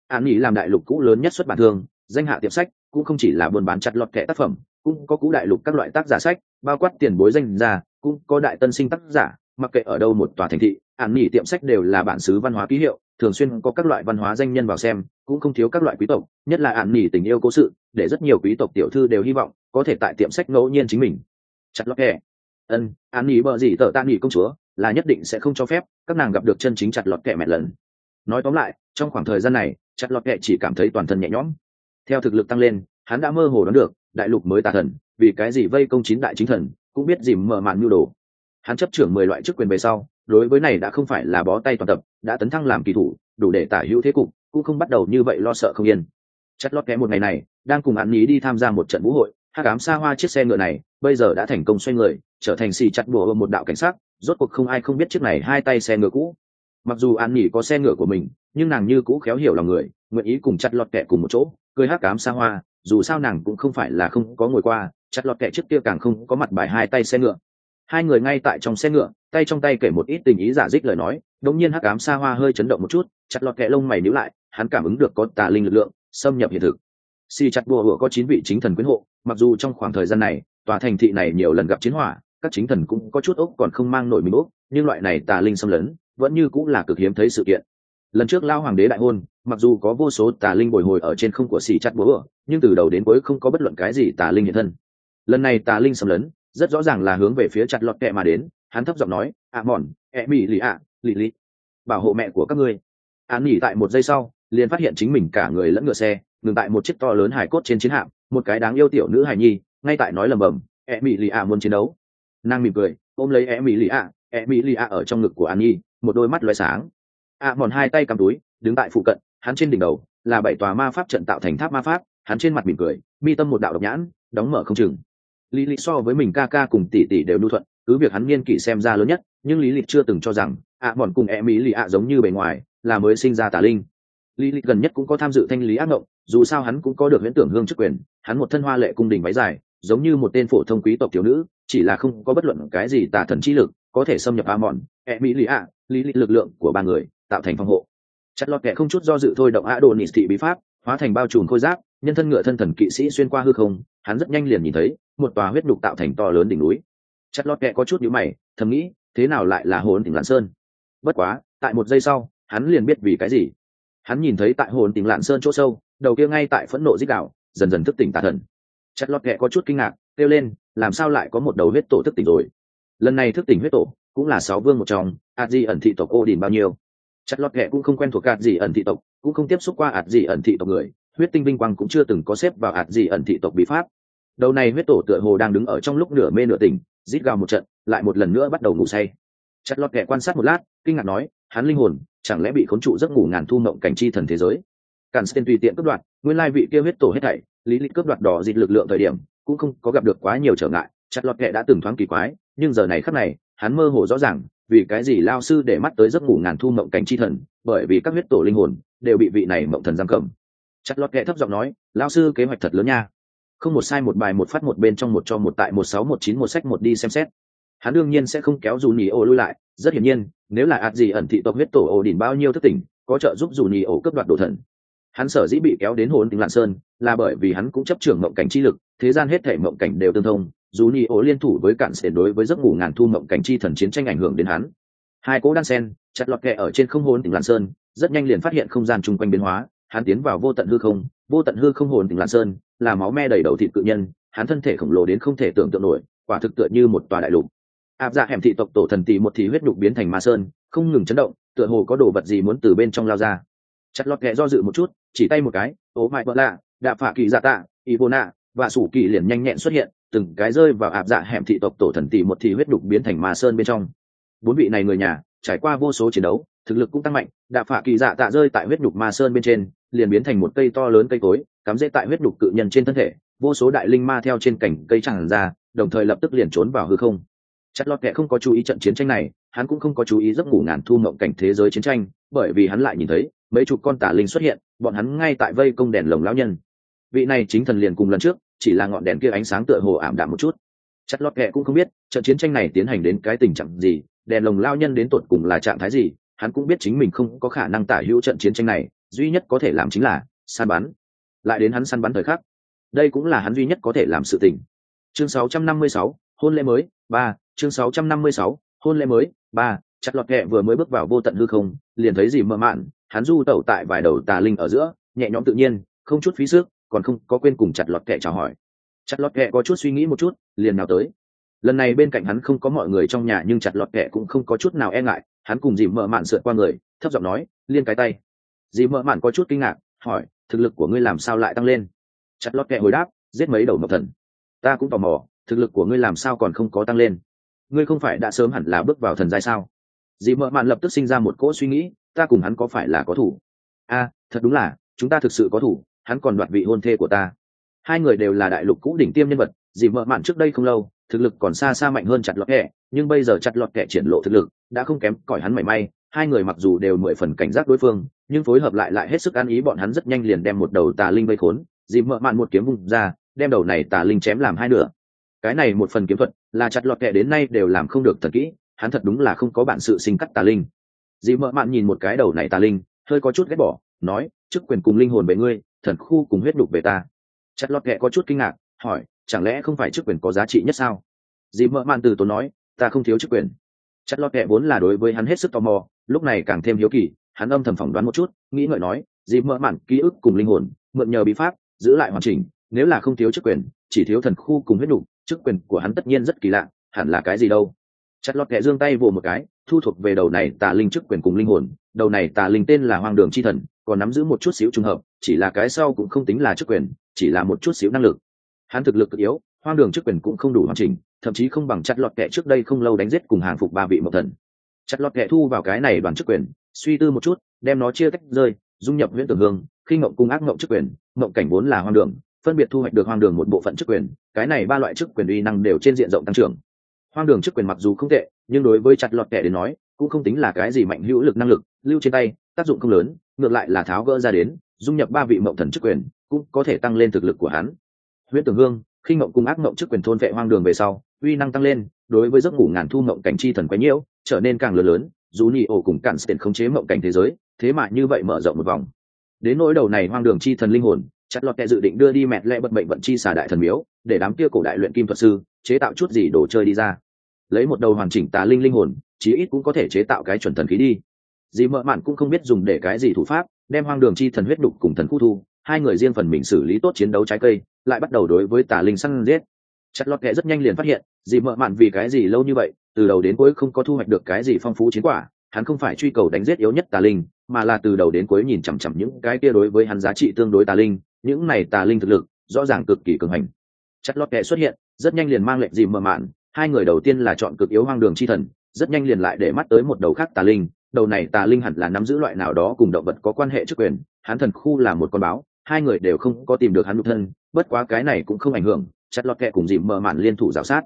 An nỉ làm đại lục cũ lớn nhất xuất bản thương, danh hạ tiệm sách, cũng không chỉ là buôn bán chặt lọt kẹ tác phẩm, cũng có cũ đại lục các loại tác giả sách, bao quát tiền bối danh ra cũng có đại tân sinh tác giả, mặc kệ ở đâu một tòa thành thị, an nỉ tiệm sách đều là bản xứ văn hóa ký hiệu thường xuyên có các loại văn hóa danh nhân vào xem, cũng không thiếu các loại quý tộc, nhất là ạn nỉ tình yêu cố sự, để rất nhiều quý tộc tiểu thư đều hy vọng có thể tại tiệm sách ngẫu nhiên chính mình. Chặt lọt kẻ ân, ạn nỉ bợ gì tờ ta nghỉ công chúa, là nhất định sẽ không cho phép các nàng gặp được chân chính chặt lọt kẻ mẹ lần. Nói tóm lại, trong khoảng thời gian này, chặt lọt kệ chỉ cảm thấy toàn thân nhẹ nhõm. Theo thực lực tăng lên, hắn đã mơ hồ đoán được, đại lục mới tà thần, vì cái gì vây công chín đại chính thần, cũng biết dìm mở màn nhu đồ. Hắn chấp trưởng mười loại chức quyền về sau đối với này đã không phải là bó tay toàn tập, đã tấn thăng làm kỳ thủ, đủ để tả hữu thế cục, cũng không bắt đầu như vậy lo sợ không yên. Chất lót kém một ngày này, đang cùng ăn ý đi tham gia một trận vũ hội, hát cám xa hoa chiếc xe ngựa này, bây giờ đã thành công xoay người, trở thành xì chặt bùa một đạo cảnh sát, rốt cuộc không ai không biết chiếc này hai tay xe ngựa cũ. Mặc dù an nghỉ có xe ngựa của mình, nhưng nàng như cũ khéo hiểu lòng người, nguyện ý cùng chặt lọt kẹ cùng một chỗ, cười hát cám xa hoa, dù sao nàng cũng không phải là không có ngồi qua chặt lọt kẹ trước kia càng không có mặt bài hai tay xe ngựa hai người ngay tại trong xe ngựa, tay trong tay kể một ít tình ý giả dích lời nói, đống nhiên hắc ám xa hoa hơi chấn động một chút, chặt lọt kẹ lông mày níu lại, hắn cảm ứng được có tà linh lực lượng, xâm nhập hiện thực. Xì chặt bùa hựa có chín vị chính thần quyến hộ, mặc dù trong khoảng thời gian này, tòa thành thị này nhiều lần gặp chiến hỏa, các chính thần cũng có chút ốc còn không mang nổi mình ốc, nhưng loại này tà linh xâm lấn, vẫn như cũng là cực hiếm thấy sự kiện. Lần trước lao hoàng đế đại hôn, mặc dù có vô số tà linh bồi hồi ở trên không của xì chặt búa nhưng từ đầu đến cuối không có bất luận cái gì tà linh hiện thân. Lần này tà linh xâm lấn rất rõ ràng là hướng về phía chặt lọt kẹ mà đến, hắn thấp giọng nói ạ mòn, ẹ mỹ lì, ạ, lì lì, bảo hộ mẹ của các ngươi. An nghỉ tại một giây sau, liền phát hiện chính mình cả người lẫn ngựa xe, ngừng tại một chiếc to lớn hải cốt trên chiến hạm, một cái đáng yêu tiểu nữ hài nhi, ngay tại nói lầm bầm, ẹ mỹ lì, ạ, muốn chiến đấu. Nàng mỉm cười, ôm lấy ẹ mỹ lì, ạ, ẹ mỹ lì, ạ ở trong ngực của an nhi, một đôi mắt loay sáng. Ạ mòn hai tay cầm túi, đứng tại phụ cận, hắn trên đỉnh đầu là bảy tòa ma pháp trận tạo thành tháp ma pháp, hắn trên mặt mỉm cười, mi tâm một đạo độc nhãn, đóng mở không chừng lý lịch so với mình ca ca cùng tỷ tỷ đều lưu thuận, cứ việc hắn niên kỷ xem ra lớn nhất, nhưng lý lịch chưa từng cho rằng, ạ bọn cùng em mỹ lì ạ giống như bề ngoài, là mới sinh ra tà linh. Lý lịch gần nhất cũng có tham dự thanh lý ác mộng, dù sao hắn cũng có được huyễn tưởng hương chức quyền, hắn một thân hoa lệ cung đình váy dài, giống như một tên phổ thông quý tộc thiếu nữ, chỉ là không có bất luận cái gì tà thần trí lực, có thể xâm nhập a mòn e mỹ lì ạ, lý lịch lực lượng của ba người, tạo thành phòng hộ. Chặt lọt kẻ không chút do dự thôi động ạ đồ nị thị bí pháp, hóa thành bao trùm khôi giáp, nhân thân ngựa thân thần kỵ sĩ xuyên qua hư không, hắn rất nhanh liền nhìn thấy một tòa huyết đục tạo thành to lớn đỉnh núi. Chặt lọt kẹ có chút nhíu mày, thầm nghĩ, thế nào lại là hồn tỉnh lạn sơn? Bất quá, tại một giây sau, hắn liền biết vì cái gì. Hắn nhìn thấy tại hồn tỉnh lạn sơn chỗ sâu, đầu kia ngay tại phẫn nộ dích đạo, dần dần thức tỉnh tà thần. Chặt lọt kẹ có chút kinh ngạc, kêu lên, làm sao lại có một đầu huyết tổ thức tỉnh rồi? Lần này thức tỉnh huyết tổ, cũng là sáu vương một trong ạt di ẩn thị tộc ô đình bao nhiêu? Chặt lọt kẹ cũng không quen thuộc ạt gì ẩn thị tộc, cũng không tiếp xúc qua ạt di ẩn thị tộc người, huyết tinh vinh quang cũng chưa từng có xếp vào ạt di ẩn thị tộc bí pháp đầu này huyết tổ tựa hồ đang đứng ở trong lúc nửa mê nửa tỉnh, rít gào một trận, lại một lần nữa bắt đầu ngủ say. Chặt lọt kẻ quan sát một lát, kinh ngạc nói, hắn linh hồn, chẳng lẽ bị khốn trụ giấc ngủ ngàn thu mộng cảnh chi thần thế giới? Càn sen tùy tiện cướp đoạt, nguyên lai vị kia huyết tổ hết thảy, lý lịch cướp đoạt đỏ dịt lực lượng thời điểm, cũng không có gặp được quá nhiều trở ngại. Chặt lọt kệ đã từng thoáng kỳ quái, nhưng giờ này khắc này, hắn mơ hồ rõ ràng, vì cái gì lao sư để mắt tới giấc ngủ ngàn thu mộng cảnh chi thần, bởi vì các huyết tổ linh hồn đều bị vị này mộng thần giam cầm. Chặt lọt kệ thấp giọng nói, lao sư, kế hoạch thật lớn nha không một sai một bài một phát một bên trong một cho một tại một sáu một chín một sách một đi xem xét. Hắn đương nhiên sẽ không kéo dù nhì ổ lui lại, rất hiển nhiên, nếu là ạt gì ẩn thị tộc huyết tổ ổ đỉnh bao nhiêu thức tỉnh, có trợ giúp dù nhì ổ cướp đoạt đồ thần. Hắn sở dĩ bị kéo đến hồn tỉnh lạng sơn là bởi vì hắn cũng chấp trưởng mộng cảnh chi lực, thế gian hết thể mộng cảnh đều tương thông dù nhì ổ liên thủ với cạn sển đối với giấc ngủ ngàn thu mộng cảnh chi thần chiến tranh ảnh hưởng đến hắn. Hai cỗ đan sen, chặt lọt kẹ ở trên không hồn tỉnh lạng sơn, rất nhanh liền phát hiện không gian chung quanh biến hóa, hắn tiến vào vô tận hư không, vô tận hư không hồn tỉnh lạng sơn là máu me đầy đầu thịt cự nhân, hắn thân thể khổng lồ đến không thể tưởng tượng nổi, quả thực tựa như một tòa đại lục. Áp dạ hẻm thị tộc tổ thần tỷ một thì huyết đục biến thành ma sơn, không ngừng chấn động, tựa hồ có đồ vật gì muốn từ bên trong lao ra. Chặt lọt kẹ do dự một chút, chỉ tay một cái, ố mại vợ lạ, đạ phả kỳ dạ tạ, y vô nạ, và sủ kỳ liền nhanh nhẹn xuất hiện, từng cái rơi vào áp dạ hẻm thị tộc tổ thần tỷ một thì huyết đục biến thành ma sơn bên trong. Bốn vị này người nhà, trải qua vô số chiến đấu, thực lực cũng tăng mạnh, đạ phả kỳ dạ tạ rơi tại huyết đục ma sơn bên trên, liền biến thành một cây to lớn cây cối cắm dễ tại huyết đục cự nhân trên thân thể, vô số đại linh ma theo trên cảnh cây tràn ra, đồng thời lập tức liền trốn vào hư không. Chất lót kệ không có chú ý trận chiến tranh này, hắn cũng không có chú ý giấc ngủ ngàn thu mộng cảnh thế giới chiến tranh, bởi vì hắn lại nhìn thấy, mấy chục con tả linh xuất hiện, bọn hắn ngay tại vây công đèn lồng lão nhân. Vị này chính thần liền cùng lần trước, chỉ là ngọn đèn kia ánh sáng tựa hồ ảm đạm một chút. Chất lót kệ cũng không biết, trận chiến tranh này tiến hành đến cái tình trạng gì, đèn lồng lao nhân đến tột cùng là trạng thái gì, hắn cũng biết chính mình không có khả năng tả hữu trận chiến tranh này, duy nhất có thể làm chính là san bắn lại đến hắn săn bắn thời khắc. Đây cũng là hắn duy nhất có thể làm sự tình. Chương 656, hôn lễ mới ba chương 656, hôn lễ mới ba chặt lọt kẹ vừa mới bước vào vô tận hư không liền thấy gì mơ mạn hắn du tẩu tại vài đầu tà linh ở giữa nhẹ nhõm tự nhiên không chút phí sức còn không có quên cùng chặt lọt kẹ chào hỏi. Chặt lọt kẹ có chút suy nghĩ một chút liền nào tới. Lần này bên cạnh hắn không có mọi người trong nhà nhưng chặt lọt kẹ cũng không có chút nào e ngại hắn cùng dì mợ mạn sượt qua người thấp giọng nói liên cái tay. Dì mợ mạn có chút kinh ngạc hỏi, thực lực của ngươi làm sao lại tăng lên? Chặt lót kệ hồi đáp, giết mấy đầu mộc thần. Ta cũng tò mò, thực lực của ngươi làm sao còn không có tăng lên? Ngươi không phải đã sớm hẳn là bước vào thần giai sao? Dì mợ mạn lập tức sinh ra một cỗ suy nghĩ, ta cùng hắn có phải là có thủ? A, thật đúng là, chúng ta thực sự có thủ, hắn còn đoạt vị hôn thê của ta. Hai người đều là đại lục cũ đỉnh tiêm nhân vật, dì mợ mạn trước đây không lâu, thực lực còn xa xa mạnh hơn chặt lọt kẹ nhưng bây giờ chặt lọt kẹ triển lộ thực lực, đã không kém cỏi hắn mảy may hai người mặc dù đều mười phần cảnh giác đối phương, nhưng phối hợp lại lại hết sức ăn ý bọn hắn rất nhanh liền đem một đầu tà linh vây khốn dì mợ mạn một kiếm vùng ra, đem đầu này tà linh chém làm hai nửa. Cái này một phần kiếm thuật, là chặt lọt kẹ đến nay đều làm không được thật kỹ, hắn thật đúng là không có bản sự sinh cắt tà linh. Dì mợ mạn nhìn một cái đầu này tà linh, hơi có chút ghét bỏ, nói, chức quyền cùng linh hồn về ngươi, thần khu cùng huyết đục về ta. Chặt lọt kẹ có chút kinh ngạc, hỏi, chẳng lẽ không phải chức quyền có giá trị nhất sao? Dì mợ mạn từ tốn nói, ta không thiếu chức quyền. Chặt lọt kẹ vốn là đối với hắn hết sức tò mò lúc này càng thêm hiếu kỳ, hắn âm thầm phỏng đoán một chút, nghĩ ngợi nói, dịp mỡ mạn, ký ức cùng linh hồn, mượn nhờ bí pháp, giữ lại hoàn chỉnh, nếu là không thiếu chức quyền, chỉ thiếu thần khu cùng huyết đủ. chức quyền của hắn tất nhiên rất kỳ lạ, hẳn là cái gì đâu chặt lọt kẻ giương tay vồ một cái, thu thuộc về đầu này tà linh chức quyền cùng linh hồn, đầu này tà linh tên là hoang đường chi thần, còn nắm giữ một chút xíu trùng hợp, chỉ là cái sau cũng không tính là chức quyền, chỉ là một chút xíu năng lực hắn thực lực cực yếu, hoang đường chức quyền cũng không đủ hoàn chỉnh, thậm chí không bằng chặt lọt kẻ trước đây không lâu đánh giết cùng hàng phục ba vị mộc thần chặt lọt kẻ thu vào cái này đoàn chức quyền, suy tư một chút, đem nó chia tách rơi, dung nhập huyện tưởng hương, khi ngộng cung ác ngộng chức quyền, ngộng cảnh vốn là hoang đường, phân biệt thu hoạch được hoang đường một bộ phận chức quyền, cái này ba loại chức quyền uy năng đều trên diện rộng tăng trưởng. Hoang đường chức quyền mặc dù không tệ, nhưng đối với chặt lọt kẻ đến nói, cũng không tính là cái gì mạnh hữu lực năng lực, lưu trên tay, tác dụng không lớn, ngược lại là tháo gỡ ra đến, dung nhập ba vị mộng thần chức quyền, cũng có thể tăng lên thực lực của hắn. Huyễn tưởng hương, khi mộng cung ác mộng chức quyền thôn vệ hoang đường về sau, uy năng tăng lên đối với giấc ngủ ngàn thu mộng cảnh chi thần quấy nhiễu, trở nên càng lớn lớn, dù nhị ổ cùng cản tiền khống chế mộng cảnh thế giới, thế mà như vậy mở rộng một vòng. Đến nỗi đầu này hoang đường chi thần linh hồn chặt lọt kẻ dự định đưa đi mẹt lẹ bật bệnh vận chi xà đại thần miếu, để đám kia cổ đại luyện kim thuật sư chế tạo chút gì đồ chơi đi ra. Lấy một đầu hoàn chỉnh tà linh linh hồn, chí ít cũng có thể chế tạo cái chuẩn thần khí đi. Dì mợ mạn cũng không biết dùng để cái gì thủ pháp, đem hoang đường chi thần huyết đục cùng thần khu thu, hai người riêng phần mình xử lý tốt chiến đấu trái cây, lại bắt đầu đối với tà linh săn giết chặt lọt kệ rất nhanh liền phát hiện, dì mợ mạn vì cái gì lâu như vậy, từ đầu đến cuối không có thu hoạch được cái gì phong phú chiến quả, hắn không phải truy cầu đánh giết yếu nhất tà linh, mà là từ đầu đến cuối nhìn chằm chằm những cái kia đối với hắn giá trị tương đối tà linh, những này tà linh thực lực, rõ ràng cực kỳ cường hành. Chặt lọt kệ xuất hiện, rất nhanh liền mang lệnh dì mợ mạn, hai người đầu tiên là chọn cực yếu hoang đường chi thần, rất nhanh liền lại để mắt tới một đầu khác tà linh, đầu này tà linh hẳn là nắm giữ loại nào đó cùng động vật có quan hệ chức quyền, hắn thần khu là một con báo, hai người đều không có tìm được hắn nhục thân, bất quá cái này cũng không ảnh hưởng chặt lọt kẹ cùng dìm mờ màn liên thủ rào sát.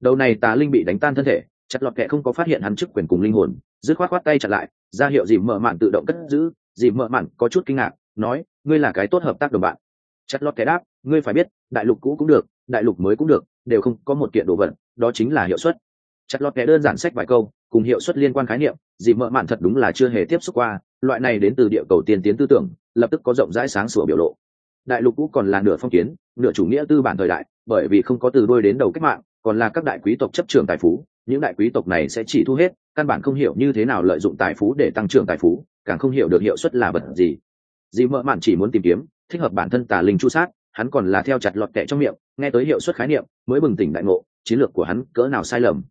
Đầu này tà linh bị đánh tan thân thể, chặt lọt kẹ không có phát hiện hắn chức quyền cùng linh hồn, dứt khoát khoát tay chặt lại, ra hiệu dìm mờ màn tự động cất giữ. Dìm mờ màn có chút kinh ngạc, nói, ngươi là cái tốt hợp tác đồng bạn. Chặt lọt kẹ đáp, ngươi phải biết, đại lục cũ cũng được, đại lục mới cũng được, đều không có một kiện đồ vật, đó chính là hiệu suất. Chặt lọt kẻ đơn giản sách vài câu, cùng hiệu suất liên quan khái niệm dịp mợ mạn thật đúng là chưa hề tiếp xúc qua, loại này đến từ địa cầu tiên tiến tư tưởng, lập tức có rộng rãi sáng sủa biểu lộ. Đại lục cũ còn là nửa phong kiến, nửa chủ nghĩa tư bản thời đại bởi vì không có từ đôi đến đầu cách mạng, còn là các đại quý tộc chấp trường tài phú, những đại quý tộc này sẽ chỉ thu hết, căn bản không hiểu như thế nào lợi dụng tài phú để tăng trưởng tài phú, càng không hiểu được hiệu suất là vật gì. Dì mợ mạn chỉ muốn tìm kiếm, thích hợp bản thân tà linh chu sát, hắn còn là theo chặt lọt kẹ trong miệng, nghe tới hiệu suất khái niệm, mới bừng tỉnh đại ngộ, chiến lược của hắn cỡ nào sai lầm.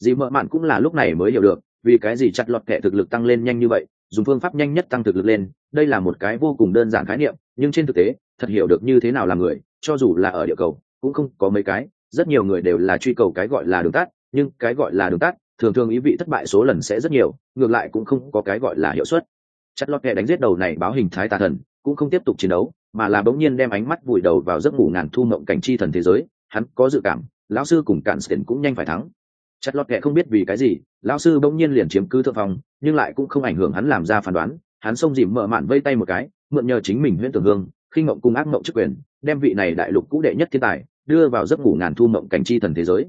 Dì mợ mạn cũng là lúc này mới hiểu được, vì cái gì chặt lọt kẻ thực lực tăng lên nhanh như vậy, dùng phương pháp nhanh nhất tăng thực lực lên, đây là một cái vô cùng đơn giản khái niệm, nhưng trên thực tế, thật hiểu được như thế nào là người, cho dù là ở địa cầu cũng không có mấy cái, rất nhiều người đều là truy cầu cái gọi là đường tắt, nhưng cái gọi là đường tắt, thường thường ý vị thất bại số lần sẽ rất nhiều, ngược lại cũng không có cái gọi là hiệu suất. Chặt lót kẻ đánh giết đầu này báo hình thái tà thần, cũng không tiếp tục chiến đấu, mà là bỗng nhiên đem ánh mắt vùi đầu vào giấc ngủ ngàn thu mộng cảnh chi thần thế giới, hắn có dự cảm, lão sư cùng cạn stiền cũng nhanh phải thắng. Chặt lót kệ không biết vì cái gì, lão sư bỗng nhiên liền chiếm cứ thượng phòng nhưng lại cũng không ảnh hưởng hắn làm ra phán đoán, hắn xông dìm mở mạn vây tay một cái, mượn nhờ chính mình huyễn tưởng hương, khi ngộng cung ác ngộng chức quyền, đem vị này đại lục cũ đệ nhất thiên tài đưa vào giấc ngủ ngàn thu mộng cảnh chi thần thế giới.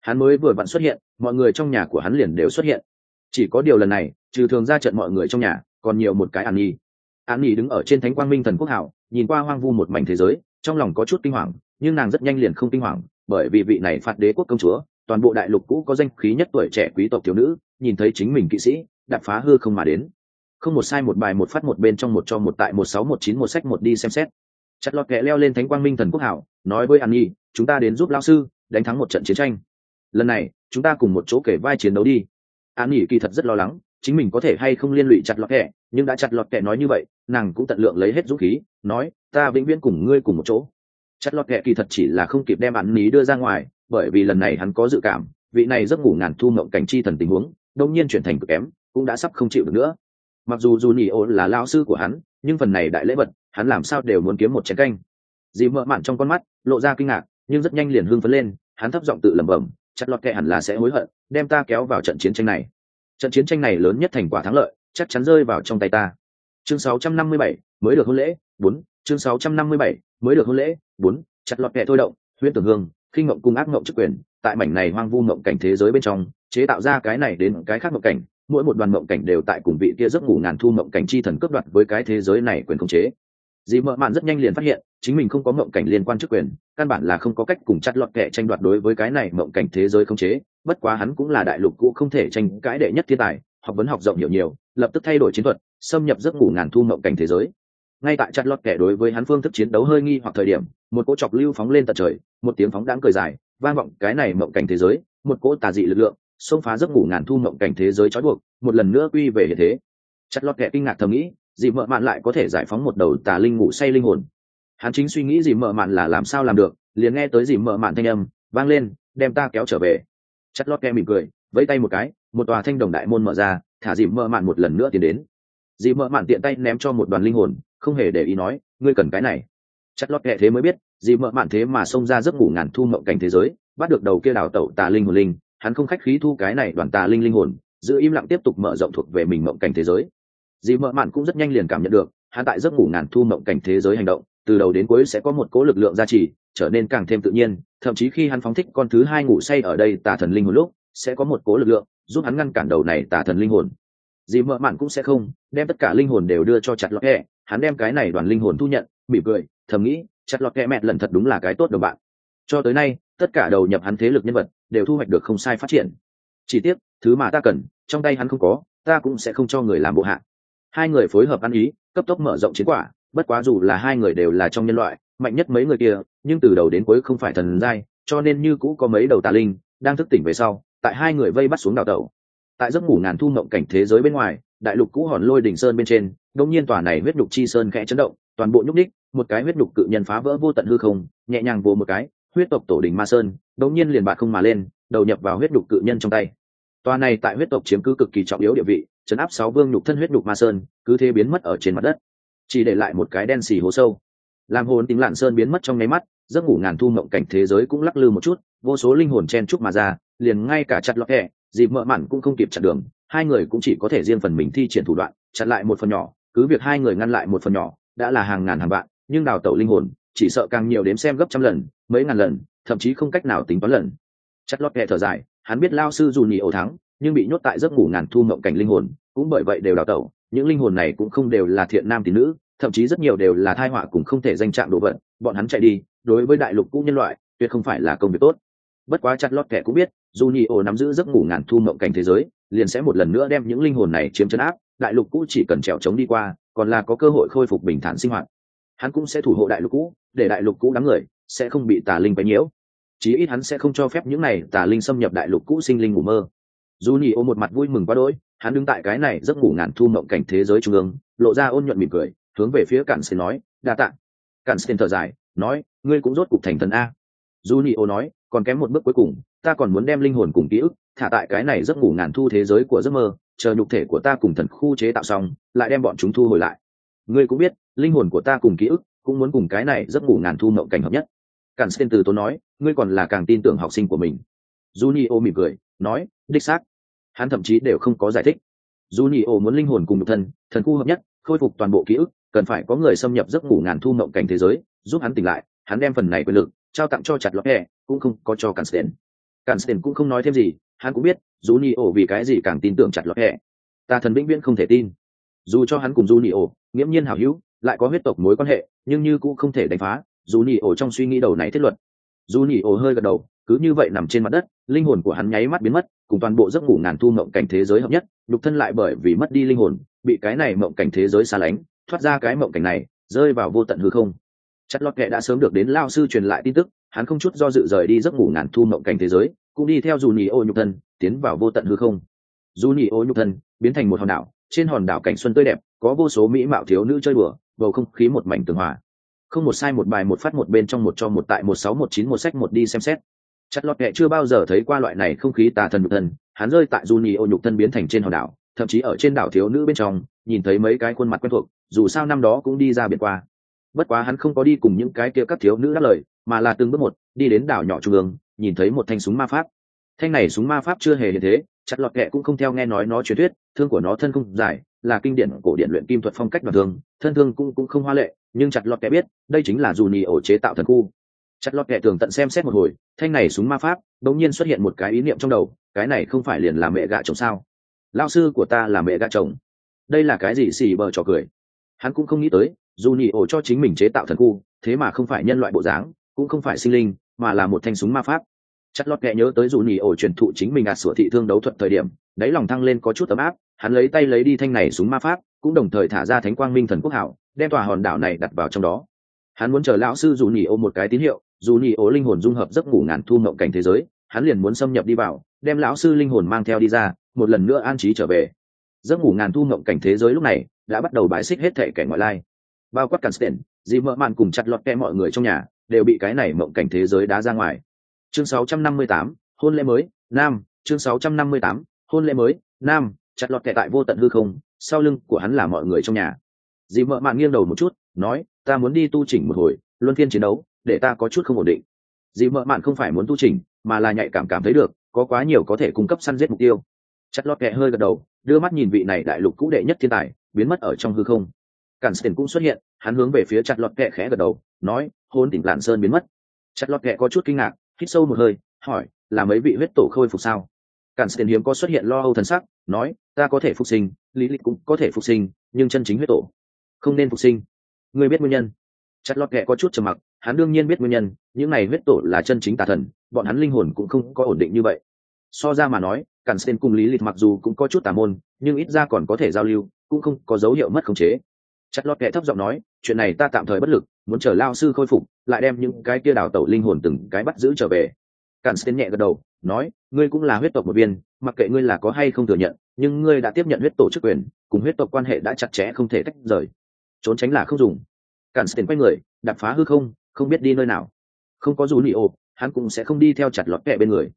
Hắn mới vừa vặn xuất hiện, mọi người trong nhà của hắn liền đều xuất hiện. Chỉ có điều lần này, trừ thường ra trận mọi người trong nhà, còn nhiều một cái an nhi. An nhi đứng ở trên thánh quang minh thần quốc hảo, nhìn qua hoang vu một mảnh thế giới, trong lòng có chút kinh hoàng, nhưng nàng rất nhanh liền không kinh hoàng, bởi vì vị này phạt đế quốc công chúa, toàn bộ đại lục cũ có danh khí nhất tuổi trẻ quý tộc thiếu nữ, nhìn thấy chính mình kỵ sĩ, đạp phá hư không mà đến. Không một sai một bài, một phát một bên trong một cho một tại một sáu một chín một sách một đi xem xét chặt lọt kẹ leo lên thánh quang minh thần quốc hảo, nói với an nhi, chúng ta đến giúp lao sư, đánh thắng một trận chiến tranh. Lần này, chúng ta cùng một chỗ kể vai chiến đấu đi. An nhi kỳ thật rất lo lắng, chính mình có thể hay không liên lụy chặt lọt kẹ nhưng đã chặt lọt kẹ nói như vậy, nàng cũng tận lượng lấy hết dũng khí, nói, ta vĩnh viễn cùng ngươi cùng một chỗ. Chặt lọt kẹ kỳ thật chỉ là không kịp đem An Nhi đưa ra ngoài, bởi vì lần này hắn có dự cảm, vị này giấc ngủ ngàn thu ngậm cảnh chi thần tình huống, đông nhiên chuyển thành cực kém, cũng đã sắp không chịu được nữa. Mặc dù dù nhị ô là lao sư của hắn, nhưng phần này đại lễ vật hắn làm sao đều muốn kiếm một chén canh. Dì mợ mạn trong con mắt lộ ra kinh ngạc nhưng rất nhanh liền hưng phấn lên hắn thấp giọng tự lẩm bẩm chặt lọt kệ hẳn là sẽ hối hận đem ta kéo vào trận chiến tranh này. Trận chiến tranh này lớn nhất thành quả thắng lợi chắc chắn rơi vào trong tay ta. Chương 657, mới được hôn lễ bốn chương 657, mới được hôn lễ bốn chặt lọt kệ thôi động huyễn tưởng hương khi ngộng cung ác ngộng chức quyền tại mảnh này hoang vu ngộng cảnh thế giới bên trong chế tạo ra cái này đến cái khác ngộng cảnh mỗi một đoàn ngộng cảnh đều tại cùng vị kia giấc ngủ ngàn thu ngộng cảnh chi thần cướp đoạt với cái thế giới này quyền khống chế dì mợ mạn rất nhanh liền phát hiện, chính mình không có mộng cảnh liên quan chức quyền, căn bản là không có cách cùng chặt lọt kệ tranh đoạt đối với cái này mộng cảnh thế giới không chế. Bất quá hắn cũng là đại lục cũ không thể tranh cãi đệ nhất thiên tài, học vấn học rộng nhiều nhiều, lập tức thay đổi chiến thuật, xâm nhập giấc ngủ ngàn thu mộng cảnh thế giới. Ngay tại chặt lọt kẻ đối với hắn phương thức chiến đấu hơi nghi hoặc thời điểm, một cỗ chọc lưu phóng lên tận trời, một tiếng phóng đáng cười dài, vang vọng cái này mộng cảnh thế giới, một cỗ tà dị lực lượng, xông phá giấc ngủ ngàn thu mộng cảnh thế giới trói buộc, một lần nữa quy về hiện thế. Chặt lọt kẻ kinh ngạc thầm nghĩ dị mợ mạn lại có thể giải phóng một đầu tà linh ngủ say linh hồn. Hắn chính suy nghĩ dị mợ mạn là làm sao làm được, liền nghe tới dị mợ mạn thanh âm, vang lên, đem ta kéo trở về. Chất Lót kẻ mỉm cười, vẫy tay một cái, một tòa thanh đồng đại môn mở ra, thả dị mợ mạn một lần nữa tiến đến. Dị mợ mạn tiện tay ném cho một đoàn linh hồn, không hề để ý nói, ngươi cần cái này. Chất Lót kệ thế mới biết dị mợ mạn thế mà xông ra giấc ngủ ngàn thu mộng cảnh thế giới, bắt được đầu kia đào tẩu tà linh hồn linh, hắn không khách khí thu cái này đoàn tà linh linh hồn, giữ im lặng tiếp tục mở rộng thuộc về mình mộng cảnh thế giới dị mợ mạn cũng rất nhanh liền cảm nhận được, hắn tại giấc ngủ ngàn thu mộng cảnh thế giới hành động, từ đầu đến cuối sẽ có một cố lực lượng gia trì, trở nên càng thêm tự nhiên, thậm chí khi hắn phóng thích con thứ hai ngủ say ở đây tà thần linh hồn lúc, sẽ có một cố lực lượng giúp hắn ngăn cản đầu này tà thần linh hồn. Dì mợ mạn cũng sẽ không đem tất cả linh hồn đều đưa cho chặt lọt kẹ, hắn đem cái này đoàn linh hồn thu nhận, mỉm cười, thầm nghĩ, chặt lọt kẹ mẹ lần thật đúng là cái tốt đồng bạn. Cho tới nay, tất cả đầu nhập hắn thế lực nhân vật đều thu hoạch được không sai phát triển. Chỉ tiếc, thứ mà ta cần, trong tay hắn không có, ta cũng sẽ không cho người làm bộ hạ hai người phối hợp ăn ý, cấp tốc mở rộng chiến quả, bất quá dù là hai người đều là trong nhân loại, mạnh nhất mấy người kia, nhưng từ đầu đến cuối không phải thần giai, cho nên như cũ có mấy đầu tà linh, đang thức tỉnh về sau, tại hai người vây bắt xuống đào tẩu. Tại giấc ngủ ngàn thu mộng cảnh thế giới bên ngoài, đại lục cũ hòn lôi đỉnh sơn bên trên đông nhiên tòa này huyết đục chi sơn khẽ chấn động, toàn bộ nhúc ních một cái huyết đục cự nhân phá vỡ vô tận hư không, nhẹ nhàng vô một cái, huyết tộc tổ đỉnh ma sơn đông nhiên liền bạc không mà lên, đầu nhập vào huyết đục cự nhân trong tay. Tòa này tại huyết tộc chiếm cứ cực kỳ trọng yếu địa vị chấn áp sáu vương nhục thân huyết nhục ma sơn, cứ thế biến mất ở trên mặt đất. Chỉ để lại một cái đen xì hố sâu. Làm hồn tính lạn sơn biến mất trong nháy mắt, giấc ngủ ngàn thu mộng cảnh thế giới cũng lắc lư một chút, vô số linh hồn chen chúc mà ra, liền ngay cả chặt lọt hẹ, dịp mợ mặn cũng không kịp chặn đường, hai người cũng chỉ có thể riêng phần mình thi triển thủ đoạn, chặn lại một phần nhỏ, cứ việc hai người ngăn lại một phần nhỏ, đã là hàng ngàn hàng vạn, nhưng đào tẩu linh hồn, chỉ sợ càng nhiều đếm xem gấp trăm lần, mấy ngàn lần, thậm chí không cách nào tính toán lần. Chặt lót hẹ thở dài, hắn biết lao sư dù nhị ẩu thắng nhưng bị nhốt tại giấc ngủ ngàn thu mộng cảnh linh hồn, cũng bởi vậy đều đào tẩu, những linh hồn này cũng không đều là thiện nam tín nữ, thậm chí rất nhiều đều là thai họa cũng không thể danh trạng đồ vật, bọn hắn chạy đi, đối với đại lục cũ nhân loại, tuyệt không phải là công việc tốt. Bất quá chặt lót kẻ cũng biết, dù nhị ổ nắm giữ giấc ngủ ngàn thu mộng cảnh thế giới, liền sẽ một lần nữa đem những linh hồn này chiếm chấn áp, đại lục cũ chỉ cần trèo trống đi qua, còn là có cơ hội khôi phục bình thản sinh hoạt. Hắn cũng sẽ thủ hộ đại lục cũ, để đại lục cũ đám người sẽ không bị tà linh bấy nhiễu. Chí ít hắn sẽ không cho phép những này tà linh xâm nhập đại lục cũ sinh linh ngủ mơ dù nhị ô một mặt vui mừng quá đỗi, hắn đứng tại cái này giấc ngủ ngàn thu mộng cảnh thế giới trung ương, lộ ra ôn nhuận mỉm cười, hướng về phía cản sen nói, đa tạ. Cản sen thở dài, nói, ngươi cũng rốt cục thành thần a. Dù nhị ô nói, còn kém một bước cuối cùng, ta còn muốn đem linh hồn cùng ký ức thả tại cái này giấc ngủ ngàn thu thế giới của giấc mơ, chờ nhục thể của ta cùng thần khu chế tạo xong, lại đem bọn chúng thu hồi lại. Ngươi cũng biết, linh hồn của ta cùng ký ức cũng muốn cùng cái này giấc ngủ ngàn thu mộng cảnh hợp nhất. Cản sen từ tốn nói, ngươi còn là càng tin tưởng học sinh của mình. Junio mỉm cười, nói, đích xác hắn thậm chí đều không có giải thích Junio muốn linh hồn cùng nhục thân thần khu hợp nhất khôi phục toàn bộ ký ức cần phải có người xâm nhập giấc ngủ ngàn thu mộng cảnh thế giới giúp hắn tỉnh lại hắn đem phần này quyền lực trao tặng cho chặt lọt hẹ cũng không có cho cản sến cản sến cũng không nói thêm gì, hắn cũng biết, Junio vì cái gì càng tin tưởng chặt lọt hẹ. Ta thần vĩnh viễn không thể tin. Dù cho hắn cùng Junio, nghiễm nhiên hảo hữu, lại có huyết tộc mối quan hệ, nhưng như cũng không thể đánh phá, Junio trong suy nghĩ đầu này thiết luật. Junio hơi gật đầu, cứ như vậy nằm trên mặt đất, linh hồn của hắn nháy mắt biến mất, cùng toàn bộ giấc ngủ ngàn thu mộng cảnh thế giới hợp nhất, nhục thân lại bởi vì mất đi linh hồn, bị cái này mộng cảnh thế giới xa lánh, thoát ra cái mộng cảnh này, rơi vào vô tận hư không. Chặt lót kệ đã sớm được đến lao sư truyền lại tin tức, hắn không chút do dự rời đi giấc ngủ ngàn thu mộng cảnh thế giới cũng đi theo dù nhì ô nhục thân tiến vào vô tận hư không. Dù nhì ô nhục thân biến thành một hòn đảo trên hòn đảo cảnh xuân tươi đẹp có vô số mỹ mạo thiếu nữ chơi bừa bầu không khí một mảnh tường hòa. Không một sai một bài một phát một bên trong một cho một tại một sáu một chín một sách một đi xem xét chặt lọt kệ chưa bao giờ thấy qua loại này không khí tà thần nhục thân hắn rơi tại du nhì ô nhục thân biến thành trên hòn đảo, thậm chí ở trên đảo thiếu nữ bên trong, nhìn thấy mấy cái khuôn mặt quen thuộc, dù sao năm đó cũng đi ra biển qua. Bất quá hắn không có đi cùng những cái kia các thiếu nữ đáp lời, mà là từng bước một, đi đến đảo nhỏ trung ương, nhìn thấy một thanh súng ma pháp. Thanh này súng ma pháp chưa hề hiện thế, chặt lọt kệ cũng không theo nghe nói nó truyền thuyết, thương của nó thân không dài, là kinh điển cổ điện luyện kim thuật phong cách và thương, thân thương cũng cũng không hoa lệ, nhưng chặt lọt kệ biết, đây chính là dù nhì ổ chế tạo thần khu chặt lọt kệ tường tận xem xét một hồi, thanh này súng ma pháp đột nhiên xuất hiện một cái ý niệm trong đầu, cái này không phải liền là mẹ gạ chồng sao? Lao sư của ta là mẹ gạ chồng. Đây là cái gì xì bờ trò cười? Hắn cũng không nghĩ tới, dù nhị ổ cho chính mình chế tạo thần khu, thế mà không phải nhân loại bộ dáng, cũng không phải sinh linh, mà là một thanh súng ma pháp. Chặt lọt kệ nhớ tới dù nhị ổ truyền thụ chính mình ạt sửa thị thương đấu thuận thời điểm, đáy lòng thăng lên có chút ấm áp, hắn lấy tay lấy đi thanh này súng ma pháp, cũng đồng thời thả ra thánh quang minh thần quốc hảo, đem tòa hòn đảo này đặt vào trong đó. Hắn muốn chờ lão sư dù nhị ô một cái tín hiệu dù nhị ố linh hồn dung hợp giấc ngủ ngàn thu mộng cảnh thế giới hắn liền muốn xâm nhập đi vào đem lão sư linh hồn mang theo đi ra một lần nữa an trí trở về. Giấc ngủ ngàn thu mộng cảnh thế giới lúc này đã bắt đầu bãi xích hết thể kẻ ngoại lai. Bao quát càn sten dì mợ mạn cùng chặt lọt kẹ mọi người trong nhà đều bị cái này mộng cảnh thế giới đá ra ngoài. Chương 658, hôn lễ mới nam chương 658, hôn lễ mới nam chặt lọt kẹ tại vô tận hư không sau lưng của hắn là mọi người trong nhà. Dì mợ mạn nghiêng đầu một chút nói ta muốn đi tu chỉnh một hồi luân phiên chiến đấu để ta có chút không ổn định. Dì mợ mạn không phải muốn tu chỉnh, mà là nhạy cảm cảm thấy được, có quá nhiều có thể cung cấp săn giết mục tiêu. Chặt lót kẹ hơi gật đầu, đưa mắt nhìn vị này đại lục cũ đệ nhất thiên tài, biến mất ở trong hư không. Cản sten cũng xuất hiện, hắn hướng về phía chặt lọt kẹ khẽ gật đầu, nói, hôn tỉnh lạn sơn biến mất. Chặt lọt kẹ có chút kinh ngạc, hít sâu một hơi, hỏi, là mấy vị huyết tổ khôi phục sao? Cản sten hiếm có xuất hiện lo âu thần sắc, nói, ta có thể phục sinh, lý lịch cũng có thể phục sinh, nhưng chân chính huyết tổ không nên phục sinh. Người biết nguyên nhân? Chặt lọt kẹ có chút trầm mặc hắn đương nhiên biết nguyên nhân, những này huyết tổ là chân chính tà thần, bọn hắn linh hồn cũng không có ổn định như vậy. So ra mà nói, cản xen cùng lý lịch mặc dù cũng có chút tà môn, nhưng ít ra còn có thể giao lưu, cũng không có dấu hiệu mất khống chế. Chặt lót kệ thấp giọng nói, chuyện này ta tạm thời bất lực, muốn chờ lao sư khôi phục, lại đem những cái kia đào tẩu linh hồn từng cái bắt giữ trở về. Càn xen nhẹ gật đầu, nói, ngươi cũng là huyết tộc một viên, mặc kệ ngươi là có hay không thừa nhận, nhưng ngươi đã tiếp nhận huyết tổ chức quyền, cùng huyết tộc quan hệ đã chặt chẽ không thể tách rời. Trốn tránh là không dùng. Càn xen quay người đập phá hư không không biết đi nơi nào. Không có dù nị ô hắn cũng sẽ không đi theo chặt lọt kẹ bên người.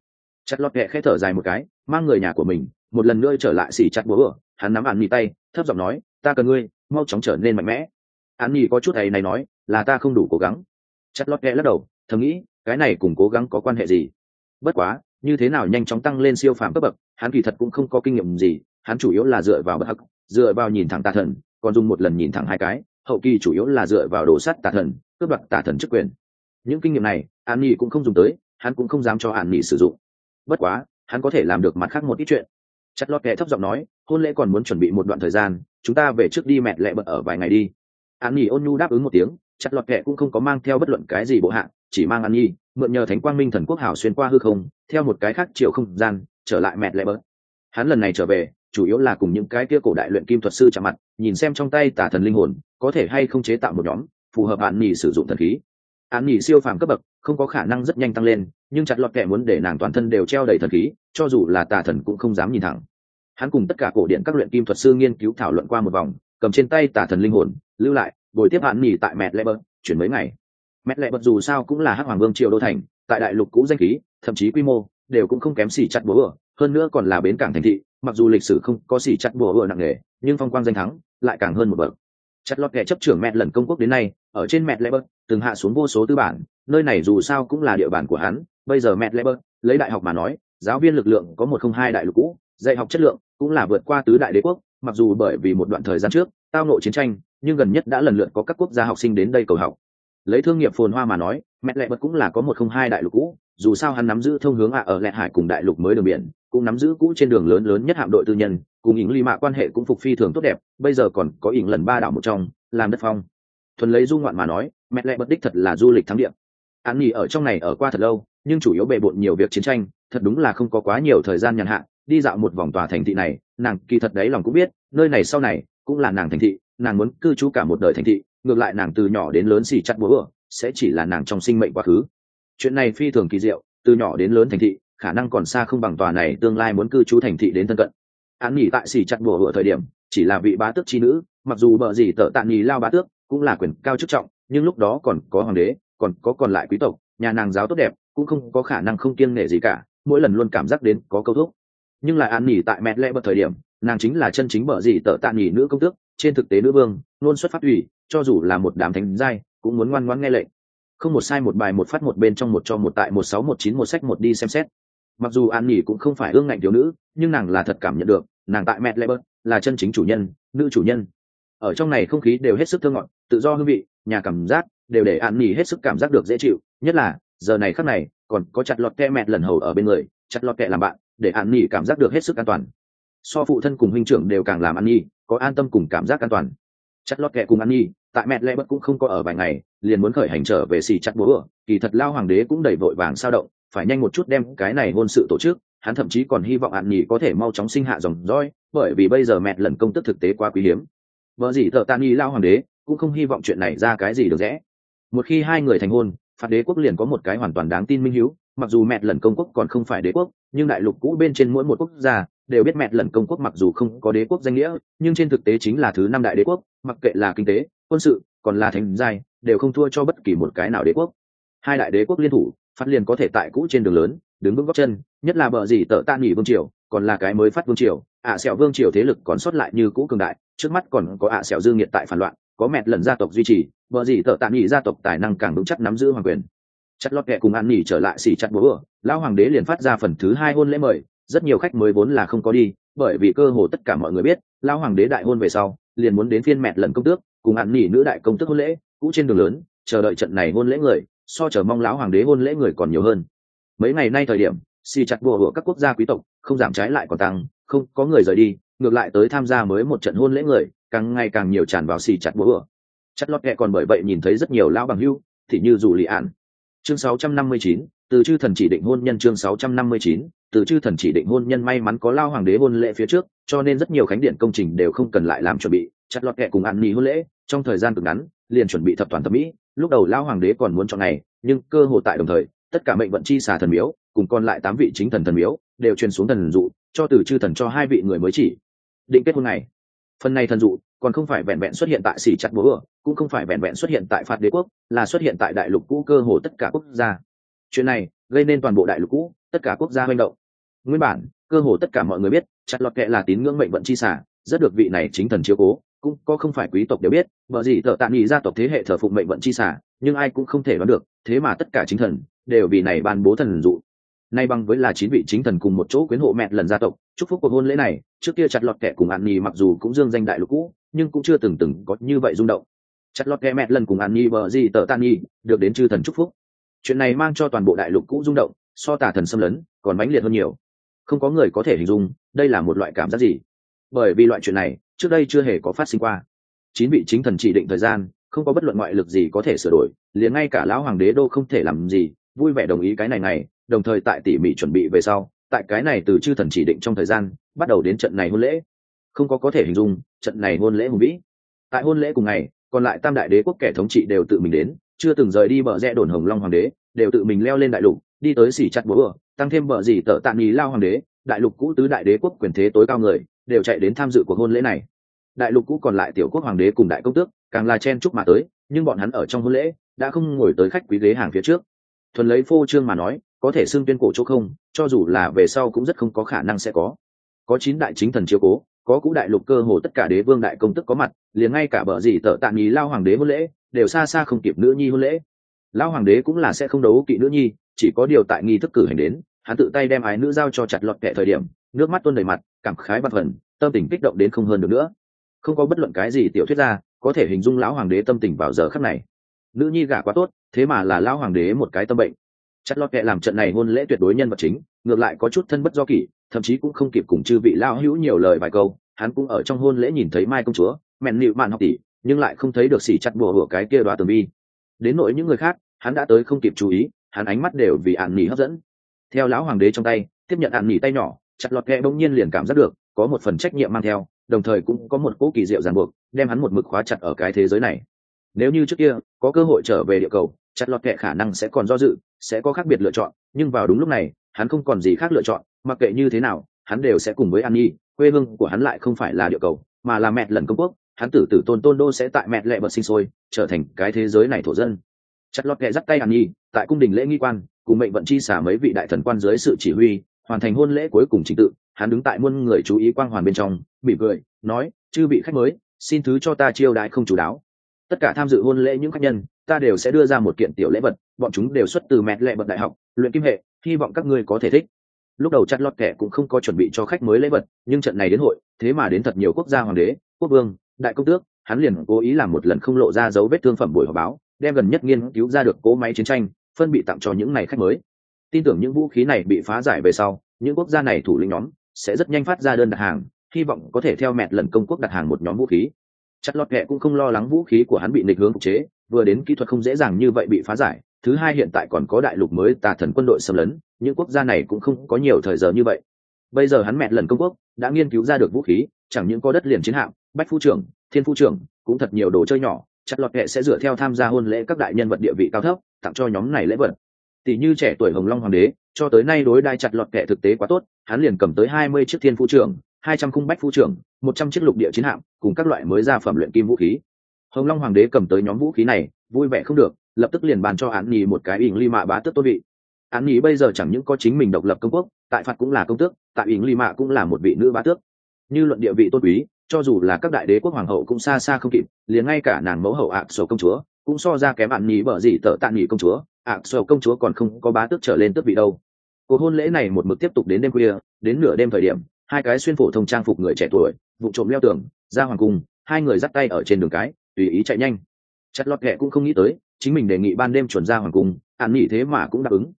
Chặt lọt kệ khẽ thở dài một cái, mang người nhà của mình, một lần nữa trở lại xỉ chặt búa hắn nắm ạn mì tay, thấp giọng nói, ta cần ngươi, mau chóng trở nên mạnh mẽ. An nhi có chút thầy này nói, là ta không đủ cố gắng. Chặt lót kẹ lắc đầu, thầm nghĩ, cái này cùng cố gắng có quan hệ gì? Bất quá, như thế nào nhanh chóng tăng lên siêu phàm cấp bậc, hắn kỳ thật cũng không có kinh nghiệm gì, hắn chủ yếu là dựa vào bất hắc, dựa vào nhìn thẳng tà thần, còn dùng một lần nhìn thẳng hai cái, hậu kỳ chủ yếu là dựa vào đồ sắt tà thần cướp đoạt tà thần chức quyền. Những kinh nghiệm này, an nhi cũng không dùng tới, hắn cũng không dám cho an nhi sử dụng. Bất quá, hắn có thể làm được mặt khác một ít chuyện. Chất lót kệ thấp giọng nói, hôn lễ còn muốn chuẩn bị một đoạn thời gian, chúng ta về trước đi mẹ lẹ bật ở vài ngày đi. An nhi ôn nhu đáp ứng một tiếng, chặt lọt kệ cũng không có mang theo bất luận cái gì bộ hạng chỉ mang an nhi, mượn nhờ thánh quang minh thần quốc hảo xuyên qua hư không, theo một cái khác chiều không gian, trở lại mẹ lẹ bận hắn lần này trở về, chủ yếu là cùng những cái kia cổ đại luyện kim thuật sư chạm mặt, nhìn xem trong tay tả thần linh hồn, có thể hay không chế tạo một nhóm phù hợp hạn nhì sử dụng thần khí. Hạn nhì siêu phàm cấp bậc, không có khả năng rất nhanh tăng lên, nhưng chặt lọt kẻ muốn để nàng toàn thân đều treo đầy thần khí, cho dù là tà thần cũng không dám nhìn thẳng. Hắn cùng tất cả cổ điện các luyện kim thuật sư nghiên cứu thảo luận qua một vòng, cầm trên tay tà thần linh hồn, lưu lại, bồi tiếp hạn nghỉ tại mẹ lệ bơ chuyển mấy ngày. Mẹ lệ bật dù sao cũng là hắc hoàng vương triều đô thành, tại đại lục cũ danh khí, thậm chí quy mô, đều cũng không kém xỉ chặt búa hơn nữa còn là bến cảng thành thị, mặc dù lịch sử không có xỉ chặt búa nặng nề, nhưng phong quang danh thắng lại càng hơn một bậc. Chặt lọt kẻ chấp trưởng mẹ lần công quốc đến nay ở trên mẹ lệ từng hạ xuống vô số tư bản, nơi này dù sao cũng là địa bàn của hắn, bây giờ mẹ lệ lấy đại học mà nói, giáo viên lực lượng có một không hai đại lục cũ, dạy học chất lượng cũng là vượt qua tứ đại đế quốc, mặc dù bởi vì một đoạn thời gian trước, tao nộ chiến tranh, nhưng gần nhất đã lần lượt có các quốc gia học sinh đến đây cầu học. Lấy thương nghiệp phồn hoa mà nói mẹ lệ bật cũng là có một không hai đại lục cũ, dù sao hắn nắm giữ thông hướng ạ ở lệ hải cùng đại lục mới đường biển, cũng nắm giữ cũ trên đường lớn lớn nhất hạm đội tư nhân, cùng ỉng ly mạ quan hệ cũng phục phi thường tốt đẹp, bây giờ còn có ỉng lần ba đảo một trong, làm đất phong thuần lấy du ngoạn mà nói mẹ lệ bất đích thật là du lịch thắng địa. An nghỉ ở trong này ở qua thật lâu nhưng chủ yếu bề bộn nhiều việc chiến tranh thật đúng là không có quá nhiều thời gian nhàn hạ đi dạo một vòng tòa thành thị này nàng kỳ thật đấy lòng cũng biết nơi này sau này cũng là nàng thành thị nàng muốn cư trú cả một đời thành thị ngược lại nàng từ nhỏ đến lớn xì chặt búa ở, sẽ chỉ là nàng trong sinh mệnh quá khứ. Chuyện này phi thường kỳ diệu từ nhỏ đến lớn thành thị khả năng còn xa không bằng tòa này tương lai muốn cư trú thành thị đến thân cận. Án nghỉ tại xì chặt búa ở thời điểm chỉ là vị bá tước chi nữ mặc dù bờ gì tợ tạ nghỉ lao bá tước cũng là quyền cao chức trọng, nhưng lúc đó còn có hoàng đế, còn có còn lại quý tộc, nhà nàng giáo tốt đẹp, cũng không có khả năng không kiêng nể gì cả, mỗi lần luôn cảm giác đến có câu thúc. Nhưng lại an nghỉ tại mẹ lẽ bật thời điểm, nàng chính là chân chính bở gì tợ tạ nghỉ nữ công tước, trên thực tế nữ vương, luôn xuất phát ủy, cho dù là một đám thánh giai, cũng muốn ngoan ngoãn nghe lệnh. Không một sai một bài một phát một bên trong một cho một tại một sáu một chín một sách một đi xem xét. Mặc dù an nghỉ cũng không phải ương ngạnh thiếu nữ, nhưng nàng là thật cảm nhận được, nàng tại mẹ lệ bật là chân chính chủ nhân, nữ chủ nhân ở trong này không khí đều hết sức thơ ngọt, tự do hương vị, nhà cảm giác đều để an nỉ hết sức cảm giác được dễ chịu, nhất là, giờ này khắc này, còn có chặt lọt kẹ mẹt lần hầu ở bên người, chặt lọt kẹ làm bạn, để an nỉ cảm giác được hết sức an toàn. So phụ thân cùng huynh trưởng đều càng làm an nghỉ có an tâm cùng cảm giác an toàn. Chặt lọt kẹ cùng an nghỉ tại mẹ lẽ bất cũng không có ở vài ngày, liền muốn khởi hành trở về xì chặt bố ở kỳ thật lao hoàng đế cũng đầy vội vàng sao động, phải nhanh một chút đem cái này hôn sự tổ chức, hắn thậm chí còn hy vọng hạn nhì có thể mau chóng sinh hạ dòng roi bởi vì bây giờ mẹ lần công tức thực tế quá quý hiếm vợ gì thợ tàn y lao hoàng đế cũng không hy vọng chuyện này ra cái gì được rẽ. Một khi hai người thành hôn phạt đế quốc liền có một cái hoàn toàn đáng tin minh hiếu mặc dù mẹ lần công quốc còn không phải đế quốc nhưng đại lục cũ bên trên mỗi một quốc gia đều biết mẹ lần công quốc mặc dù không có đế quốc danh nghĩa nhưng trên thực tế chính là thứ năm đại đế quốc mặc kệ là kinh tế quân sự còn là thành giai đều không thua cho bất kỳ một cái nào đế quốc. Hai đại đế quốc liên thủ phát liền có thể tại cũ trên đường lớn đứng vững góc chân nhất là bờ gì tợ tan nghỉ vương triều còn là cái mới phát vương triều ạ à, sẹo vương triều thế lực còn sót lại như cũ cường đại trước mắt còn có ạ à, sẹo dương nghiệt tại phản loạn có mẹt lần gia tộc duy trì vợ gì thợ tạm nghỉ gia tộc tài năng càng vững chắc nắm giữ hoàng quyền. Chặt lót kẹ cùng ăn nghỉ trở lại xỉ chặt bố ở lão hoàng đế liền phát ra phần thứ hai hôn lễ mời rất nhiều khách mới vốn là không có đi bởi vì cơ hồ tất cả mọi người biết lão hoàng đế đại hôn về sau liền muốn đến phiên mẹt lần công tước cùng ăn nghỉ nữ đại công tước hôn lễ cũ trên đường lớn chờ đợi trận này hôn lễ người so chờ mong lão hoàng đế hôn lễ người còn nhiều hơn. Mấy ngày nay thời điểm xì chặt bùa hựa các quốc gia quý tộc không giảm trái lại còn tăng không có người rời đi ngược lại tới tham gia mới một trận hôn lễ người càng ngày càng nhiều tràn vào xì chặt bố ửa. Chất lót kẹ còn bởi vậy nhìn thấy rất nhiều lão bằng hưu thì như dù lì ạn. Chương 659, từ chư thần chỉ định hôn nhân chương 659, từ chư thần chỉ định hôn nhân may mắn có lao hoàng đế hôn lễ phía trước cho nên rất nhiều khánh điện công trình đều không cần lại làm chuẩn bị. Chặt lọt kẹ cùng ăn nghỉ hôn lễ trong thời gian cực ngắn liền chuẩn bị thập toàn thẩm mỹ. Lúc đầu lao hoàng đế còn muốn chọn ngày nhưng cơ hội tại đồng thời tất cả mệnh vận chi xà thần miếu cùng còn lại tám vị chính thần thần miếu đều truyền xuống thần dụ cho từ chư thần cho hai vị người mới chỉ định kết hôn này. Phần này thần dụ còn không phải vẹn vẹn xuất hiện tại xỉ chặt bố ở, cũng không phải vẹn vẹn xuất hiện tại phạt đế quốc, là xuất hiện tại đại lục cũ cơ hồ tất cả quốc gia. Chuyện này gây nên toàn bộ đại lục cũ, tất cả quốc gia manh động. Nguyên bản, cơ hồ tất cả mọi người biết, chặt lọt kệ là tín ngưỡng mệnh vận chi xả, rất được vị này chính thần chiếu cố, cũng có không phải quý tộc đều biết vợ gì thợ tạm nghỉ gia tộc thế hệ thờ phụng mệnh vận chi xả, nhưng ai cũng không thể đoán được, thế mà tất cả chính thần đều vì này ban bố thần dụ nay bằng với là chín vị chính thần cùng một chỗ quyến hộ mẹ lần gia tộc, chúc phúc cuộc hôn lễ này, trước kia chặt lọt kẻ cùng an nhi mặc dù cũng dương danh đại lục cũ, nhưng cũng chưa từng từng có như vậy rung động. Chặt lọt kẻ mẹ lần cùng an nhi vợ gì tờ tan nhi, được đến chư thần chúc phúc. Chuyện này mang cho toàn bộ đại lục cũ rung động, so tà thần xâm lấn, còn mãnh liệt hơn nhiều. Không có người có thể hình dung, đây là một loại cảm giác gì. Bởi vì loại chuyện này, trước đây chưa hề có phát sinh qua. Chín vị chính thần chỉ định thời gian, không có bất luận ngoại lực gì có thể sửa đổi, liền ngay cả lão hoàng đế đô không thể làm gì, vui vẻ đồng ý cái này này đồng thời tại tỉ mỉ chuẩn bị về sau, tại cái này từ chư thần chỉ định trong thời gian, bắt đầu đến trận này hôn lễ. Không có có thể hình dung, trận này hôn lễ hùng vĩ. Tại hôn lễ cùng ngày, còn lại tam đại đế quốc kẻ thống trị đều tự mình đến, chưa từng rời đi bờ rẽ đồn hồng long hoàng đế, đều tự mình leo lên đại lục, đi tới xỉ chặt bố ở tăng thêm bờ gì tợ tạm ý lao hoàng đế, đại lục cũ tứ đại đế quốc quyền thế tối cao người, đều chạy đến tham dự cuộc hôn lễ này. Đại lục cũ còn lại tiểu quốc hoàng đế cùng đại công tước, càng là chen chúc mà tới, nhưng bọn hắn ở trong hôn lễ, đã không ngồi tới khách quý ghế hàng phía trước. Thuần lấy phô trương mà nói có thể xưng tuyên cổ chỗ không, cho dù là về sau cũng rất không có khả năng sẽ có. Có chín đại chính thần chiếu cố, có cũ đại lục cơ hồ tất cả đế vương đại công tức có mặt, liền ngay cả bờ gì tợ tạm nhì lao hoàng đế hôn lễ, đều xa xa không kịp nữ nhi hôn lễ. Lao hoàng đế cũng là sẽ không đấu kỵ nữ nhi, chỉ có điều tại nghi thức cử hành đến, hắn tự tay đem ái nữ giao cho chặt lọt kệ thời điểm, nước mắt tuôn đầy mặt, cảm khái bất phần, tâm tình kích động đến không hơn được nữa. Không có bất luận cái gì tiểu thuyết ra, có thể hình dung lão hoàng đế tâm tình vào giờ khắc này. Nữ nhi gả quá tốt, thế mà là lão hoàng đế một cái tâm bệnh chặt lọt kệ làm trận này hôn lễ tuyệt đối nhân vật chính, ngược lại có chút thân bất do kỷ, thậm chí cũng không kịp cùng chư vị lao hữu nhiều lời vài câu, hắn cũng ở trong hôn lễ nhìn thấy mai công chúa, mẹn nịu mạn học tỷ, nhưng lại không thấy được xỉ chặt bùa hửa cái kia đoá tường vi đến nỗi những người khác, hắn đã tới không kịp chú ý, hắn ánh mắt đều vì ạn nỉ hấp dẫn. Theo lão hoàng đế trong tay, tiếp nhận ạn nỉ tay nhỏ, chặt lọt kẹ bỗng nhiên liền cảm giác được, có một phần trách nhiệm mang theo, đồng thời cũng có một cỗ kỳ diệu ràng buộc, đem hắn một mực khóa chặt ở cái thế giới này. Nếu như trước kia, có cơ hội trở về địa cầu chặt lọt kệ khả năng sẽ còn do dự, sẽ có khác biệt lựa chọn, nhưng vào đúng lúc này, hắn không còn gì khác lựa chọn, mặc kệ như thế nào, hắn đều sẽ cùng với an nhi, quê hương của hắn lại không phải là địa cầu, mà là mẹ lần công quốc, hắn tử tử tôn tôn đô sẽ tại mẹ lệ bật sinh sôi, trở thành cái thế giới này thổ dân. Chặt lọt kệ dắt tay an nhi, tại cung đình lễ nghi quan, cùng mệnh vận chi xả mấy vị đại thần quan dưới sự chỉ huy, hoàn thành hôn lễ cuối cùng trình tự, hắn đứng tại muôn người chú ý quang hoàn bên trong, mỉm cười, nói, chư bị khách mới, xin thứ cho ta chiêu đãi không chủ đáo. Tất cả tham dự hôn lễ những khách nhân ta đều sẽ đưa ra một kiện tiểu lễ vật, bọn chúng đều xuất từ mẹ lệ bậc đại học, luyện kim hệ, hy vọng các ngươi có thể thích. Lúc đầu chặt lọt kẻ cũng không có chuẩn bị cho khách mới lễ vật, nhưng trận này đến hội, thế mà đến thật nhiều quốc gia hoàng đế, quốc vương, đại công tước, hắn liền cố ý làm một lần không lộ ra dấu vết thương phẩm buổi họp báo, đem gần nhất nghiên cứu ra được cỗ máy chiến tranh, phân bị tặng cho những này khách mới. Tin tưởng những vũ khí này bị phá giải về sau, những quốc gia này thủ lĩnh nhóm sẽ rất nhanh phát ra đơn đặt hàng, hy vọng có thể theo mẹt lần công quốc đặt hàng một nhóm vũ khí chặt lọt kệ cũng không lo lắng vũ khí của hắn bị nịch hướng phục chế, vừa đến kỹ thuật không dễ dàng như vậy bị phá giải, thứ hai hiện tại còn có đại lục mới tà thần quân đội xâm lấn, những quốc gia này cũng không có nhiều thời giờ như vậy. Bây giờ hắn mẹ lần công quốc, đã nghiên cứu ra được vũ khí, chẳng những có đất liền chiến hạm, bách phu trưởng, thiên phu trưởng, cũng thật nhiều đồ chơi nhỏ chặt lọt kệ sẽ dựa theo tham gia hôn lễ các đại nhân vật địa vị cao thấp, tặng cho nhóm này lễ vật. Tỷ như trẻ tuổi hồng long hoàng đế, cho tới nay đối đai chặt lọt kệ thực tế quá tốt, hắn liền cầm tới hai mươi chiếc thiên phu trưởng hai trăm khung bách phu trưởng một trăm chiếc lục địa chiến hạm, cùng các loại mới ra phẩm luyện kim vũ khí. Hồng long hoàng đế cầm tới nhóm vũ khí này, vui vẻ không được, lập tức liền bàn cho án nhì một cái ỉng ly mạ bá tước tôn vị. Án nhì bây giờ chẳng những có chính mình độc lập công quốc, tại phạt cũng là công tước, tại ỉng ly mạ cũng là một vị nữ bá tước. Như luận địa vị tôn quý, cho dù là các đại đế quốc hoàng hậu cũng xa xa không kịp, liền ngay cả nàng mẫu hậu ạc sổ công chúa, cũng so ra kém Án nhì bở gì tở tạ nhì công chúa, ạc sổ công chúa còn không có bá tước trở lên tước vị đâu. Cuộc hôn lễ này một mực tiếp tục đến đêm khuya, đến nửa đêm thời điểm hai cái xuyên phổ thông trang phục người trẻ tuổi, vụ trộm leo tường, ra hoàng cung, hai người dắt tay ở trên đường cái, tùy ý chạy nhanh. Chặt lọt kệ cũng không nghĩ tới, chính mình đề nghị ban đêm chuẩn ra hoàng cung ạn nghỉ thế mà cũng đáp ứng.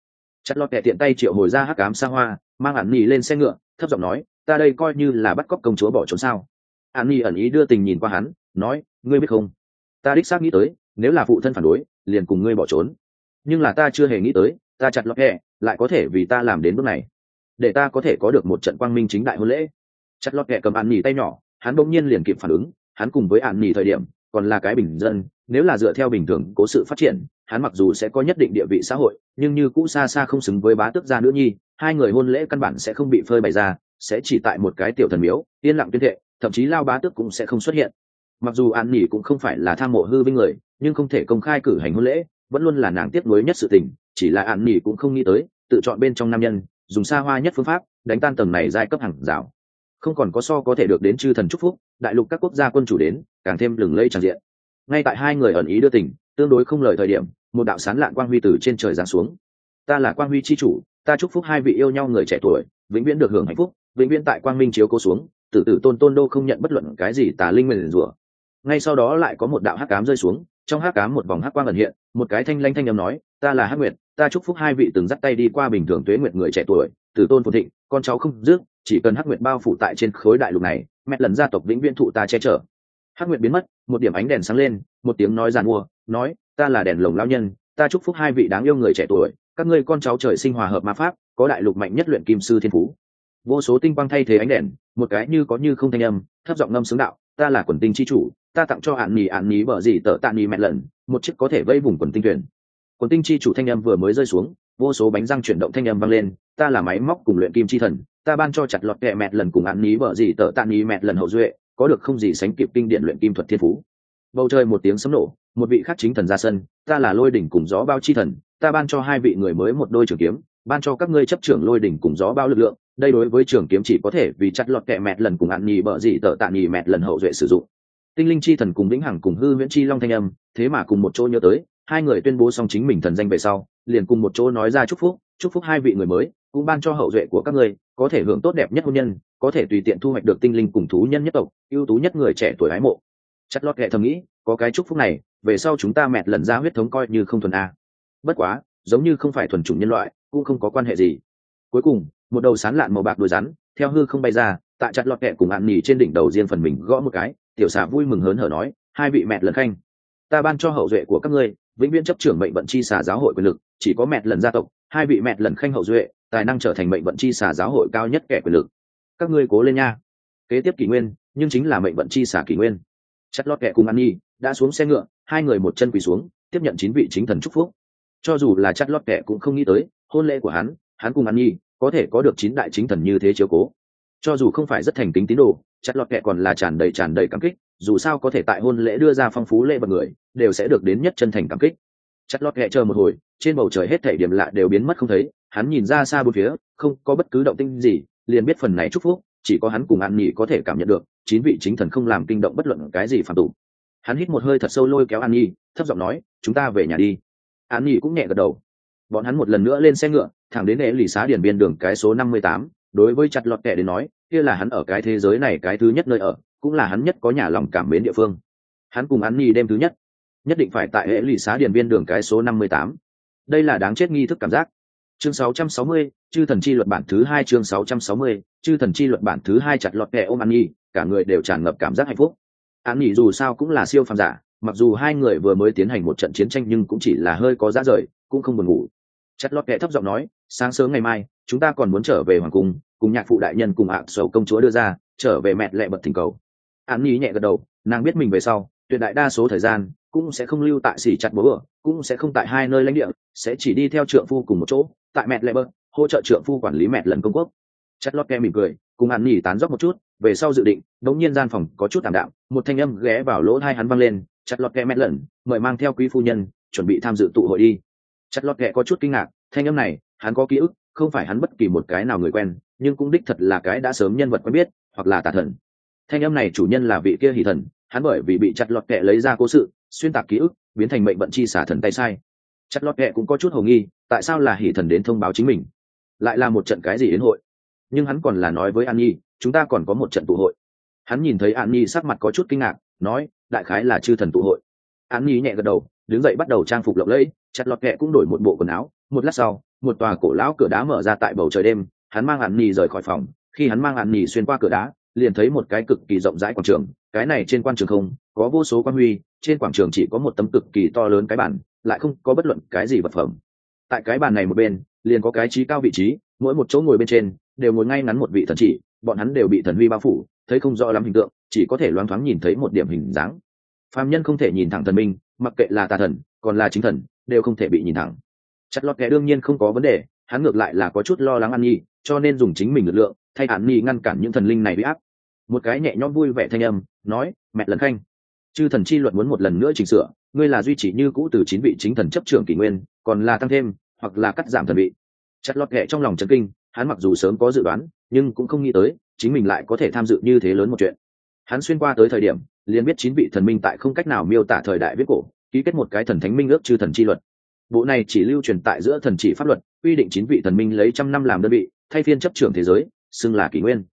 Chặt lọt kệ tiện tay triệu hồi ra hắc cám xa hoa, mang ạn nghỉ lên xe ngựa, thấp giọng nói, ta đây coi như là bắt cóc công chúa bỏ trốn sao? Ạn nghỉ ẩn ý đưa tình nhìn qua hắn, nói, ngươi biết không? Ta đích xác nghĩ tới, nếu là phụ thân phản đối, liền cùng ngươi bỏ trốn. Nhưng là ta chưa hề nghĩ tới, ta chặt lọt kệ lại có thể vì ta làm đến bước này để ta có thể có được một trận quang minh chính đại hôn lễ. Chặt lọt kẹ cầm an nỉ tay nhỏ, hắn bỗng nhiên liền kịp phản ứng, hắn cùng với an nỉ thời điểm, còn là cái bình dân, nếu là dựa theo bình thường cố sự phát triển, hắn mặc dù sẽ có nhất định địa vị xã hội, nhưng như cũ xa xa không xứng với bá tước gia nữ nhi, hai người hôn lễ căn bản sẽ không bị phơi bày ra, sẽ chỉ tại một cái tiểu thần miếu, yên lặng tuyên thệ, thậm chí lao bá tước cũng sẽ không xuất hiện. Mặc dù an nỉ cũng không phải là tham mộ hư vinh người, nhưng không thể công khai cử hành hôn lễ, vẫn luôn là nàng tiếp nối nhất sự tình, chỉ là an nỉ cũng không nghĩ tới, tự chọn bên trong nam nhân dùng xa hoa nhất phương pháp, đánh tan tầng này giai cấp hàng rào. Không còn có so có thể được đến chư thần chúc phúc, đại lục các quốc gia quân chủ đến, càng thêm lừng lây tràn diện. Ngay tại hai người ẩn ý đưa tình, tương đối không lời thời điểm, một đạo sán lạn quang huy từ trên trời giáng xuống. Ta là quang huy c h i chủ, ta chúc phúc hai vị yêu nhau người trẻ tuổi, vĩnh viễn được hưởng hạnh phúc, vĩnh viễn tại quang minh chiếu cố xuống, tử tử tôn tôn đô không nhận bất luận cái gì tà linh mình rủa. Ngay sau đó lại có một đạo hắc cám rơi xuống, trong hắc cám một vòng hắc quang ẩn hiện, một cái thanh lanh thanh âm nói, ta là hắc nguyệt ta chúc phúc hai vị từng dắt tay đi qua bình thường tuế nguyệt người trẻ tuổi tử tôn phồn thịnh, con cháu không dứt, chỉ cần hắc nguyệt bao phủ tại trên khối đại lục này, mẹ lần gia tộc vĩnh viễn thụ ta che chở. Hắc nguyệt biến mất, một điểm ánh đèn sáng lên, một tiếng nói giàn mua, nói, ta là đèn lồng lao nhân, ta chúc phúc hai vị đáng yêu người trẻ tuổi, các ngươi con cháu trời sinh hòa hợp ma pháp, có đại lục mạnh nhất luyện kim sư thiên phú. Vô số tinh quang thay thế ánh đèn, một cái như có như không thanh âm, thấp giọng ngâm sướng đạo, ta là quần tinh chi chủ, ta tặng cho hạn nhì hạn nhì bở gì tở tạ nhì mẹ lần, một chiếc có thể vây vùng quần tinh tuyển quần tinh chi chủ thanh âm vừa mới rơi xuống, vô số bánh răng chuyển động thanh âm vang lên, ta là máy móc cùng luyện kim chi thần, ta ban cho chặt lọt kẹ mẹt lần cùng ăn nhì vợ gì tờ tạn nhì mẹt lần hậu duệ, có được không gì sánh kịp kinh điện luyện kim thuật thiên phú. Bầu trời một tiếng sấm nổ, một vị khắc chính thần ra sân, ta là lôi đỉnh cùng gió bao chi thần, ta ban cho hai vị người mới một đôi trường kiếm, ban cho các ngươi chấp trưởng lôi đỉnh cùng gió bao lực lượng, đây đối với trường kiếm chỉ có thể vì chặt lọt kẹ mẹt lần cùng ăn nhì bợ gì tợ tạ nhì mẹt lần hậu duệ sử dụng. Tinh linh chi thần cùng vĩnh hằng cùng hư viễn chi long thanh âm, thế mà cùng một chỗ nhớ tới hai người tuyên bố xong chính mình thần danh về sau, liền cùng một chỗ nói ra chúc phúc chúc phúc hai vị người mới, cũng ban cho hậu duệ của các ngươi, có thể hưởng tốt đẹp nhất hôn nhân, có thể tùy tiện thu hoạch được tinh linh cùng thú nhân nhất tộc, ưu tú nhất người trẻ tuổi ái mộ. Chất lót ghẹ thầm nghĩ, có cái chúc phúc này, về sau chúng ta mẹt lần ra huyết thống coi như không thuần a. Bất quá, giống như không phải thuần chủng nhân loại, cũng không có quan hệ gì. Cuối cùng, một đầu sán lạn màu bạc đuôi rắn, theo hư không bay ra, tại chặt lọt kẹ cùng ạn nỉ trên đỉnh đầu riêng phần mình gõ một cái, tiểu xà vui mừng hớn hở nói, hai vị mẹt lần khanh ta ban cho hậu duệ của các ngươi, vĩnh viễn chấp trưởng mệnh vận chi xà giáo hội quyền lực, chỉ có mẹt lần gia tộc, hai vị mẹt lần khanh hậu duệ, tài năng trở thành mệnh vận chi xà giáo hội cao nhất kẻ quyền lực. Các ngươi cố lên nha. Kế tiếp kỷ nguyên, nhưng chính là mệnh vận chi xà kỷ nguyên. Chất lót kẹ cùng an nhi đã xuống xe ngựa, hai người một chân quỳ xuống, tiếp nhận chín vị chính thần chúc phúc. Cho dù là chất lót kẹ cũng không nghĩ tới, hôn lễ của hắn hắn cùng an nhi có thể có được chín đại chính thần như thế chiếu cố. Cho dù không phải rất thành kính tín đồ chặt lọt kẹ còn là tràn đầy tràn đầy cảm kích, dù sao có thể tại hôn lễ đưa ra phong phú lễ vật người, đều sẽ được đến nhất chân thành cảm kích. Chặt lọt kẹ chờ một hồi, trên bầu trời hết thể điểm lạ đều biến mất không thấy, hắn nhìn ra xa bốn phía, không có bất cứ động tinh gì, liền biết phần này chúc phúc, chỉ có hắn cùng an nhị có thể cảm nhận được, chín vị chính thần không làm kinh động bất luận cái gì phản tụ hắn hít một hơi thật sâu lôi kéo an nhi, thấp giọng nói, chúng ta về nhà đi. An nhi cũng nhẹ gật đầu. Bọn hắn một lần nữa lên xe ngựa, thẳng đến lễ lì xá điển biên đường cái số năm mươi tám đối với chặt lọt kẻ đến nói kia là hắn ở cái thế giới này cái thứ nhất nơi ở cũng là hắn nhất có nhà lòng cảm mến địa phương. Hắn cùng an nhi đêm thứ nhất nhất định phải tại hệ lụy xá điền biên đường cái số năm mươi tám. Đây là đáng chết nghi thức cảm giác. Chương 660, chư thần chi luật bản thứ hai chương 660, chư thần chi luật bản thứ hai chặt lọt kẻ ôm an nhi cả người đều tràn ngập cảm giác hạnh phúc. An nhi dù sao cũng là siêu phàm giả mặc dù hai người vừa mới tiến hành một trận chiến tranh nhưng cũng chỉ là hơi có giá rời cũng không buồn ngủ. Chặt lọt kẻ thấp giọng nói sáng sớm ngày mai, chúng ta còn muốn trở về hoàng cung, cùng nhạc phụ đại nhân cùng ạ sầu công chúa đưa ra, trở về mẹ lẹ bật thỉnh cầu. An nhi nhẹ gật đầu, nàng biết mình về sau, tuyệt đại đa số thời gian cũng sẽ không lưu tại xỉ chặt bố ở cũng sẽ không tại hai nơi lãnh địa, sẽ chỉ đi theo trượng phu cùng một chỗ, tại mẹ lệ bật hỗ trợ trượng phu quản lý mẹ lần công quốc. Chất lót ke mỉm cười, cùng an nhỉ tán dóc một chút, về sau dự định, đống nhiên gian phòng có chút tạm đạm, một thanh âm ghé vào lỗ hai hắn văng lên chặt lọt kẹ mẹ lần, mời mang theo quý phu nhân, chuẩn bị tham dự tụ hội đi. Chặt lọt kẹ có chút kinh ngạc, thanh âm này hắn có ký ức, không phải hắn bất kỳ một cái nào người quen, nhưng cũng đích thật là cái đã sớm nhân vật quen biết, hoặc là tà thần. Thanh âm này chủ nhân là vị kia hỷ thần, hắn bởi vì bị chặt lọt kẹ lấy ra cố sự, xuyên tạc ký ức, biến thành mệnh bận chi xả thần tay sai. Chặt lọt kẹ cũng có chút hồ nghi, tại sao là hỷ thần đến thông báo chính mình? Lại là một trận cái gì đến hội? Nhưng hắn còn là nói với an nhi, chúng ta còn có một trận tụ hội. Hắn nhìn thấy an nhi sắc mặt có chút kinh ngạc, nói, đại khái là chư thần tụ hội. An nhi nhẹ gật đầu, đứng dậy bắt đầu trang phục lộng lẫy, chặt lọt kẹ cũng đổi một bộ quần áo một lát sau, một tòa cổ lão cửa đá mở ra tại bầu trời đêm, hắn mang hạn nhì rời khỏi phòng. Khi hắn mang hạn nhì xuyên qua cửa đá, liền thấy một cái cực kỳ rộng rãi quảng trường. Cái này trên quan trường không, có vô số quan huy, trên quảng trường chỉ có một tấm cực kỳ to lớn cái bản lại không có bất luận cái gì vật phẩm. Tại cái bàn này một bên, liền có cái trí cao vị trí, mỗi một chỗ ngồi bên trên, đều ngồi ngay ngắn một vị thần chỉ, bọn hắn đều bị thần huy bao phủ, thấy không rõ lắm hình tượng, chỉ có thể loáng thoáng nhìn thấy một điểm hình dáng. Phàm nhân không thể nhìn thẳng thần minh, mặc kệ là tà thần, còn là chính thần, đều không thể bị nhìn thẳng chặt lọt kẻ đương nhiên không có vấn đề, hắn ngược lại là có chút lo lắng An nhi cho nên dùng chính mình lực lượng, thay An nhi ngăn cản những thần linh này bị áp. Một cái nhẹ nhõm vui vẻ thanh âm, nói, mẹ lần khanh, chư thần chi luật muốn một lần nữa chỉnh sửa, ngươi là duy trì như cũ từ chín vị chính thần chấp trưởng kỷ nguyên, còn là tăng thêm, hoặc là cắt giảm thần vị. Chặt lọt kệ trong lòng chấn kinh, hắn mặc dù sớm có dự đoán, nhưng cũng không nghĩ tới, chính mình lại có thể tham dự như thế lớn một chuyện. Hắn xuyên qua tới thời điểm, liền biết chín vị thần minh tại không cách nào miêu tả thời đại viết cổ, ký kết một cái thần thánh minh ước chư thần chi luật bộ này chỉ lưu truyền tại giữa thần chỉ pháp luật, quy định chín vị thần minh lấy trăm năm làm đơn vị, thay phiên chấp trưởng thế giới, xưng là kỷ nguyên.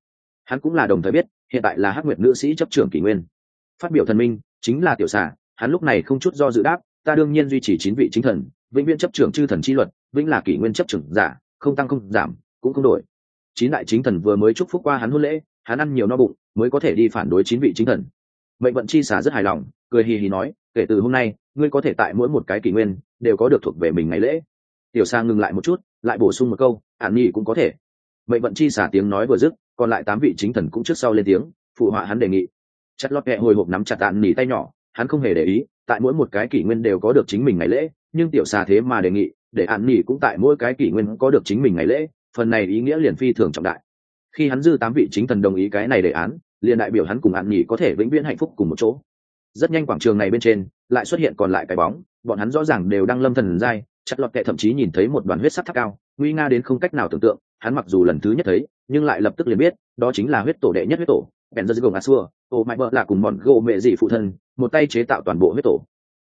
Hắn cũng là đồng thời biết, hiện tại là hắc nguyệt nữ sĩ chấp trưởng kỷ nguyên. Phát biểu thần minh, chính là tiểu xà, hắn lúc này không chút do dự đáp, ta đương nhiên duy trì chín vị chính thần, vĩnh viễn chấp trưởng chư thần chi luật, vĩnh là kỷ nguyên chấp trưởng giả, không tăng không giảm, cũng không đổi. Chín đại chính thần vừa mới chúc phúc qua hắn hôn lễ, hắn ăn nhiều no bụng, mới có thể đi phản đối chín vị chính thần. Mệnh vận chi xả rất hài lòng, cười hì hì nói, kể từ hôm nay ngươi có thể tại mỗi một cái kỷ nguyên đều có được thuộc về mình ngày lễ. Tiểu sa ngừng lại một chút, lại bổ sung một câu ạn nhi cũng có thể. Mệnh vận chi xả tiếng nói vừa dứt, còn lại tám vị chính thần cũng trước sau lên tiếng, phụ họa hắn đề nghị. Chất lót kẹ hồi hộp nắm chặt ạn nỉ tay nhỏ, hắn không hề để ý, tại mỗi một cái kỷ nguyên đều có được chính mình ngày lễ, nhưng tiểu xà thế mà đề nghị, để ạn nỉ cũng tại mỗi cái kỷ nguyên có được chính mình ngày lễ, phần này ý nghĩa liền phi thường trọng đại. Khi hắn dư tám vị chính thần đồng ý cái này đề án, liền đại biểu hắn cùng ạn nỉ có thể vĩnh viễn hạnh phúc cùng một chỗ rất nhanh quảng trường này bên trên, lại xuất hiện còn lại cái bóng, bọn hắn rõ ràng đều đang lâm thần dai chặt lọt kệ thậm chí nhìn thấy một đoàn huyết sắc tháp cao, nguy nga đến không cách nào tưởng tượng, hắn mặc dù lần thứ nhất thấy, nhưng lại lập tức liền biết, đó chính là huyết tổ đệ nhất huyết tổ, bèn dân gồng xua ô mãi vợ là cùng bọn gỗ mẹ dị phụ thân, một tay chế tạo toàn bộ huyết tổ.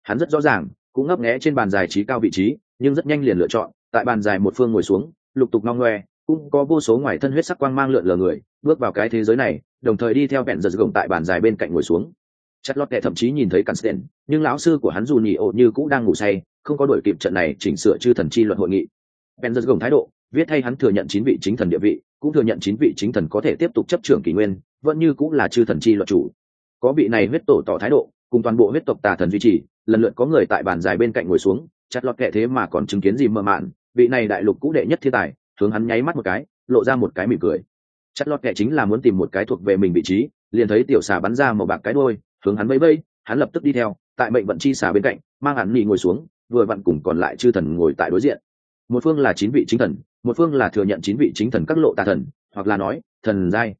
Hắn rất rõ ràng, cũng ngấp nghé trên bàn dài trí cao vị trí, nhưng rất nhanh liền lựa chọn, tại bàn dài một phương ngồi xuống, lục tục ngong ngoe, cũng có vô số ngoài thân huyết sắc quang mang lượn lờ người, bước vào cái thế giới này, đồng thời đi theo bèn giật gồng tại bàn dài bên cạnh ngồi xuống. Chặt lót kệ thậm chí nhìn thấy Cansten, nhưng lão sư của hắn dù nhị ổ như cũng đang ngủ say, không có đổi kịp trận này chỉnh sửa chư thần chi luận hội nghị. Ben giật gồng thái độ, viết thay hắn thừa nhận chín vị chính thần địa vị, cũng thừa nhận chín vị chính thần có thể tiếp tục chấp trưởng kỷ nguyên, vẫn như cũng là chư thần chi luật chủ. Có vị này huyết tổ tỏ thái độ, cùng toàn bộ huyết tộc tà thần duy trì, lần lượt có người tại bàn dài bên cạnh ngồi xuống, chặt lọt kệ thế mà còn chứng kiến gì mơ mạn, vị này đại lục cũ đệ nhất thiên tài, hướng hắn nháy mắt một cái, lộ ra một cái mỉm cười. Chặt lọt kệ chính là muốn tìm một cái thuộc về mình vị trí, liền thấy tiểu xà bắn ra một bạc cái đuôi, hướng hắn vẫy vẫy, hắn lập tức đi theo, tại mệnh vận chi xà bên cạnh, mang hắn nghỉ ngồi xuống, vừa vặn cùng còn lại chư thần ngồi tại đối diện. Một phương là chín vị chính thần, một phương là thừa nhận chín vị chính thần các lộ tà thần, hoặc là nói, thần giai.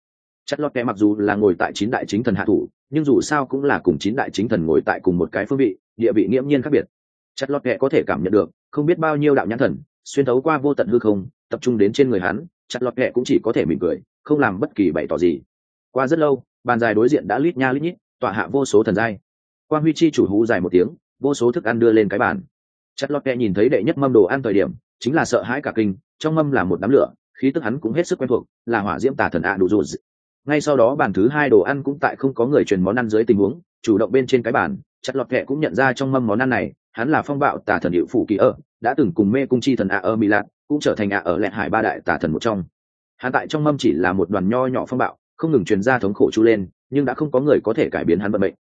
Chất lót kẻ mặc dù là ngồi tại chín đại chính thần hạ thủ, nhưng dù sao cũng là cùng chín đại chính thần ngồi tại cùng một cái phương vị, địa vị nghiễm nhiên khác biệt. Chất lót kẻ có thể cảm nhận được, không biết bao nhiêu đạo nhãn thần, xuyên thấu qua vô tận hư không, tập trung đến trên người hắn, chặt lọt kẻ cũng chỉ có thể mỉm cười, không làm bất kỳ bày tỏ gì. Qua rất lâu, bàn dài đối diện đã lít nha lít nhít, tọa hạ vô số thần giai. Quang huy chi chủ hú dài một tiếng, vô số thức ăn đưa lên cái bàn. Chặt lọt kẹ nhìn thấy đệ nhất mâm đồ ăn thời điểm, chính là sợ hãi cả kinh, trong mâm là một đám lửa, khí tức hắn cũng hết sức quen thuộc, là hỏa diễm tà thần ạ đủ dù ngay sau đó bàn thứ hai đồ ăn cũng tại không có người truyền món ăn dưới tình huống, chủ động bên trên cái bàn chặt lọt kẹ cũng nhận ra trong mâm món ăn này, hắn là phong bạo tà thần hiệu phủ kỳ ở đã từng cùng mê cung chi thần ạ ở mỹ lạc cũng trở thành ạ ở lẹn hải ba đại tà thần một trong. Hắn tại trong mâm chỉ là một đoàn nho nhỏ phong bạo, không ngừng truyền ra thống khổ chu lên nhưng đã không có người có thể cải biến hắn vận mệnh.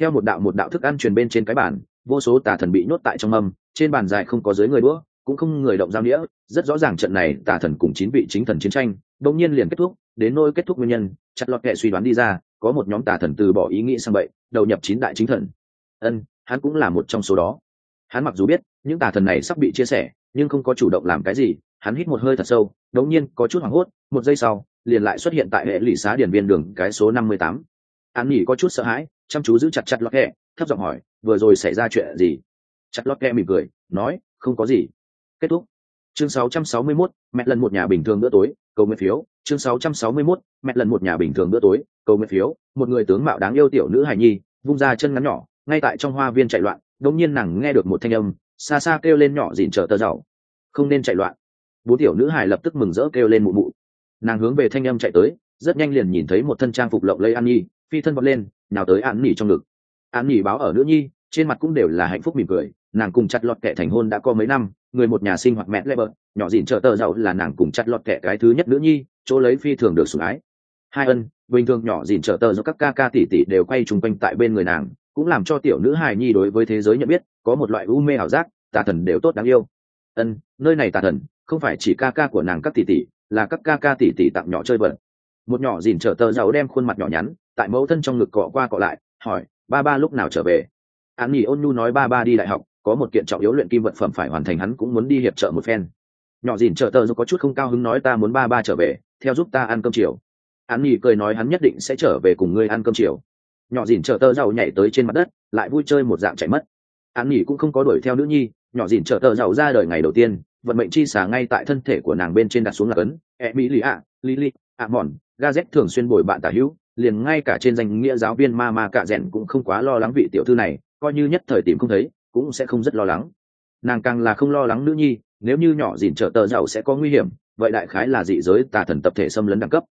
Theo một đạo một đạo thức ăn truyền bên trên cái bàn, vô số tà thần bị nhốt tại trong mâm, trên bàn dài không có dưới người đũa, cũng không người động giao nghĩa, rất rõ ràng trận này tà thần cùng chín vị chính thần chiến tranh đông nhiên liền kết thúc, đến nơi kết thúc nguyên nhân, chặt lọt kệ suy đoán đi ra, có một nhóm tà thần từ bỏ ý nghĩ sang vậy, đầu nhập chín đại chính thần. Ân, hắn cũng là một trong số đó. Hắn mặc dù biết, những tà thần này sắp bị chia sẻ, nhưng không có chủ động làm cái gì, hắn hít một hơi thật sâu đống nhiên có chút hoảng hốt, một giây sau, liền lại xuất hiện tại hệ lụy xá điển viên đường cái số năm mươi tám an nghỉ có chút sợ hãi chăm chú giữ chặt chặt lọt kẹ thấp giọng hỏi vừa rồi xảy ra chuyện gì? Chặt lọt kẹ mỉm cười nói không có gì. Kết thúc. Chương 661, mẹ lần một nhà bình thường bữa tối cầu nguyện phiếu. Chương 661, mẹ lần một nhà bình thường bữa tối cầu nguyện phiếu. Một người tướng mạo đáng yêu tiểu nữ hài nhi vung ra chân ngắn nhỏ ngay tại trong hoa viên chạy loạn đột nhiên nàng nghe được một thanh âm xa xa kêu lên nhỏ dịn trở tờ giàu không nên chạy loạn. Bố tiểu nữ hài lập tức mừng rỡ kêu lên mụ mụ. Nàng hướng về thanh âm chạy tới rất nhanh liền nhìn thấy một thân trang phục lộng lây an nhi phi thân vọt lên, nào tới an nỉ trong ngực. An nỉ báo ở nữ nhi, trên mặt cũng đều là hạnh phúc mỉm cười, nàng cùng chặt lọt kẻ thành hôn đã có mấy năm, người một nhà sinh hoạt mẹ lẽ bợt nhỏ dịn trợ tờ giàu là nàng cùng chặt lọt kẻ cái thứ nhất nữ nhi, chỗ lấy phi thường được sủng ái. Hai ân, bình thường nhỏ dịn trợ tờ do các ca ca tỷ tỷ đều quay chung quanh tại bên người nàng, cũng làm cho tiểu nữ hài nhi đối với thế giới nhận biết, có một loại u mê ảo giác, tà thần đều tốt đáng yêu. Ân, nơi này tà thần, không phải chỉ ca ca của nàng các tỷ tỷ, là các ca ca tỷ tỷ tặng nhỏ chơi vật một nhỏ dìn trở tờ giàu đem khuôn mặt nhỏ nhắn tại mẫu thân trong ngực cọ qua cọ lại, hỏi, ba ba lúc nào trở về? An nghỉ ôn nhu nói, ba ba đi đại học, có một kiện trọng yếu luyện kim vật phẩm phải hoàn thành, hắn cũng muốn đi hiệp trợ một phen. Nhỏ dìn trở tờ có chút không cao hứng nói, ta muốn ba ba trở về, theo giúp ta ăn cơm chiều. An nghỉ cười nói, hắn nhất định sẽ trở về cùng ngươi ăn cơm chiều. Nhỏ dìn trở tờ giàu nhảy tới trên mặt đất, lại vui chơi một dạng chạy mất. An nghỉ cũng không có đuổi theo nữ nhi, nhỏ dìn trở tờ giàu ra đời ngày đầu tiên, vận mệnh chi xả ngay tại thân thể của nàng bên trên đặt xuống là cấn e mỹ lì ạ lili ạ mòn gazet thường xuyên bồi bạn tả hữu liền ngay cả trên danh nghĩa giáo viên ma ma cạ rẽn cũng không quá lo lắng vị tiểu thư này, coi như nhất thời tìm không thấy, cũng sẽ không rất lo lắng. Nàng càng là không lo lắng nữ nhi, nếu như nhỏ dìn trở tờ giàu sẽ có nguy hiểm, vậy đại khái là dị giới tà thần tập thể xâm lấn đẳng cấp.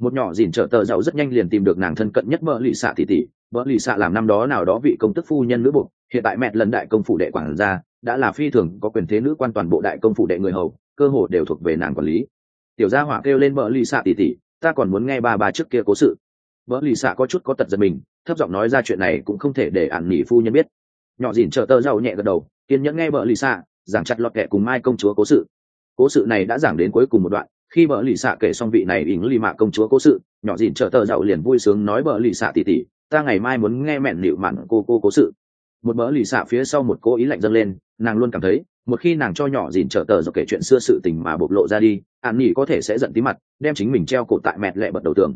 Một nhỏ dìn trở tờ giàu rất nhanh liền tìm được nàng thân cận nhất vợ lụy xạ tỷ tỷ vợ lụy xạ làm năm đó nào đó vị công tức phu nhân nữ bục hiện tại mẹ lần đại công phủ đệ quản gia, đã là phi thường có quyền thế nữ quan toàn bộ đại công phủ đệ người hầu, cơ hồ đều thuộc về nàng quản lý. Tiểu gia hỏa kêu lên vợ lụy xạ tỷ tỷ, ta còn muốn nghe ba bà trước kia cố sự vợ lì xạ có chút có tật giật mình, thấp giọng nói ra chuyện này cũng không thể để ản nỉ phu nhân biết. Nhỏ dìn chờ tơ giàu nhẹ gật đầu, kiên nhẫn nghe vợ lì xạ giảng chặt lọt kẹ cùng mai công chúa cố sự. Cố sự này đã giảng đến cuối cùng một đoạn, khi vợ lì xạ kể xong vị này ỉng lì mạ công chúa cố sự, nhỏ dìn chờ tơ giàu liền vui sướng nói vợ lì xạ tỉ tỉ, ta ngày mai muốn nghe mẹn nịu mặn cô cô cố sự. Một vợ lì xạ phía sau một cố ý lạnh dâng lên, nàng luôn cảm thấy, một khi nàng cho nhỏ dìn trở tờ rồi kể chuyện xưa sự tình mà bộc lộ ra đi an nỉ có thể sẽ giận tí mặt, đem chính mình treo cổ tại mẹt lẹ bật đầu tường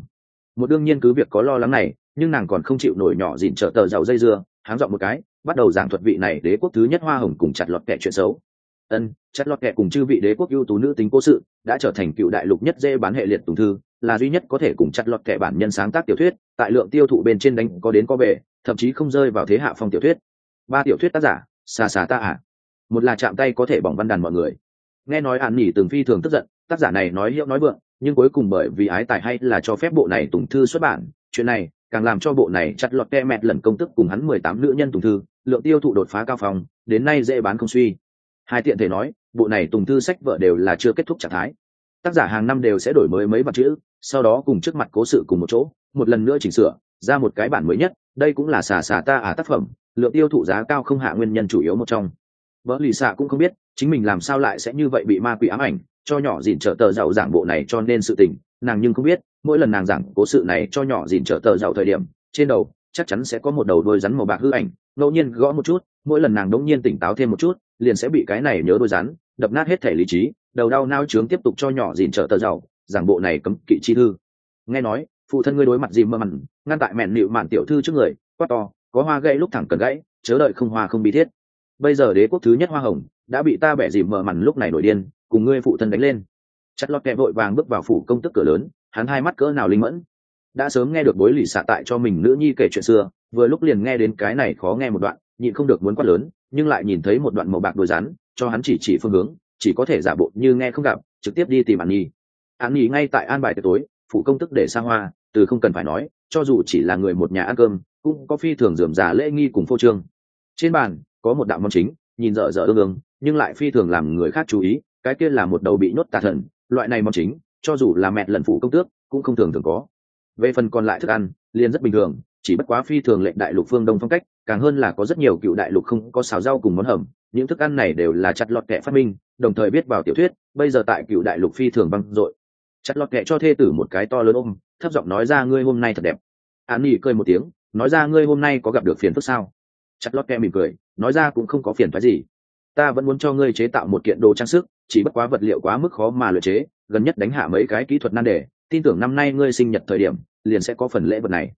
một đương nhiên cứ việc có lo lắng này, nhưng nàng còn không chịu nổi nhỏ dìn trở tờ giàu dây dưa, háng dọn một cái, bắt đầu giảng thuật vị này đế quốc thứ nhất hoa hồng cùng chặt lọt kẻ chuyện xấu. Ân, chặt lọt kẻ cùng chư vị đế quốc ưu tú nữ tính cố sự đã trở thành cựu đại lục nhất dễ bán hệ liệt tùng thư, là duy nhất có thể cùng chặt lọt kẻ bản nhân sáng tác tiểu thuyết, tại lượng tiêu thụ bên trên đánh có đến có về thậm chí không rơi vào thế hạ phong tiểu thuyết. Ba tiểu thuyết tác giả xà xà ta à. Một là chạm tay có thể bỏng văn đàn mọi người. Nghe nói an nhỉ từng phi thường tức giận, tác giả này nói hiệu nói vượng nhưng cuối cùng bởi vì ái tài hay là cho phép bộ này tùng thư xuất bản, chuyện này càng làm cho bộ này chặt lọt te mẹt lần công tức cùng hắn mười tám nữ nhân tùng thư, lượng tiêu thụ đột phá cao phòng đến nay dễ bán không suy. Hai tiện thể nói, bộ này tùng thư sách vợ đều là chưa kết thúc trạng thái. Tác giả hàng năm đều sẽ đổi mới mấy mặt chữ, sau đó cùng trước mặt cố sự cùng một chỗ, một lần nữa chỉnh sửa, ra một cái bản mới nhất, đây cũng là xà xà ta à tác phẩm, lượng tiêu thụ giá cao không hạ nguyên nhân chủ yếu một trong. Vợ lì xạ cũng không biết, chính mình làm sao lại sẽ như vậy bị ma quỷ ám ảnh cho nhỏ dìn trở tờ giàu giảng bộ này cho nên sự tình, nàng nhưng không biết, mỗi lần nàng giảng cố sự này cho nhỏ dìn trở tờ giàu thời điểm, trên đầu chắc chắn sẽ có một đầu đôi rắn màu bạc hư ảnh, ngẫu nhiên gõ một chút, mỗi lần nàng đống nhiên tỉnh táo thêm một chút, liền sẽ bị cái này nhớ đôi rắn, đập nát hết thể lý trí, đầu đau nao trướng tiếp tục cho nhỏ dìn trở tờ giàu, giảng bộ này cấm kỵ chi thư. Nghe nói, phụ thân ngươi đối mặt dìm mơ mặn, ngăn tại mẹn nịu mạn tiểu thư trước người, quát to, có hoa gãy lúc thẳng cần gãy, chớ đợi không hoa không bi thiết. Bây giờ đế quốc thứ nhất hoa hồng, đã bị ta bẻ dìm mờ màn lúc này nổi điên cùng ngươi phụ thân đánh lên. Chặt lọt kẹ vội vàng bước vào phủ công tức cửa lớn, hắn hai mắt cỡ nào linh mẫn. Đã sớm nghe được bối lì xạ tại cho mình nữ nhi kể chuyện xưa, vừa lúc liền nghe đến cái này khó nghe một đoạn, nhịn không được muốn quát lớn, nhưng lại nhìn thấy một đoạn màu bạc đôi rắn, cho hắn chỉ chỉ phương hướng, chỉ có thể giả bộ như nghe không gặp, trực tiếp đi tìm an nhi. An nhi ngay tại an bài tối phụ công tức để xa hoa, từ không cần phải nói, cho dù chỉ là người một nhà ăn cơm, cũng có phi thường dườm già lễ nghi cùng phô trương. Trên bàn, có một đạo món chính, nhìn dở dở ương ương, nhưng lại phi thường làm người khác chú ý cái kia là một đầu bị nhốt tà thần, loại này món chính, cho dù là mẹ lần phụ công tước, cũng không thường thường có. Về phần còn lại thức ăn, liền rất bình thường, chỉ bất quá phi thường lệnh đại lục phương đông phong cách, càng hơn là có rất nhiều cựu đại lục không có xào rau cùng món hầm, những thức ăn này đều là chặt lọt kẻ phát minh, đồng thời biết vào tiểu thuyết, bây giờ tại cựu đại lục phi thường văng dội. Chặt lọt kẻ cho thê tử một cái to lớn ôm, thấp giọng nói ra ngươi hôm nay thật đẹp. An nghỉ cười một tiếng, nói ra ngươi hôm nay có gặp được phiền phức sao? Chặt lọt kẻ mỉm cười, nói ra cũng không có phiền phức gì ta vẫn muốn cho ngươi chế tạo một kiện đồ trang sức, chỉ bất quá vật liệu quá mức khó mà luyện chế, gần nhất đánh hạ mấy cái kỹ thuật nan đề, tin tưởng năm nay ngươi sinh nhật thời điểm, liền sẽ có phần lễ vật này.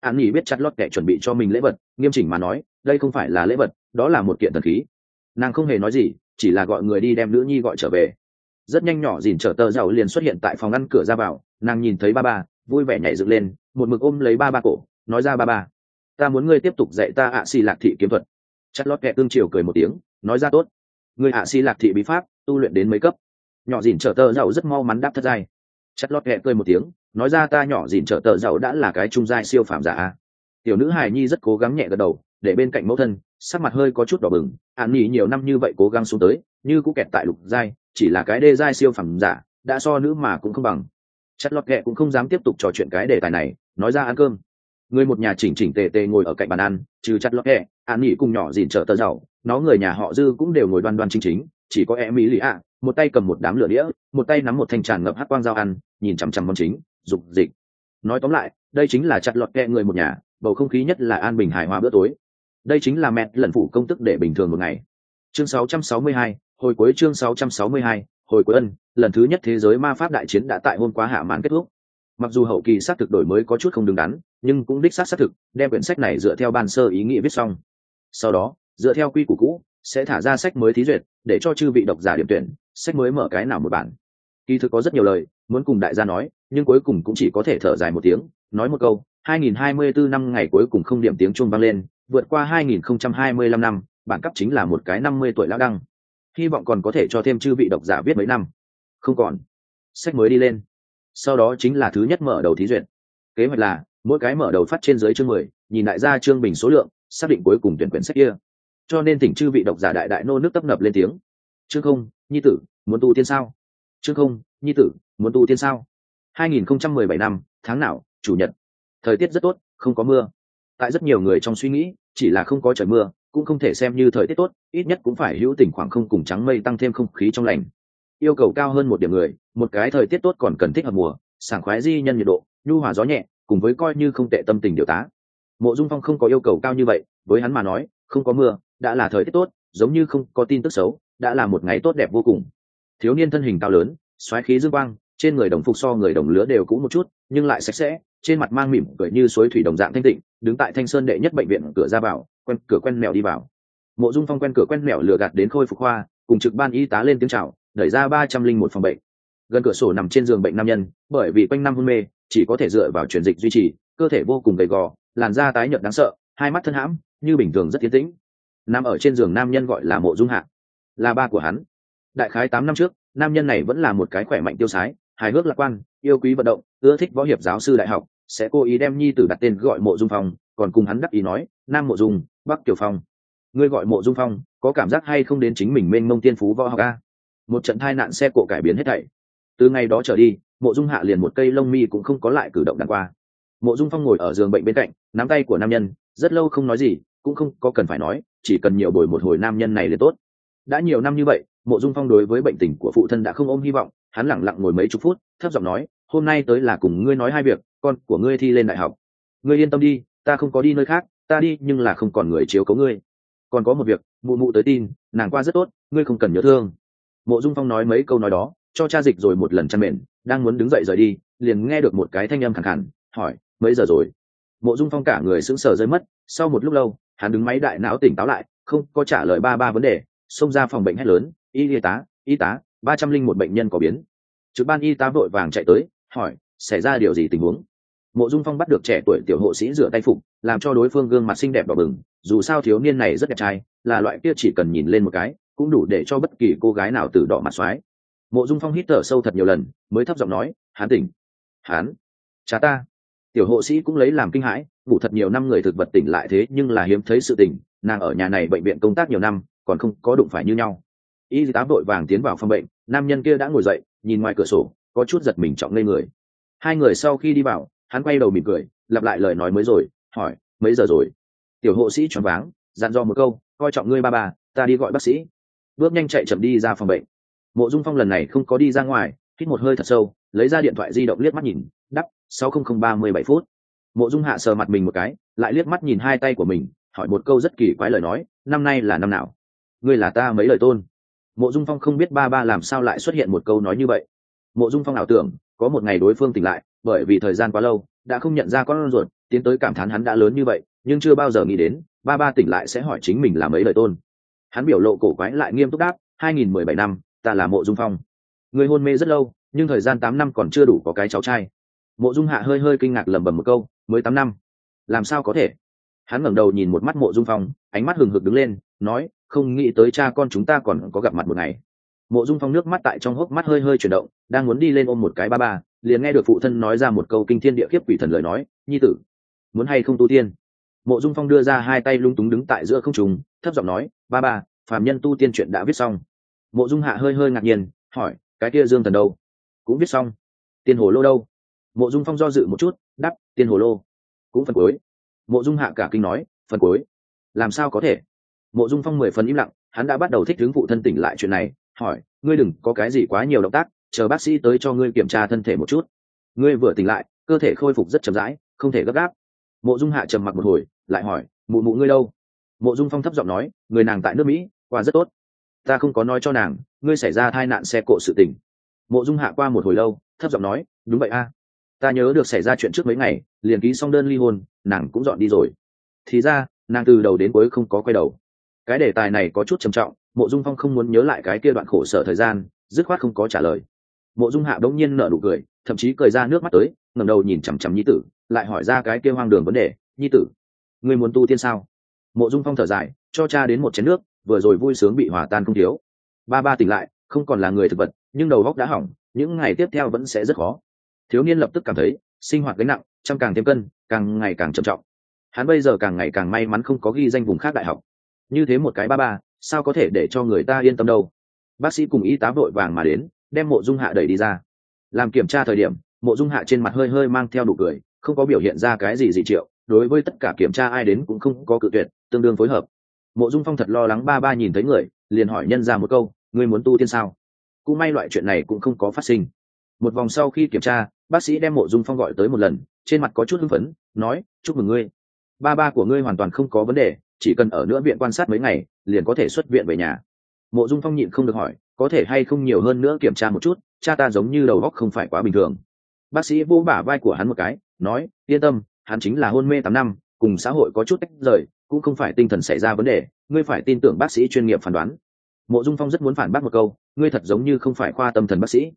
An nghỉ biết chặt lót kẻ chuẩn bị cho mình lễ vật, nghiêm chỉnh mà nói, đây không phải là lễ vật, đó là một kiện thần khí. Nàng không hề nói gì, chỉ là gọi người đi đem nữ nhi gọi trở về. Rất nhanh nhỏ dìn trở tờ giàu liền xuất hiện tại phòng ngăn cửa ra vào, nàng nhìn thấy ba ba, vui vẻ nhảy dựng lên, một mực ôm lấy ba ba cổ, nói ra ba ba, ta muốn ngươi tiếp tục dạy ta ạ xì lạc thị kiếm thuật. Chất lót kẹ tương triều cười một tiếng nói ra tốt. Người hạ si lạc thị bí pháp, tu luyện đến mấy cấp? Nhỏ dìn trở tờ giàu rất mau mắn đáp thất giai chất lót kẹ cười một tiếng, nói ra ta nhỏ dìn trở tờ giàu đã là cái trung giai siêu phạm giả tiểu nữ hài nhi rất cố gắng nhẹ gật đầu, để bên cạnh mẫu thân, sắc mặt hơi có chút đỏ bừng. An nhỉ nhiều năm như vậy cố gắng xuống tới, như cũng kẹt tại lục giai, chỉ là cái đê giai siêu phẩm giả, đã so nữ mà cũng không bằng. Chất lót kẹ cũng không dám tiếp tục trò chuyện cái đề tài này, nói ra ăn cơm người một nhà chỉnh chỉnh tề tề ngồi ở cạnh bàn ăn trừ chặt lót hẹ, an nghỉ cùng nhỏ dìn trở tờ giàu. Nó người nhà họ dư cũng đều ngồi đoan đoan chính chính chỉ có em mỹ lì ạ một tay cầm một đám lửa đĩa một tay nắm một thanh tràn ngập hát quang dao ăn nhìn chằm chằm món chính dục dịch. Nói tóm lại đây chính là chặt lọt kẹ người một nhà bầu không khí nhất là an bình hài hòa bữa tối. Đây chính là mẹ lần phủ công tức để bình thường một ngày. Chương 662, hồi cuối chương 662, hồi cuối ân lần thứ nhất thế giới ma pháp đại chiến đã tại hôm qua hạ màn kết thúc. Mặc dù hậu kỳ xác thực đổi mới có chút không đứng đắn nhưng cũng đích xác xác thực, đem quyển sách này dựa theo ban sơ ý nghĩa viết xong. Sau đó, dựa theo quy củ cũ, sẽ thả ra sách mới thí duyệt, để cho chư vị độc giả điểm tuyển, sách mới mở cái nào một bản. Kỳ thực có rất nhiều lời, muốn cùng đại gia nói, nhưng cuối cùng cũng chỉ có thể thở dài một tiếng, nói một câu 2024 năm ngày cuối cùng không điểm tiếng chuông vang lên, vượt qua 2025 năm, bản cấp chính là một cái 50 tuổi lão đăng. Hy vọng còn có thể cho thêm chư vị độc giả viết mấy năm. Không còn. Sách mới đi lên. Sau đó chính là thứ nhất mở đầu thí duyệt. Kế hoạch là mỗi cái mở đầu phát trên dưới chương mười, nhìn đại gia chương bình số lượng, xác định cuối cùng tuyển quyển sách kia. Cho nên tỉnh chư vị độc giả đại đại nô nước tấp nập lên tiếng. Chương không, nhi tử, muốn tu tiên sao? Chương không, nhi tử, muốn tu tiên sao? 2017 năm, tháng nào, chủ nhật. Thời tiết rất tốt, không có mưa. Tại rất nhiều người trong suy nghĩ, chỉ là không có trời mưa, cũng không thể xem như thời tiết tốt, ít nhất cũng phải hữu tỉnh khoảng không cùng trắng mây tăng thêm không khí trong lành. Yêu cầu cao hơn một điểm người, một cái thời tiết tốt còn cần thích hợp mùa, sảng khoái di nhân nhiệt độ, nhu hòa gió nhẹ cùng với coi như không tệ tâm tình điều tá. Mộ dung phong không có yêu cầu cao như vậy, với hắn mà nói, không có mưa, đã là thời tiết tốt, giống như không có tin tức xấu, đã là một ngày tốt đẹp vô cùng. Thiếu niên thân hình cao lớn, xoáy khí dương quang, trên người đồng phục so người đồng lứa đều cũ một chút, nhưng lại sạch sẽ, trên mặt mang mỉm cười như suối thủy đồng dạng thanh tịnh, đứng tại thanh sơn đệ nhất bệnh viện cửa ra vào, quen cửa quen mèo đi vào. Mộ dung phong quen cửa quen mèo lừa gạt đến khôi phục khoa, cùng trực ban y tá lên tiếng chào, đẩy ra ba trăm linh một phòng bệnh. Gần cửa sổ nằm trên giường bệnh nam nhân, bởi vì quanh năm hôn mê chỉ có thể dựa vào truyền dịch duy trì, cơ thể vô cùng gầy gò, làn da tái nhợt đáng sợ, hai mắt thân hãm, như bình thường rất tiến tĩnh. Nằm ở trên giường nam nhân gọi là mộ dung hạ, là ba của hắn. Đại khái tám năm trước, nam nhân này vẫn là một cái khỏe mạnh tiêu sái, hài hước lạc quan, yêu quý vận động, ưa thích võ hiệp giáo sư đại học, sẽ cố ý đem nhi tử đặt tên gọi mộ dung phong, còn cùng hắn đắc ý nói, nam mộ dung, bắc tiểu phong. Ngươi gọi mộ dung phong, có cảm giác hay không đến chính mình mênh mông tiên phú võ học a? Một trận tai nạn xe cộ cải biến hết thảy. Từ ngày đó trở đi mộ dung hạ liền một cây lông mi cũng không có lại cử động đàn qua. Mộ dung phong ngồi ở giường bệnh bên cạnh, nắm tay của nam nhân, rất lâu không nói gì, cũng không có cần phải nói, chỉ cần nhiều bồi một hồi nam nhân này liền tốt. Đã nhiều năm như vậy, mộ dung phong đối với bệnh tình của phụ thân đã không ôm hy vọng, hắn lẳng lặng ngồi mấy chục phút, thấp giọng nói, hôm nay tới là cùng ngươi nói hai việc, con của ngươi thi lên đại học. Ngươi yên tâm đi, ta không có đi nơi khác, ta đi nhưng là không còn người chiếu cấu ngươi. Còn có một việc, mụ mụ tới tin, nàng qua rất tốt, ngươi không cần nhớ thương. Mộ dung phong nói mấy câu nói đó, cho cha dịch rồi một lần chăn mền đang muốn đứng dậy rời đi, liền nghe được một cái thanh âm khẳng khẳng hỏi, mấy giờ rồi? Mộ dung phong cả người sững sờ rơi mất, sau một lúc lâu, hắn đứng máy đại não tỉnh táo lại, không có trả lời ba ba vấn đề, xông ra phòng bệnh hét lớn y tá y tá, ba trăm linh một bệnh nhân có biến. Trực ban y tá vội vàng chạy tới, hỏi, xảy ra điều gì tình huống? Mộ dung phong bắt được trẻ tuổi tiểu hộ sĩ rửa tay phục, làm cho đối phương gương mặt xinh đẹp đỏ bừng, dù sao thiếu niên này rất đẹp trai, là loại kia chỉ cần nhìn lên một cái, cũng đủ để cho bất kỳ cô gái nào từ đỏ mặt xoái mộ dung phong hít thở sâu thật nhiều lần, mới thấp giọng nói, hán tỉnh, hán, cha ta. Tiểu hộ sĩ cũng lấy làm kinh hãi, ngủ thật nhiều năm người thực vật tỉnh lại thế nhưng là hiếm thấy sự tỉnh, nàng ở nhà này bệnh viện công tác nhiều năm, còn không có đụng phải như nhau. Y tá vội vàng tiến vào phòng bệnh, nam nhân kia đã ngồi dậy, nhìn ngoài cửa sổ, có chút giật mình trọng lên người. Hai người sau khi đi vào, hắn quay đầu mỉm cười, lặp lại lời nói mới rồi, hỏi, mấy giờ rồi? Tiểu hộ sĩ choáng váng, dặn dò một câu, coi trọng ngươi ba ba, ta đi gọi bác sĩ. Bước nhanh chạy chậm đi ra phòng bệnh mộ dung phong lần này không có đi ra ngoài, hít một hơi thật sâu, lấy ra điện thoại di động liếc mắt nhìn, đắp, sáu không không ba mươi bảy phút. Mộ dung hạ sờ mặt mình một cái, lại liếc mắt nhìn hai tay của mình, hỏi một câu rất kỳ quái lời nói, năm nay là năm nào? Ngươi là ta mấy lời tôn? Mộ dung phong không biết ba ba làm sao lại xuất hiện một câu nói như vậy. Mộ dung phong ảo tưởng, có một ngày đối phương tỉnh lại, bởi vì thời gian quá lâu, đã không nhận ra con ruột, tiến tới cảm thán hắn đã lớn như vậy, nhưng chưa bao giờ nghĩ đến, ba ba tỉnh lại sẽ hỏi chính mình là mấy lời tôn. Hắn biểu lộ cổ quái lại nghiêm túc đáp 2017 năm ta là mộ dung phong. Người hôn mê rất lâu, nhưng thời gian tám năm còn chưa đủ có cái cháu trai. Mộ dung hạ hơi hơi kinh ngạc lẩm bẩm một câu, mới tám năm. Làm sao có thể? Hắn ngẩng đầu nhìn một mắt mộ dung phong, ánh mắt hừng hực đứng lên, nói, không nghĩ tới cha con chúng ta còn có gặp mặt một ngày. Mộ dung phong nước mắt tại trong hốc mắt hơi hơi chuyển động, đang muốn đi lên ôm một cái ba ba, liền nghe được phụ thân nói ra một câu kinh thiên địa khiếp quỷ thần lời nói, nhi tử, muốn hay không tu tiên? Mộ dung phong đưa ra hai tay lung túng đứng tại giữa không trùng thấp giọng nói, ba ba, phàm nhân tu tiên chuyện đã viết xong mộ dung hạ hơi hơi ngạc nhiên, hỏi, cái kia dương thần đâu? Cũng viết xong. Tiên hồ lô đâu? Mộ dung phong do dự một chút đắp tiên hồ lô. Cũng phần cuối. Mộ dung hạ cả kinh nói, phần cuối? Làm sao có thể? Mộ dung phong mười phần im lặng, hắn đã bắt đầu thích hướng phụ thân tỉnh lại chuyện này, hỏi, ngươi đừng có cái gì quá nhiều động tác, chờ bác sĩ tới cho ngươi kiểm tra thân thể một chút. Ngươi vừa tỉnh lại, cơ thể khôi phục rất chậm rãi, không thể gấp gáp. Mộ dung hạ trầm mặc một hồi, lại hỏi, mụ mụ ngươi đâu? Mộ dung phong thấp giọng nói, người nàng tại nước mỹ qua rất tốt ta không có nói cho nàng, ngươi xảy ra tai nạn xe cộ sự tình. Mộ dung hạ qua một hồi lâu, thấp giọng nói, đúng vậy a. Ta nhớ được xảy ra chuyện trước mấy ngày, liền ký xong đơn ly hôn, nàng cũng dọn đi rồi. Thì ra, nàng từ đầu đến cuối không có quay đầu. Cái đề tài này có chút trầm trọng, mộ dung phong không muốn nhớ lại cái kia đoạn khổ sở thời gian, dứt khoát không có trả lời. Mộ dung hạ bỗng nhiên nở nụ cười, thậm chí cười ra nước mắt tới, ngẩng đầu nhìn chằm chằm nhi tử, lại hỏi ra cái kia hoang đường vấn đề. Nhi tử người muốn tu tiên sao? Mộ dung phong thở dài, cho cha đến một chén nước vừa rồi vui sướng bị hòa tan không thiếu. Ba ba tỉnh lại, không còn là người thực vật, nhưng đầu góc đã hỏng, những ngày tiếp theo vẫn sẽ rất khó. Thiếu niên lập tức cảm thấy, sinh hoạt gánh nặng trăm càng thêm cân, càng ngày càng trầm trọng. Hắn bây giờ càng ngày càng may mắn không có ghi danh vùng khác đại học. Như thế một cái ba ba, sao có thể để cho người ta yên tâm đâu? Bác sĩ cùng y tá vội vàng mà đến, đem mộ dung hạ đẩy đi ra. Làm kiểm tra thời điểm, mộ dung hạ trên mặt hơi hơi mang theo đủ cười, không có biểu hiện ra cái gì dị triệu, đối với tất cả kiểm tra ai đến cũng không có cự tuyệt, tương đương phối hợp mộ dung phong thật lo lắng ba ba nhìn thấy người, liền hỏi nhân ra một câu, ngươi muốn tu tiên sao? Cũng may loại chuyện này cũng không có phát sinh. Một vòng sau khi kiểm tra, bác sĩ đem mộ dung phong gọi tới một lần, trên mặt có chút hưng phấn, nói, chúc mừng ngươi. Ba ba của ngươi hoàn toàn không có vấn đề, chỉ cần ở nữa viện quan sát mấy ngày, liền có thể xuất viện về nhà. Mộ dung phong nhịn không được hỏi, có thể hay không nhiều hơn nữa kiểm tra một chút, cha ta giống như đầu óc không phải quá bình thường. Bác sĩ vỗ bả vai của hắn một cái, nói, yên tâm, hắn chính là hôn mê tám năm, cùng xã hội có chút tách rời cũng không phải tinh thần xảy ra vấn đề, ngươi phải tin tưởng bác sĩ chuyên nghiệp phán đoán. Mộ dung phong rất muốn phản bác một câu, ngươi thật giống như không phải khoa tâm thần bác sĩ.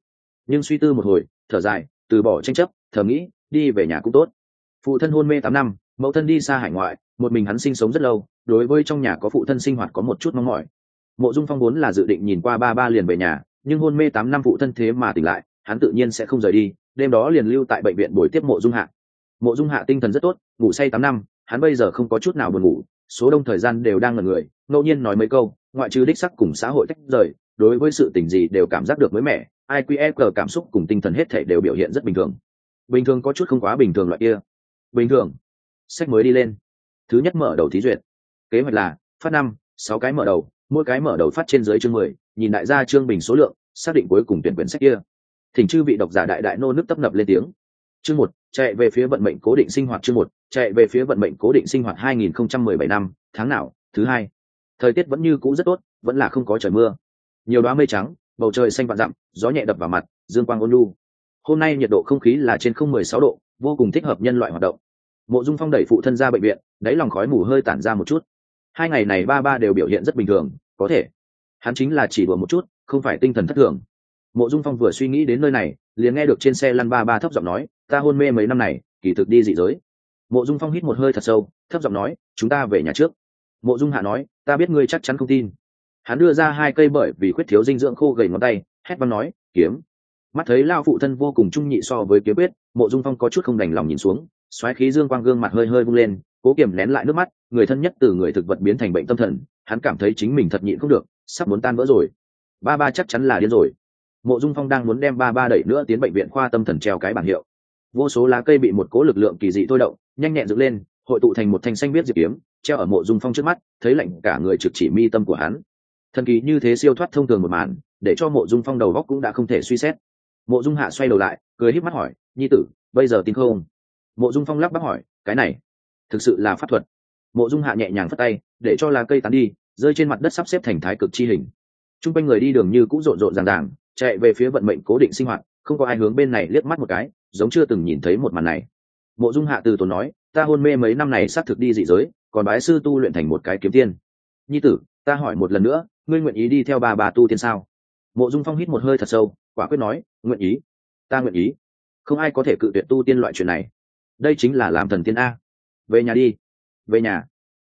Nhưng suy tư một hồi, thở dài, từ bỏ tranh chấp thờ nghĩ, đi về nhà cũng tốt. Phụ thân hôn mê tám năm, mẫu thân đi xa hải ngoại, một mình hắn sinh sống rất lâu, đối với trong nhà có phụ thân sinh hoạt có một chút mong mỏi. Mộ dung phong vốn là dự định nhìn qua ba ba liền về nhà, nhưng hôn mê tám năm phụ thân thế mà tỉnh lại, hắn tự nhiên sẽ không rời đi, đêm đó liền lưu tại bệnh viện buổi tiếp mộ dung hạ. Mộ dung hạ tinh thần rất tốt, ngủ say tám năm hắn bây giờ không có chút nào buồn ngủ, số đông thời gian đều đang ngần người, ngẫu nhiên nói mấy câu, ngoại trừ đích sắc cùng xã hội tách rời, đối với sự tình gì đều cảm giác được mới mẻ iqfg cảm xúc cùng tinh thần hết thể đều biểu hiện rất bình thường. Bình thường có chút không quá bình thường loại kia. Bình thường. Sách mới đi lên. Thứ nhất mở đầu thí duyệt. Kế hoạch là, phát năm, sáu cái mở đầu, mỗi cái mở đầu phát trên dưới chương mười, nhìn đại gia chương bình số lượng, xác định cuối cùng tuyển quyển sách kia. Thỉnh chư vị độc giả đại đại nô nước tấp nập lên tiếng. Chương một, chạy về phía vận mệnh cố định sinh hoạt chương một chạy về phía vận mệnh cố định sinh hoạt 2017 năm, tháng nào, thứ hai. Thời tiết vẫn như cũ rất tốt, vẫn là không có trời mưa. Nhiều đóa mây trắng, bầu trời xanh vạn dặm, gió nhẹ đập vào mặt, dương quang ôn nhu. Hôm nay nhiệt độ không khí là trên không mười sáu độ, vô cùng thích hợp nhân loại hoạt động. Mộ dung phong đẩy phụ thân ra bệnh viện, đáy lòng khói mù hơi tản ra một chút. Hai ngày này ba ba đều biểu hiện rất bình thường, có thể. Hắn chính là chỉ đùa một chút, không phải tinh thần thất thường. Mộ dung phong vừa suy nghĩ đến nơi này, liền nghe được trên xe lăn ba ba thấp giọng nói, ta hôn mê mấy năm này, kỳ thực đi dị giới mộ dung phong hít một hơi thật sâu, thấp giọng nói, chúng ta về nhà trước. Mộ dung hạ nói, ta biết ngươi chắc chắn không tin. Hắn đưa ra hai cây bởi vì khuyết thiếu dinh dưỡng khô gầy ngón tay, hét văn nói, kiếm. Mắt thấy lao phụ thân vô cùng trung nhị so với kiếm quyết, mộ dung phong có chút không đành lòng nhìn xuống, xoáy khí dương quang gương mặt hơi hơi bung lên, cố kiềm nén lại nước mắt, người thân nhất từ người thực vật biến thành bệnh tâm thần, hắn cảm thấy chính mình thật nhịn không được, sắp muốn tan vỡ rồi. Ba ba chắc chắn là điên rồi. Mộ dung phong đang muốn đem ba ba đẩy nữa tiến bệnh viện khoa tâm thần treo cái bảng hiệu vô số lá cây bị một cố lực lượng kỳ dị thôi động, nhanh nhẹn dựng lên, hội tụ thành một thanh xanh biết diệp kiếm, treo ở mộ dung phong trước mắt, thấy lạnh cả người trực chỉ mi tâm của hắn. Thần kỳ như thế siêu thoát thông thường một màn, để cho mộ dung phong đầu góc cũng đã không thể suy xét. Mộ dung hạ xoay đầu lại, cười híp mắt hỏi, nhi tử, bây giờ tin không? Mộ dung phong lắp bắp hỏi, cái này, thực sự là pháp thuật. Mộ dung hạ nhẹ nhàng phất tay, để cho lá cây tán đi, rơi trên mặt đất sắp xếp thành thái cực chi hình. T r u n g quanh người đi đường như cũng rộn rộn ràng ràng, chạy về phía vận mệnh cố định sinh hoạt, không có ai hướng bên này liếc mắt một cái giống chưa từng nhìn thấy một màn này. Mộ dung hạ từ tốn nói, ta hôn mê mấy năm này xác thực đi dị giới, còn bái sư tu luyện thành một cái kiếm tiên. Nhi tử, ta hỏi một lần nữa, ngươi nguyện ý đi theo bà bà tu tiên sao? Mộ dung phong hít một hơi thật sâu, quả quyết nói, nguyện ý, ta nguyện ý. Không ai có thể cự tuyệt tu tiên loại chuyện này. Đây chính là làm thần tiên a. Về nhà đi. Về nhà.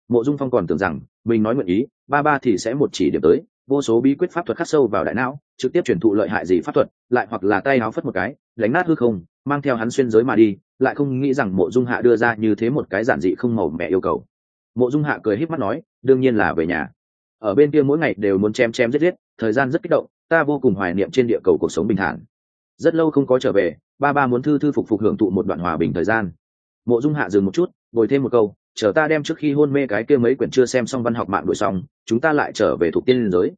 Mộ dung phong còn tưởng rằng, mình nói nguyện ý, ba ba thì sẽ một chỉ điểm tới, vô số bí quyết pháp thuật khắc sâu vào đại não, trực tiếp truyền thụ lợi hại gì pháp thuật, lại hoặc là tay áo phất một cái đánh nát hư không mang theo hắn xuyên giới mà đi, lại không nghĩ rằng mộ dung hạ đưa ra như thế một cái giản dị không màu mẹ yêu cầu. Mộ dung hạ cười híp mắt nói, đương nhiên là về nhà. Ở bên kia mỗi ngày đều muốn chém chém giết giết, thời gian rất kích động, ta vô cùng hoài niệm trên địa cầu cuộc sống bình thản. Rất lâu không có trở về, ba ba muốn thư thư phục phục hưởng thụ một đoạn hòa bình thời gian. Mộ dung hạ dừng một chút ngồi thêm một câu, chờ ta đem trước khi hôn mê cái kia mấy quyển chưa xem xong văn học mạng đuổi xong, chúng ta lại trở về thuộc tiên liên giới.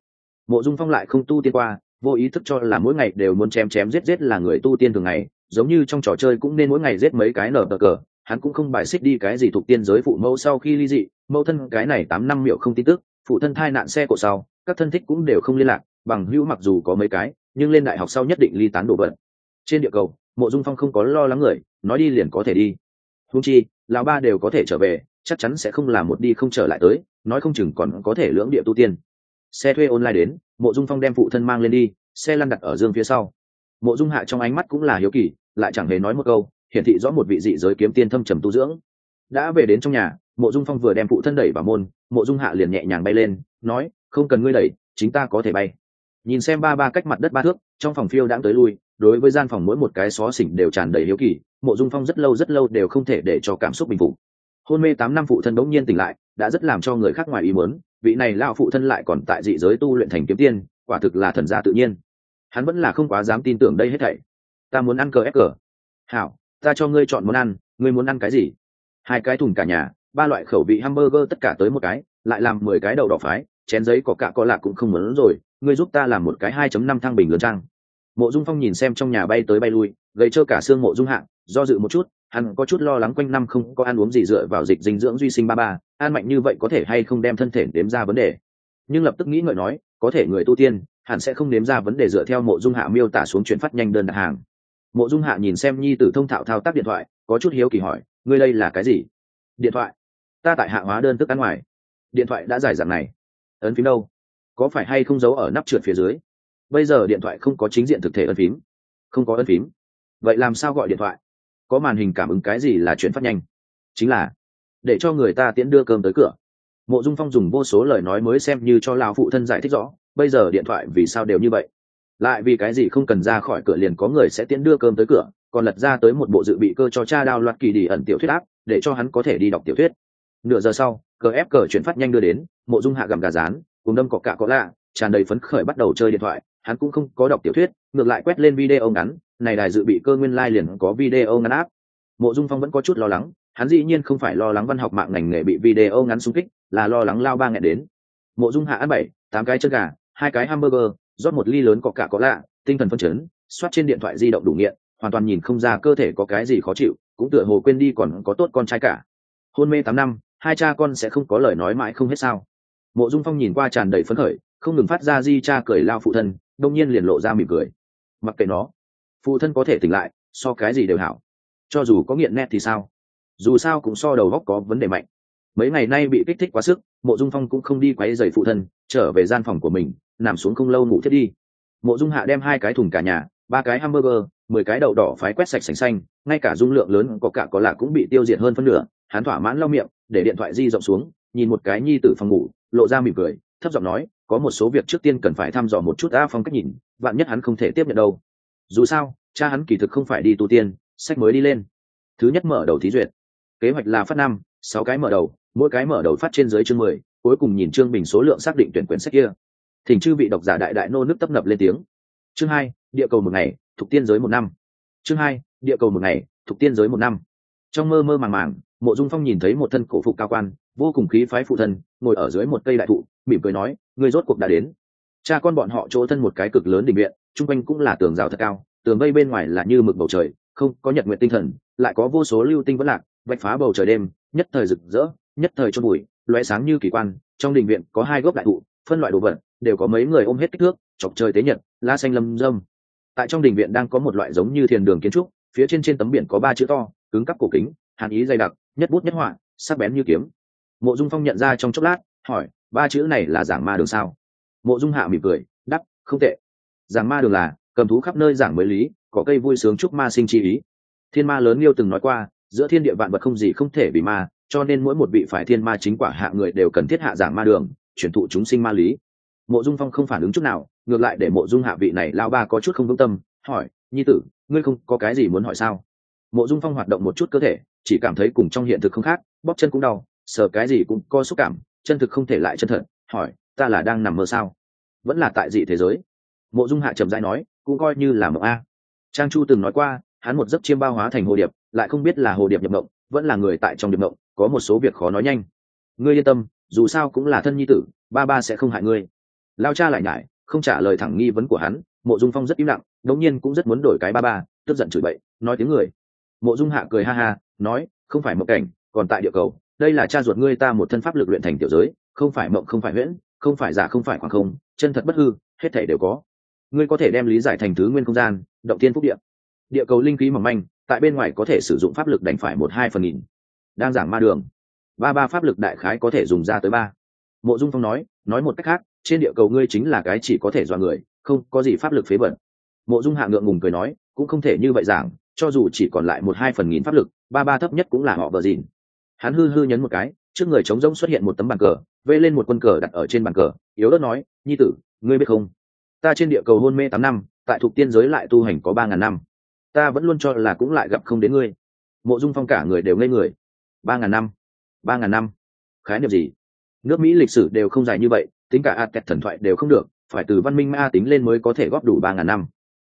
Mộ dung phong lại không tu tiên qua, vô ý thức cho là mỗi ngày đều muốn chém chém giết giết là người tu tiên thường ngày giống như trong trò chơi cũng nên mỗi ngày giết mấy cái nở cờ cờ, hắn cũng không bài xích đi cái gì thuộc tiên giới phụ mẫu sau khi ly dị, mẫu thân cái này tám năm miệu không tin tức, phụ thân thai nạn xe cổ sau, các thân thích cũng đều không liên lạc, bằng hữu mặc dù có mấy cái, nhưng lên đại học sau nhất định ly tán đổ vận trên địa cầu, mộ dung phong không có lo lắng người, nói đi liền có thể đi. Húng chi, lão ba đều có thể trở về, chắc chắn sẽ không làm một đi không trở lại tới, nói không chừng còn có thể lưỡng địa tu tiên. Xe thuê online đến, mộ dung phong đem phụ thân mang lên đi, xe lăn đặt ở dương phía sau mộ dung hạ trong ánh mắt cũng là hiếu kỳ, lại chẳng hề nói một câu, hiển thị rõ một vị dị giới kiếm tiên thâm trầm tu dưỡng. Đã về đến trong nhà, mộ dung phong vừa đem phụ thân đẩy vào môn, mộ dung hạ liền nhẹ nhàng bay lên, nói, không cần ngươi đẩy, chính ta có thể bay. Nhìn xem ba ba cách mặt đất ba thước, trong phòng phiêu đãng tới lui, đối với gian phòng mỗi một cái xó xỉnh đều tràn đầy hiếu kỳ, mộ dung phong rất lâu rất lâu đều không thể để cho cảm xúc bình phục. Hôn mê tám năm phụ thân đống nhiên tỉnh lại, đã rất làm cho người khác ngoài ý muốn, vị này lao phụ thân lại còn tại dị giới tu luyện thành kiếm tiên, quả thực là thần gia tự nhiên hắn vẫn là không quá dám tin tưởng đây hết thảy. Ta muốn ăn cờ ép cờ. Hảo, ta cho ngươi chọn món ăn, ngươi muốn ăn cái gì? Hai cái thùng cả nhà, ba loại khẩu vị hamburger tất cả tới một cái, lại làm mười cái đầu đỏ phái, chén giấy có cả có lạc cũng không muốn rồi, ngươi giúp ta làm một cái hai chấm năm thang bình lớn trang. Mộ dung phong nhìn xem trong nhà bay tới bay lui gây trơ cả xương mộ dung hạng do dự một chút, hắn có chút lo lắng quanh năm không có ăn uống gì dựa vào dịch dinh dưỡng duy sinh ba ba, ăn mạnh như vậy có thể hay không đem thân thể đếm ra vấn đề nhưng lập tức nghĩ ngợi nói, có thể người tu tiên hẳn sẽ không nếm ra vấn đề dựa theo mộ dung hạ miêu tả xuống chuyển phát nhanh đơn đặt hàng. Mộ dung hạ nhìn xem nhi tử thông thạo thao tác điện thoại, có chút hiếu kỳ hỏi, ngươi đây là cái gì? Điện thoại. Ta tại hạ hóa đơn tức ăn ngoài. Điện thoại đã giải dạng này. Ấn phím đâu? Có phải hay không giấu ở nắp trượt phía dưới? Bây giờ điện thoại không có chính diện thực thể ấn phím. Không có ấn phím. Vậy làm sao gọi điện thoại? Có màn hình cảm ứng cái gì là chuyển phát nhanh? Chính là để cho người ta tiễn đưa cơm tới cửa mộ dung phong dùng vô số lời nói mới xem như cho lao phụ thân giải thích rõ, bây giờ điện thoại vì sao đều như vậy? Lại vì cái gì không cần ra khỏi cửa liền có người sẽ tiễn đưa cơm tới cửa, còn lật ra tới một bộ dự bị cơ cho cha đao loạt kỳ đi ẩn tiểu thuyết áp, để cho hắn có thể đi đọc tiểu thuyết. Nửa giờ sau, cờ ép cờ chuyển phát nhanh đưa đến, mộ dung hạ gầm gà rán, cùng đâm cọ cạ có lạ, tràn đầy phấn khởi bắt đầu chơi điện thoại, hắn cũng không có đọc tiểu thuyết, ngược lại quét lên video ngắn, này đài dự bị cơ nguyên lai liền có video ngắn áp. Mộ dung phong vẫn có chút lo lắng hắn dĩ nhiên không phải lo lắng văn học mạng ngành nghề bị video ngắn xung kích, là lo lắng lao ba nghẹn đến. Mộ dung hạ ăn bảy, tám cái chân gà, hai cái hamburger, rót một ly lớn có cả có lạ, tinh thần phân chấn, soát trên điện thoại di động đủ nghiện, hoàn toàn nhìn không ra cơ thể có cái gì khó chịu, cũng tựa hồ quên đi còn có tốt con trai cả. Hôn mê tám năm, hai cha con sẽ không có lời nói mãi không hết sao? Mộ dung phong nhìn qua tràn đầy phấn khởi, không ngừng phát ra di cha cười lao phụ thân, đông nhiên liền lộ ra mỉm cười. Mặc kệ nó, phụ thân có thể tỉnh lại, so cái gì đều hảo. Cho dù có nghiện nét thì sao? Dù sao cũng so đầu góc có vấn đề mạnh. Mấy ngày nay bị kích thích quá sức, mộ dung phong cũng không đi quáy dày phụ thân, trở về gian phòng của mình, nằm xuống không lâu ngủ thiết đi. Mộ dung hạ đem hai cái thùng cả nhà, ba cái hamburger, mười cái đậu đỏ phái quét sạch sành xanh, ngay cả dung lượng lớn có cả có lạc cũng bị tiêu diệt hơn phân nửa, hắn thỏa mãn lau miệng, để điện thoại di rộng xuống, nhìn một cái nhi tử phòng ngủ, lộ ra mỉm cười, thấp giọng nói, có một số việc trước tiên cần phải thăm dò một chút a phong cách nhìn, vạn nhất hắn không thể tiếp nhận đâu. Dù sao, cha hắn kỳ thực không phải đi tu tiên, sách mới đi lên. Thứ nhất mở đầu thí duyệt kế hoạch là phát năm, sáu cái mở đầu, mỗi cái mở đầu phát trên dưới chương mười, cuối cùng nhìn chương bình số lượng xác định tuyển quyển sách kia. Thỉnh chư vị độc giả đại đại nô nước tấp nập lên tiếng. Chương hai, địa cầu một ngày, thuộc tiên giới một năm. Chương hai, địa cầu một ngày, thuộc tiên giới một năm. Trong mơ mơ màng màng, mộ dung phong nhìn thấy một thân cổ phục cao quan, vô cùng khí phái phụ thân, ngồi ở dưới một cây đại thụ, mỉm cười nói người rốt cuộc đã đến. Cha con bọn họ chỗ thân một cái cực lớn định viện, chung quanh cũng là tường rào thật cao tường vây bên ngoài là như mực bầu trời, không có nhật nguyện tinh thần, lại có vô số lưu tinh vẫn lạc, vạch phá bầu trời đêm, nhất thời rực rỡ, nhất thời cho bụi loé sáng như kỳ quan, trong đình viện có hai gốc đại thụ, phân loại đồ vật, đều có mấy người ôm hết kích thước, chọc trời tế nhật la xanh lâm dâm. Tại trong đình viện đang có một loại giống như thiền đường kiến trúc, phía trên trên tấm biển có ba chữ to, cứng cắp cổ kính, hàn ý dày đặc, nhất bút nhất họa, sắc bén như kiếm. Mộ dung phong nhận ra trong chốc lát, hỏi, ba chữ này là giảng ma đường sao? Mộ dung hạ mỉm cười đắp không tệ. Giảng ma đường là cầm thú khắp nơi giảng mới lý, có cây vui sướng chúc ma sinh chi ý. Thiên ma lớn liêu từng nói qua, giữa thiên địa vạn vật không gì không thể bị ma, cho nên mỗi một vị phải thiên ma chính quả hạ người đều cần thiết hạ giảng ma đường chuyển thụ chúng sinh ma lý. Mộ dung phong không phản ứng chút nào, ngược lại để mộ dung hạ vị này lao ba có chút không vững tâm, hỏi, nhi tử, ngươi không có cái gì muốn hỏi sao? Mộ dung phong hoạt động một chút cơ thể, chỉ cảm thấy cùng trong hiện thực không khác, bóp chân cũng đau, sờ cái gì cũng có xúc cảm, chân thực không thể lại chân thật, hỏi, ta là đang nằm mơ sao? Vẫn là tại dị thế giới. Mộ dung hạ trầm dai nói cũng coi như là mộng a. Trang chu từng nói qua, hắn một giấc chiêm bao hóa thành hồ điệp, lại không biết là hồ điệp nhập mộng, vẫn là người tại trong điệp mộng, có một số việc khó nói nhanh. Ngươi yên tâm, dù sao cũng là thân nhi tử, ba ba sẽ không hại ngươi. Lao cha lại nhải, không trả lời thẳng nghi vấn của hắn, mộ dung phong rất im lặng, đống nhiên cũng rất muốn đổi cái ba ba, tức giận chửi bậy, nói tiếng người. Mộ dung hạ cười ha ha, nói, không phải mộng cảnh, còn tại địa cầu, đây là cha ruột ngươi ta một thân pháp lực luyện thành tiểu giới, không phải mộng không phải huyễn, không phải giả không phải khoảng không, chân thật bất hư, hết thể đều có ngươi có thể đem lý giải thành thứ nguyên không gian, động tiên phúc địa. Địa cầu linh khí mỏng manh, tại bên ngoài có thể sử dụng pháp lực đánh phải một hai phần nghìn. Đang giảng ma đường, ba ba pháp lực đại khái có thể dùng ra tới ba. Mộ dung phong nói nói một cách khác, trên địa cầu ngươi chính là cái chỉ có thể dọa người, không có gì pháp lực phế bẩn mộ dung hạ ngượng ngùng cười nói, cũng không thể như vậy giảng, cho dù chỉ còn lại một hai phần nghìn pháp lực, ba ba thấp nhất cũng là họ vợ dìn. Hắn hư hư nhấn một cái, trước người trống rỗng xuất hiện một tấm bàn cờ vê lên một quân cờ đặt ở trên bàn cờ, yếu đất nói, nhi tử, ngươi biết không? Ta trên địa cầu hôn mê tám năm, tại thuộc tiên giới lại tu hành có ba ngàn năm. Ta vẫn luôn cho là cũng lại gặp không đến ngươi. Mộ dung phong cả người đều ngây người. Ba ngàn năm, ba ngàn năm, khái niệm gì? Nước mỹ lịch sử đều không dài như vậy, tính cả a tẹt thần thoại đều không được, phải từ văn minh ma tính lên mới có thể góp đủ ba ngàn năm.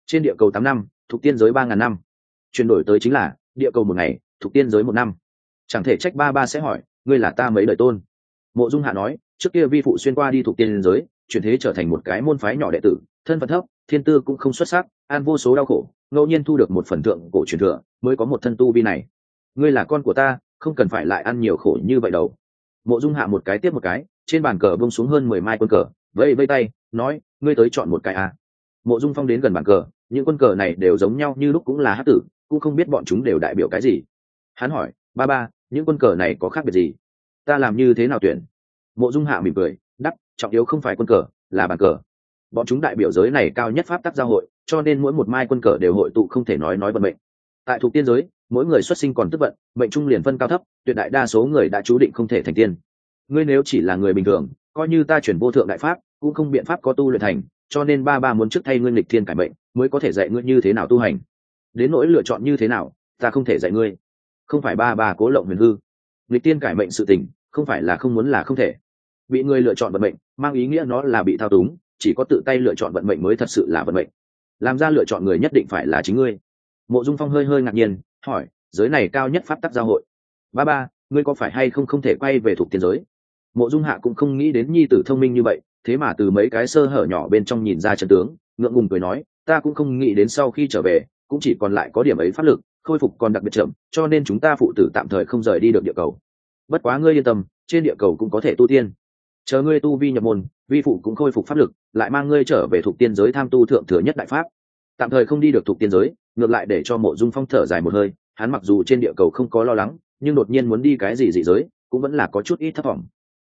Trên địa cầu tám năm, thuộc tiên giới ba ngàn năm. Chuyển đổi tới chính là, địa cầu một ngày, thuộc tiên giới một năm. Chẳng thể trách ba ba sẽ hỏi, ngươi là ta mấy đời tôn? Mộ dung hạ nói, trước kia vi phụ xuyên qua đi thuộc tiên giới chuyển thế trở thành một cái môn phái nhỏ đệ tử, thân phận thấp, thiên tư cũng không xuất sắc an vô số đau khổ, ngẫu nhiên thu được một phần thượng cổ truyền thừa, mới có một thân tu vi này. Ngươi là con của ta, không cần phải lại ăn nhiều khổ như vậy đâu. Mộ dung hạ một cái tiếp một cái, trên bàn cờ bông xuống hơn mười mai quân cờ vây vây tay, nói, ngươi tới chọn một cái à. mộ dung phong đến gần bàn cờ, những quân cờ này đều giống nhau như lúc cũng là hát tử, cũng không biết bọn chúng đều đại biểu cái gì. Hắn hỏi, ba ba, những quân cờ này có khác biệt gì? Ta làm như thế nào tuyển? Mộ dung hạ mỉm cười trọng yếu không phải quân cờ, là bàn cờ. Bọn chúng đại biểu giới này cao nhất pháp tắc giao hội, cho nên mỗi một mai quân cờ đều hội tụ không thể nói nói vận mệnh. Tại thuộc tiên giới, mỗi người xuất sinh còn tức vận, mệnh trung liền phân cao thấp, tuyệt đại đa số người đã chú định không thể thành tiên. Ngươi nếu chỉ là người bình thường, coi như ta chuyển vô thượng đại pháp, cũng không biện pháp có tu luyện thành, cho nên ba ba muốn trước thay ngươi lịch thiên cải mệnh, mới có thể dạy ngươi như thế nào tu hành. Đến nỗi lựa chọn như thế nào, ta không thể dạy ngươi. Không phải ba ba cố lộng huyền hư. Lịch tiên cải mệnh sự tình, không phải là không muốn là không thể. Bị ngươi lựa chọn vận mệnh mang ý nghĩa nó là bị thao túng, chỉ có tự tay lựa chọn vận mệnh mới thật sự là vận mệnh. Làm ra lựa chọn người nhất định phải là chính ngươi. Mộ dung phong hơi hơi ngạc nhiên, hỏi, giới này cao nhất pháp tắc giao hội. Ba ba, ngươi có phải hay không không thể quay về thuộc tiền giới? Mộ dung hạ cũng không nghĩ đến nhi tử thông minh như vậy, thế mà từ mấy cái sơ hở nhỏ bên trong nhìn ra trận tướng, ngượng ngùng cười nói, ta cũng không nghĩ đến sau khi trở về, cũng chỉ còn lại có điểm ấy pháp lực, khôi phục còn đặc biệt chậm, cho nên chúng ta phụ tử tạm thời không rời đi được địa cầu. Bất quá ngươi yên tâm, trên địa cầu cũng có thể tu tiên chờ ngươi tu vi nhập môn, vi phụ cũng khôi phục pháp lực, lại mang ngươi trở về thuộc tiên giới tham tu thượng thừa nhất đại pháp. Tạm thời không đi được thuộc tiên giới, ngược lại để cho mộ dung phong thở dài một hơi, hắn mặc dù trên địa cầu không có lo lắng, nhưng đột nhiên muốn đi cái gì dị giới, cũng vẫn là có chút ít thất vọng.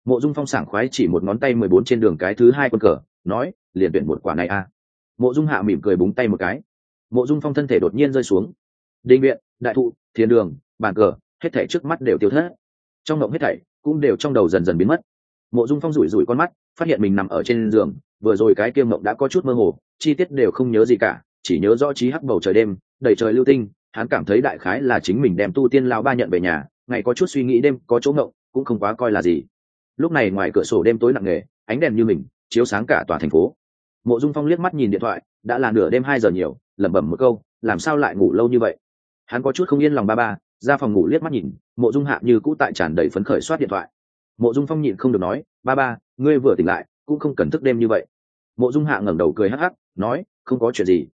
Mộ dung phong sảng khoái chỉ một ngón tay mười bốn trên đường cái thứ hai quân cờ, nói, liền tuyển một quả này a. Mộ dung hạ mỉm cười búng tay một cái. Mộ dung phong thân thể đột nhiên rơi xuống. Định viện, đại thụ thiên đường, bàn cờ, hết thảy trước mắt đều tiêu thất. Trong ngộng hết thảy cũng đều trong đầu dần dần biến mất mộ dung phong rủi rủi con mắt, phát hiện mình nằm ở trên giường, vừa rồi cái kia mộng đã có chút mơ hồ, chi tiết đều không nhớ gì cả, chỉ nhớ rõ trí hắc bầu trời đêm, đầy trời lưu tinh, hắn cảm thấy đại khái là chính mình đem tu tiên lao ba nhận về nhà, ngày có chút suy nghĩ đêm có chỗ mộng cũng không quá coi là gì. Lúc này ngoài cửa sổ đêm tối nặng nề, ánh đèn như mình, chiếu sáng cả tòa thành phố. Mộ dung phong liếc mắt nhìn điện thoại, đã là nửa đêm hai giờ nhiều, lẩm bẩm một câu, làm sao lại ngủ lâu như vậy? Hắn có chút không yên lòng ba ba, ra phòng ngủ liếc mắt nhìn, mộ dung hạ như cũ tại tràn đầy phấn khởi soát điện thoại mộ dung phong nhịn không được nói, ba ba, ngươi vừa tỉnh lại, cũng không cần thức đêm như vậy. Mộ dung hạ ngẩng đầu cười hắc hắc, nói, không có chuyện gì.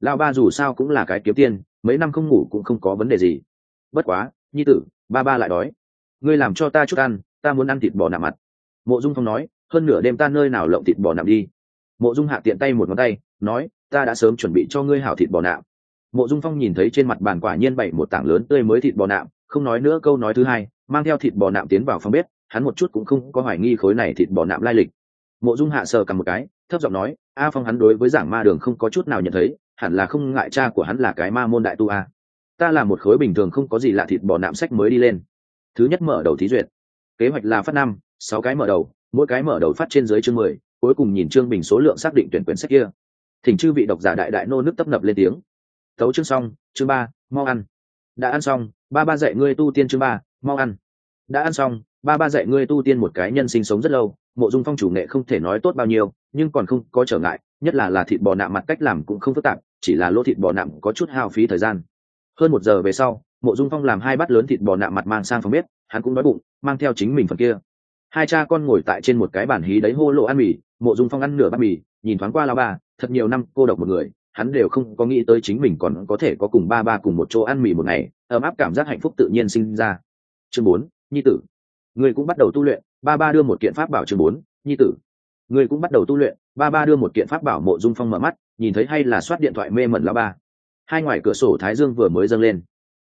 Lão ba dù sao cũng là cái kiếm tiền mấy năm không ngủ cũng không có vấn đề gì. Bất quá, nhi tử, ba ba lại đói. Ngươi làm cho ta chút ăn, ta muốn ăn thịt bò nạm mặt. Mộ dung phong nói, hơn nửa đêm ta nơi nào lộng thịt bò nạm đi. Mộ dung hạ tiện tay một ngón tay, nói, ta đã sớm chuẩn bị cho ngươi hảo thịt bò nạm. Mộ dung phong nhìn thấy trên mặt bàn quả nhiên bày một tảng lớn tươi mới thịt bò nạm, không nói nữa câu nói thứ hai, mang theo thịt bò nạm tiến vào phòng bếp hắn một chút cũng không có hoài nghi khối này thịt bò nạm lai lịch. Mộ dung hạ sờ cầm một cái, thấp giọng nói, a phong hắn đối với giảng ma đường không có chút nào nhận thấy, hẳn là không ngại cha của hắn là cái ma môn đại tu a. Ta là một khối bình thường không có gì lạ thịt bò nạm sách mới đi lên. Thứ nhất mở đầu thí duyệt. Kế hoạch là phát năm, sáu cái mở đầu, mỗi cái mở đầu phát trên dưới chương mười, cuối cùng nhìn chương bình số lượng xác định tuyển quyển sách kia. Thỉnh chư vị độc giả đại đại nô nước tấp nập lên tiếng. Tấu chương xong, chương ba, mau ăn. Đã ăn xong, ba ba dạy ngươi tu tiên chương ba, mau ăn. Đã ăn xong ba ba dạy ngươi tu tiên một cái nhân sinh sống rất lâu, mộ dung phong chủ nghệ không thể nói tốt bao nhiêu, nhưng còn không có trở ngại, nhất là là thịt bò nạm mặt cách làm cũng không phức tạp, chỉ là lỗ thịt bò nạm có chút hao phí thời gian. Hơn một giờ về sau, mộ dung phong làm hai bát lớn thịt bò nạm mặt mang sang phòng bếp, hắn cũng đói bụng, mang theo chính mình phần kia. Hai cha con ngồi tại trên một cái bàn hí đấy hô lộ ăn mì, mộ dung phong ăn nửa bát mì, nhìn thoáng qua lao ba, thật nhiều năm cô độc một người, hắn đều không có nghĩ tới chính mình còn có thể có cùng ba ba cùng một chỗ ăn mì một ngày, ấm áp cảm giác hạnh phúc tự nhiên sinh ra. Chương bốn, nhi tử người cũng bắt đầu tu luyện, ba ba đưa một kiện pháp bảo chương bốn, nhi tử. Người cũng bắt đầu tu luyện, ba ba đưa một kiện pháp bảo mộ dung phong mở mắt, nhìn thấy hay là soát điện thoại mê mẩn lao ba. Hai ngoài cửa sổ thái dương vừa mới dâng lên.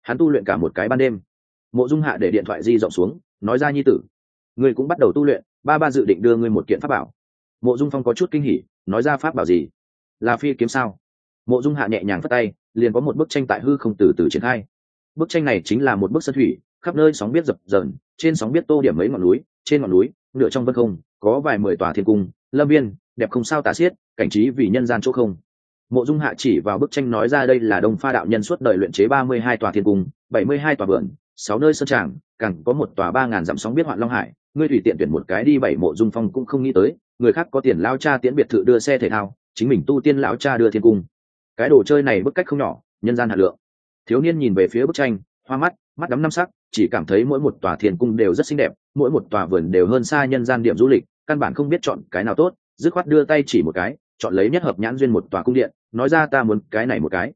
Hắn tu luyện cả một cái ban đêm. Mộ dung hạ để điện thoại di rộng xuống, nói ra nhi tử. Ngươi cũng bắt đầu tu luyện, ba ba dự định đưa ngươi một kiện pháp bảo. Mộ dung phong có chút kinh hỉ, nói ra pháp bảo gì? Là phi kiếm sao? Mộ dung hạ nhẹ nhàng phất tay, liền có một bức tranh tại hư không từ từ triển khai. Bức tranh này chính là một bức sân thủy, khắp nơi sóng biết dập dờn trên sóng biết tô điểm mấy ngọn núi, trên ngọn núi, nửa trong vân không, có vài mười tòa thiên cung, lâm viên, đẹp không sao tả xiết, cảnh trí vì nhân gian chỗ không. Mộ dung hạ chỉ vào bức tranh nói ra đây là đông pha đạo nhân suốt đời luyện chế ba mươi hai tòa thiên cung, bảy mươi hai tòa vườn, sáu nơi sơn tràng cẳng có một tòa ba ngàn dặm sóng biết hoạn long hải. Ngươi tùy tiện tuyển một cái đi, bảy mộ dung phong cũng không nghĩ tới, người khác có tiền lao cha tiễn biệt thự đưa xe thể thao, chính mình tu tiên lão cha đưa thiên cung. Cái đồ chơi này bức cách không nhỏ, nhân gian hạt lượng. Thiếu niên nhìn về phía bức tranh, hoa mắt mắt đắm năm sắc, chỉ cảm thấy mỗi một tòa thiên cung đều rất xinh đẹp, mỗi một tòa vườn đều hơn xa nhân gian điểm du lịch, căn bản không biết chọn cái nào tốt, dứt khoát đưa tay chỉ một cái, chọn lấy nhất hợp nhãn duyên một tòa cung điện, nói ra ta muốn cái này một cái.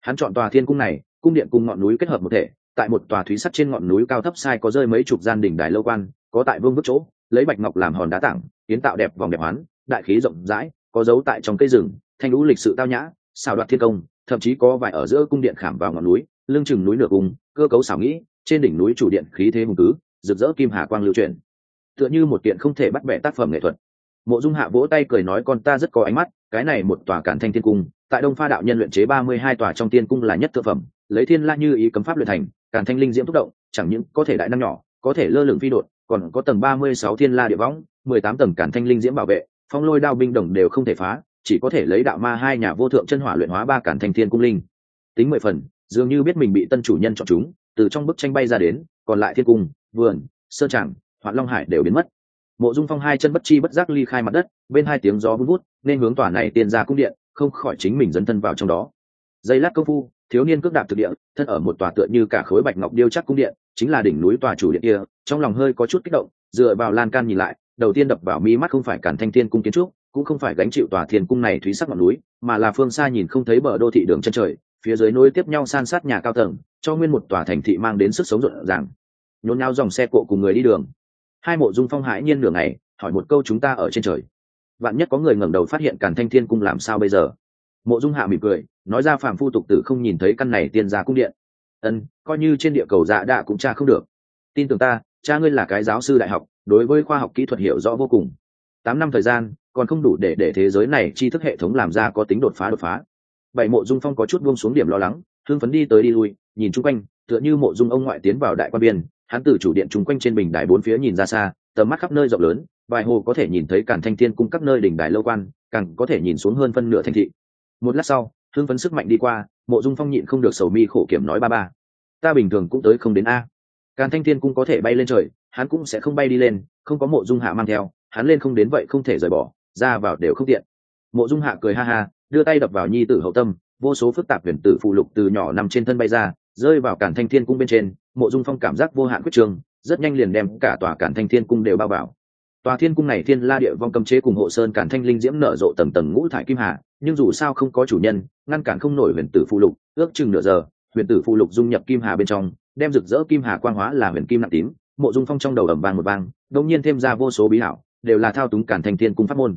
Hắn chọn tòa thiên cung này, cung điện cùng ngọn núi kết hợp một thể, tại một tòa thúy sắt trên ngọn núi cao thấp sai có rơi mấy chục gian đỉnh đài lâu quan, có tại vương bức chỗ, lấy bạch ngọc làm hòn đá tảng, kiến tạo đẹp vòng đẹp hoán, đại khí rộng rãi, có dấu tại trong cây rừng, thanh lũ lịch sự tao nhã, xào đoạt thiên công, thậm chí có vài ở giữa cung điện khảm vào ngọn núi lưng chừng núi nửa cùng, cơ cấu xảo nghĩ, trên đỉnh núi chủ điện khí thế hùng cứ, rực rỡ kim hà quang lưu truyền tựa như một kiện không thể bắt bẻ tác phẩm nghệ thuật. Mộ dung hạ vỗ tay cười nói con ta rất có ánh mắt, cái này một tòa cản thanh thiên cung, tại đông pha đạo nhân luyện chế ba mươi hai tòa trong tiên cung là nhất thượng phẩm, lấy thiên la như ý cấm pháp luyện thành, cản thanh linh diễm thúc động, chẳng những có thể đại năng nhỏ, có thể lơ lửng phi đột còn có tầng ba mươi sáu thiên la địa võng, mười tám tầng cản thanh linh diễm bảo vệ, phong lôi đao binh đồng đều không thể phá, chỉ có thể lấy đạo ma hai nhà vô thượng chân hỏa luyện hóa ba cản thanh thiên cung linh. Tính mười phần dường như biết mình bị tân chủ nhân chọn chúng, từ trong bức tranh bay ra đến, còn lại thiên cung, vườn sơ tràng, hoạn long hải đều biến mất. Mộ dung phong hai chân bất chi bất giác ly khai mặt đất, bên hai tiếng gió vun vút, nên hướng tòa này tiên ra cung điện, không khỏi chính mình dấn thân vào trong đó. Giây lát công phu, thiếu niên cước đạp thực địa, thân ở một tòa tựa như cả khối bạch ngọc điêu chắc cung điện, chính là đỉnh núi tòa chủ điện kia, trong lòng hơi có chút kích động, dựa vào lan can nhìn lại, đầu tiên đập vào mi mắt không phải cản thanh thiên cung kiến trúc, cũng không phải gánh chịu tòa thiên cung này thúy sắc ngọn núi, mà là phương xa nhìn không thấy bờ đô thị đường chân trời phía dưới nối tiếp nhau san sát nhà cao tầng, cho nguyên một tòa thành thị mang đến sức sống rộn ràng. Nhốn nhau dòng xe cộ cùng người đi đường. Hai mộ dung phong hãi nhiên nửa ngày, hỏi một câu chúng ta ở trên trời. Vạn nhất có người ngẩng đầu phát hiện càn thanh thiên cung làm sao bây giờ? Mộ dung hạ mỉm cười, nói ra phàm phu tục tử không nhìn thấy căn này tiên ra cung điện. Ân, coi như trên địa cầu dạ đạ cũng cha không được. Tin tưởng ta, cha ngươi là cái giáo sư đại học, đối với khoa học kỹ thuật hiểu rõ vô cùng. Tám năm thời gian, còn không đủ để để thế giới này tri thức hệ thống làm ra có tính đột phá đột phá bảy mộ dung phong có chút buông xuống điểm lo lắng thương phấn đi tới đi lui, nhìn chung quanh, tựa như mộ dung ông ngoại tiến vào đại quan biên, hắn từ chủ điện chung quanh trên bình đài bốn phía nhìn ra xa, tầm mắt khắp nơi rộng lớn, vài hồ có thể nhìn thấy cản thanh thiên cung các nơi đỉnh đài lâu quan, càng có thể nhìn xuống hơn phân nửa thành thị. Một lát sau thương phấn sức mạnh đi qua, mộ dung phong nhịn không được sầu mi khổ kiểm nói ba ba, ta bình thường cũng tới không đến a. Càn thanh thiên cung có thể bay lên trời, hắn cũng sẽ không bay đi lên, không có mộ dung hạ mang theo, hắn lên không đến vậy không thể rời bỏ, ra vào đều không tiện. Mộ dung hạ cười ha ha đưa tay đập vào nhi tử hậu tâm, vô số phức tạp huyền tử phụ lục từ nhỏ nằm trên thân bay ra, rơi vào cản thanh thiên cung bên trên, mộ dung phong cảm giác vô hạn quyết trường, rất nhanh liền đem cả tòa cản thanh thiên cung đều bao vào tòa thiên cung này thiên la địa vong cầm chế cùng hộ sơn cản thanh linh diễm nở rộ tầng tầng ngũ thải kim hà, nhưng dù sao không có chủ nhân, ngăn cản không nổi huyền tử phụ lục, ước chừng nửa giờ, huyền tử phụ lục dung nhập kim hà bên trong, đem rực rỡ kim hà quang hóa là huyền kim nặng tím, mộ dung phong trong đầu ẩm vang một vang, đột nhiên thêm ra vô số bí hảo, đều là thao túng cản thanh thiên cung pháp môn.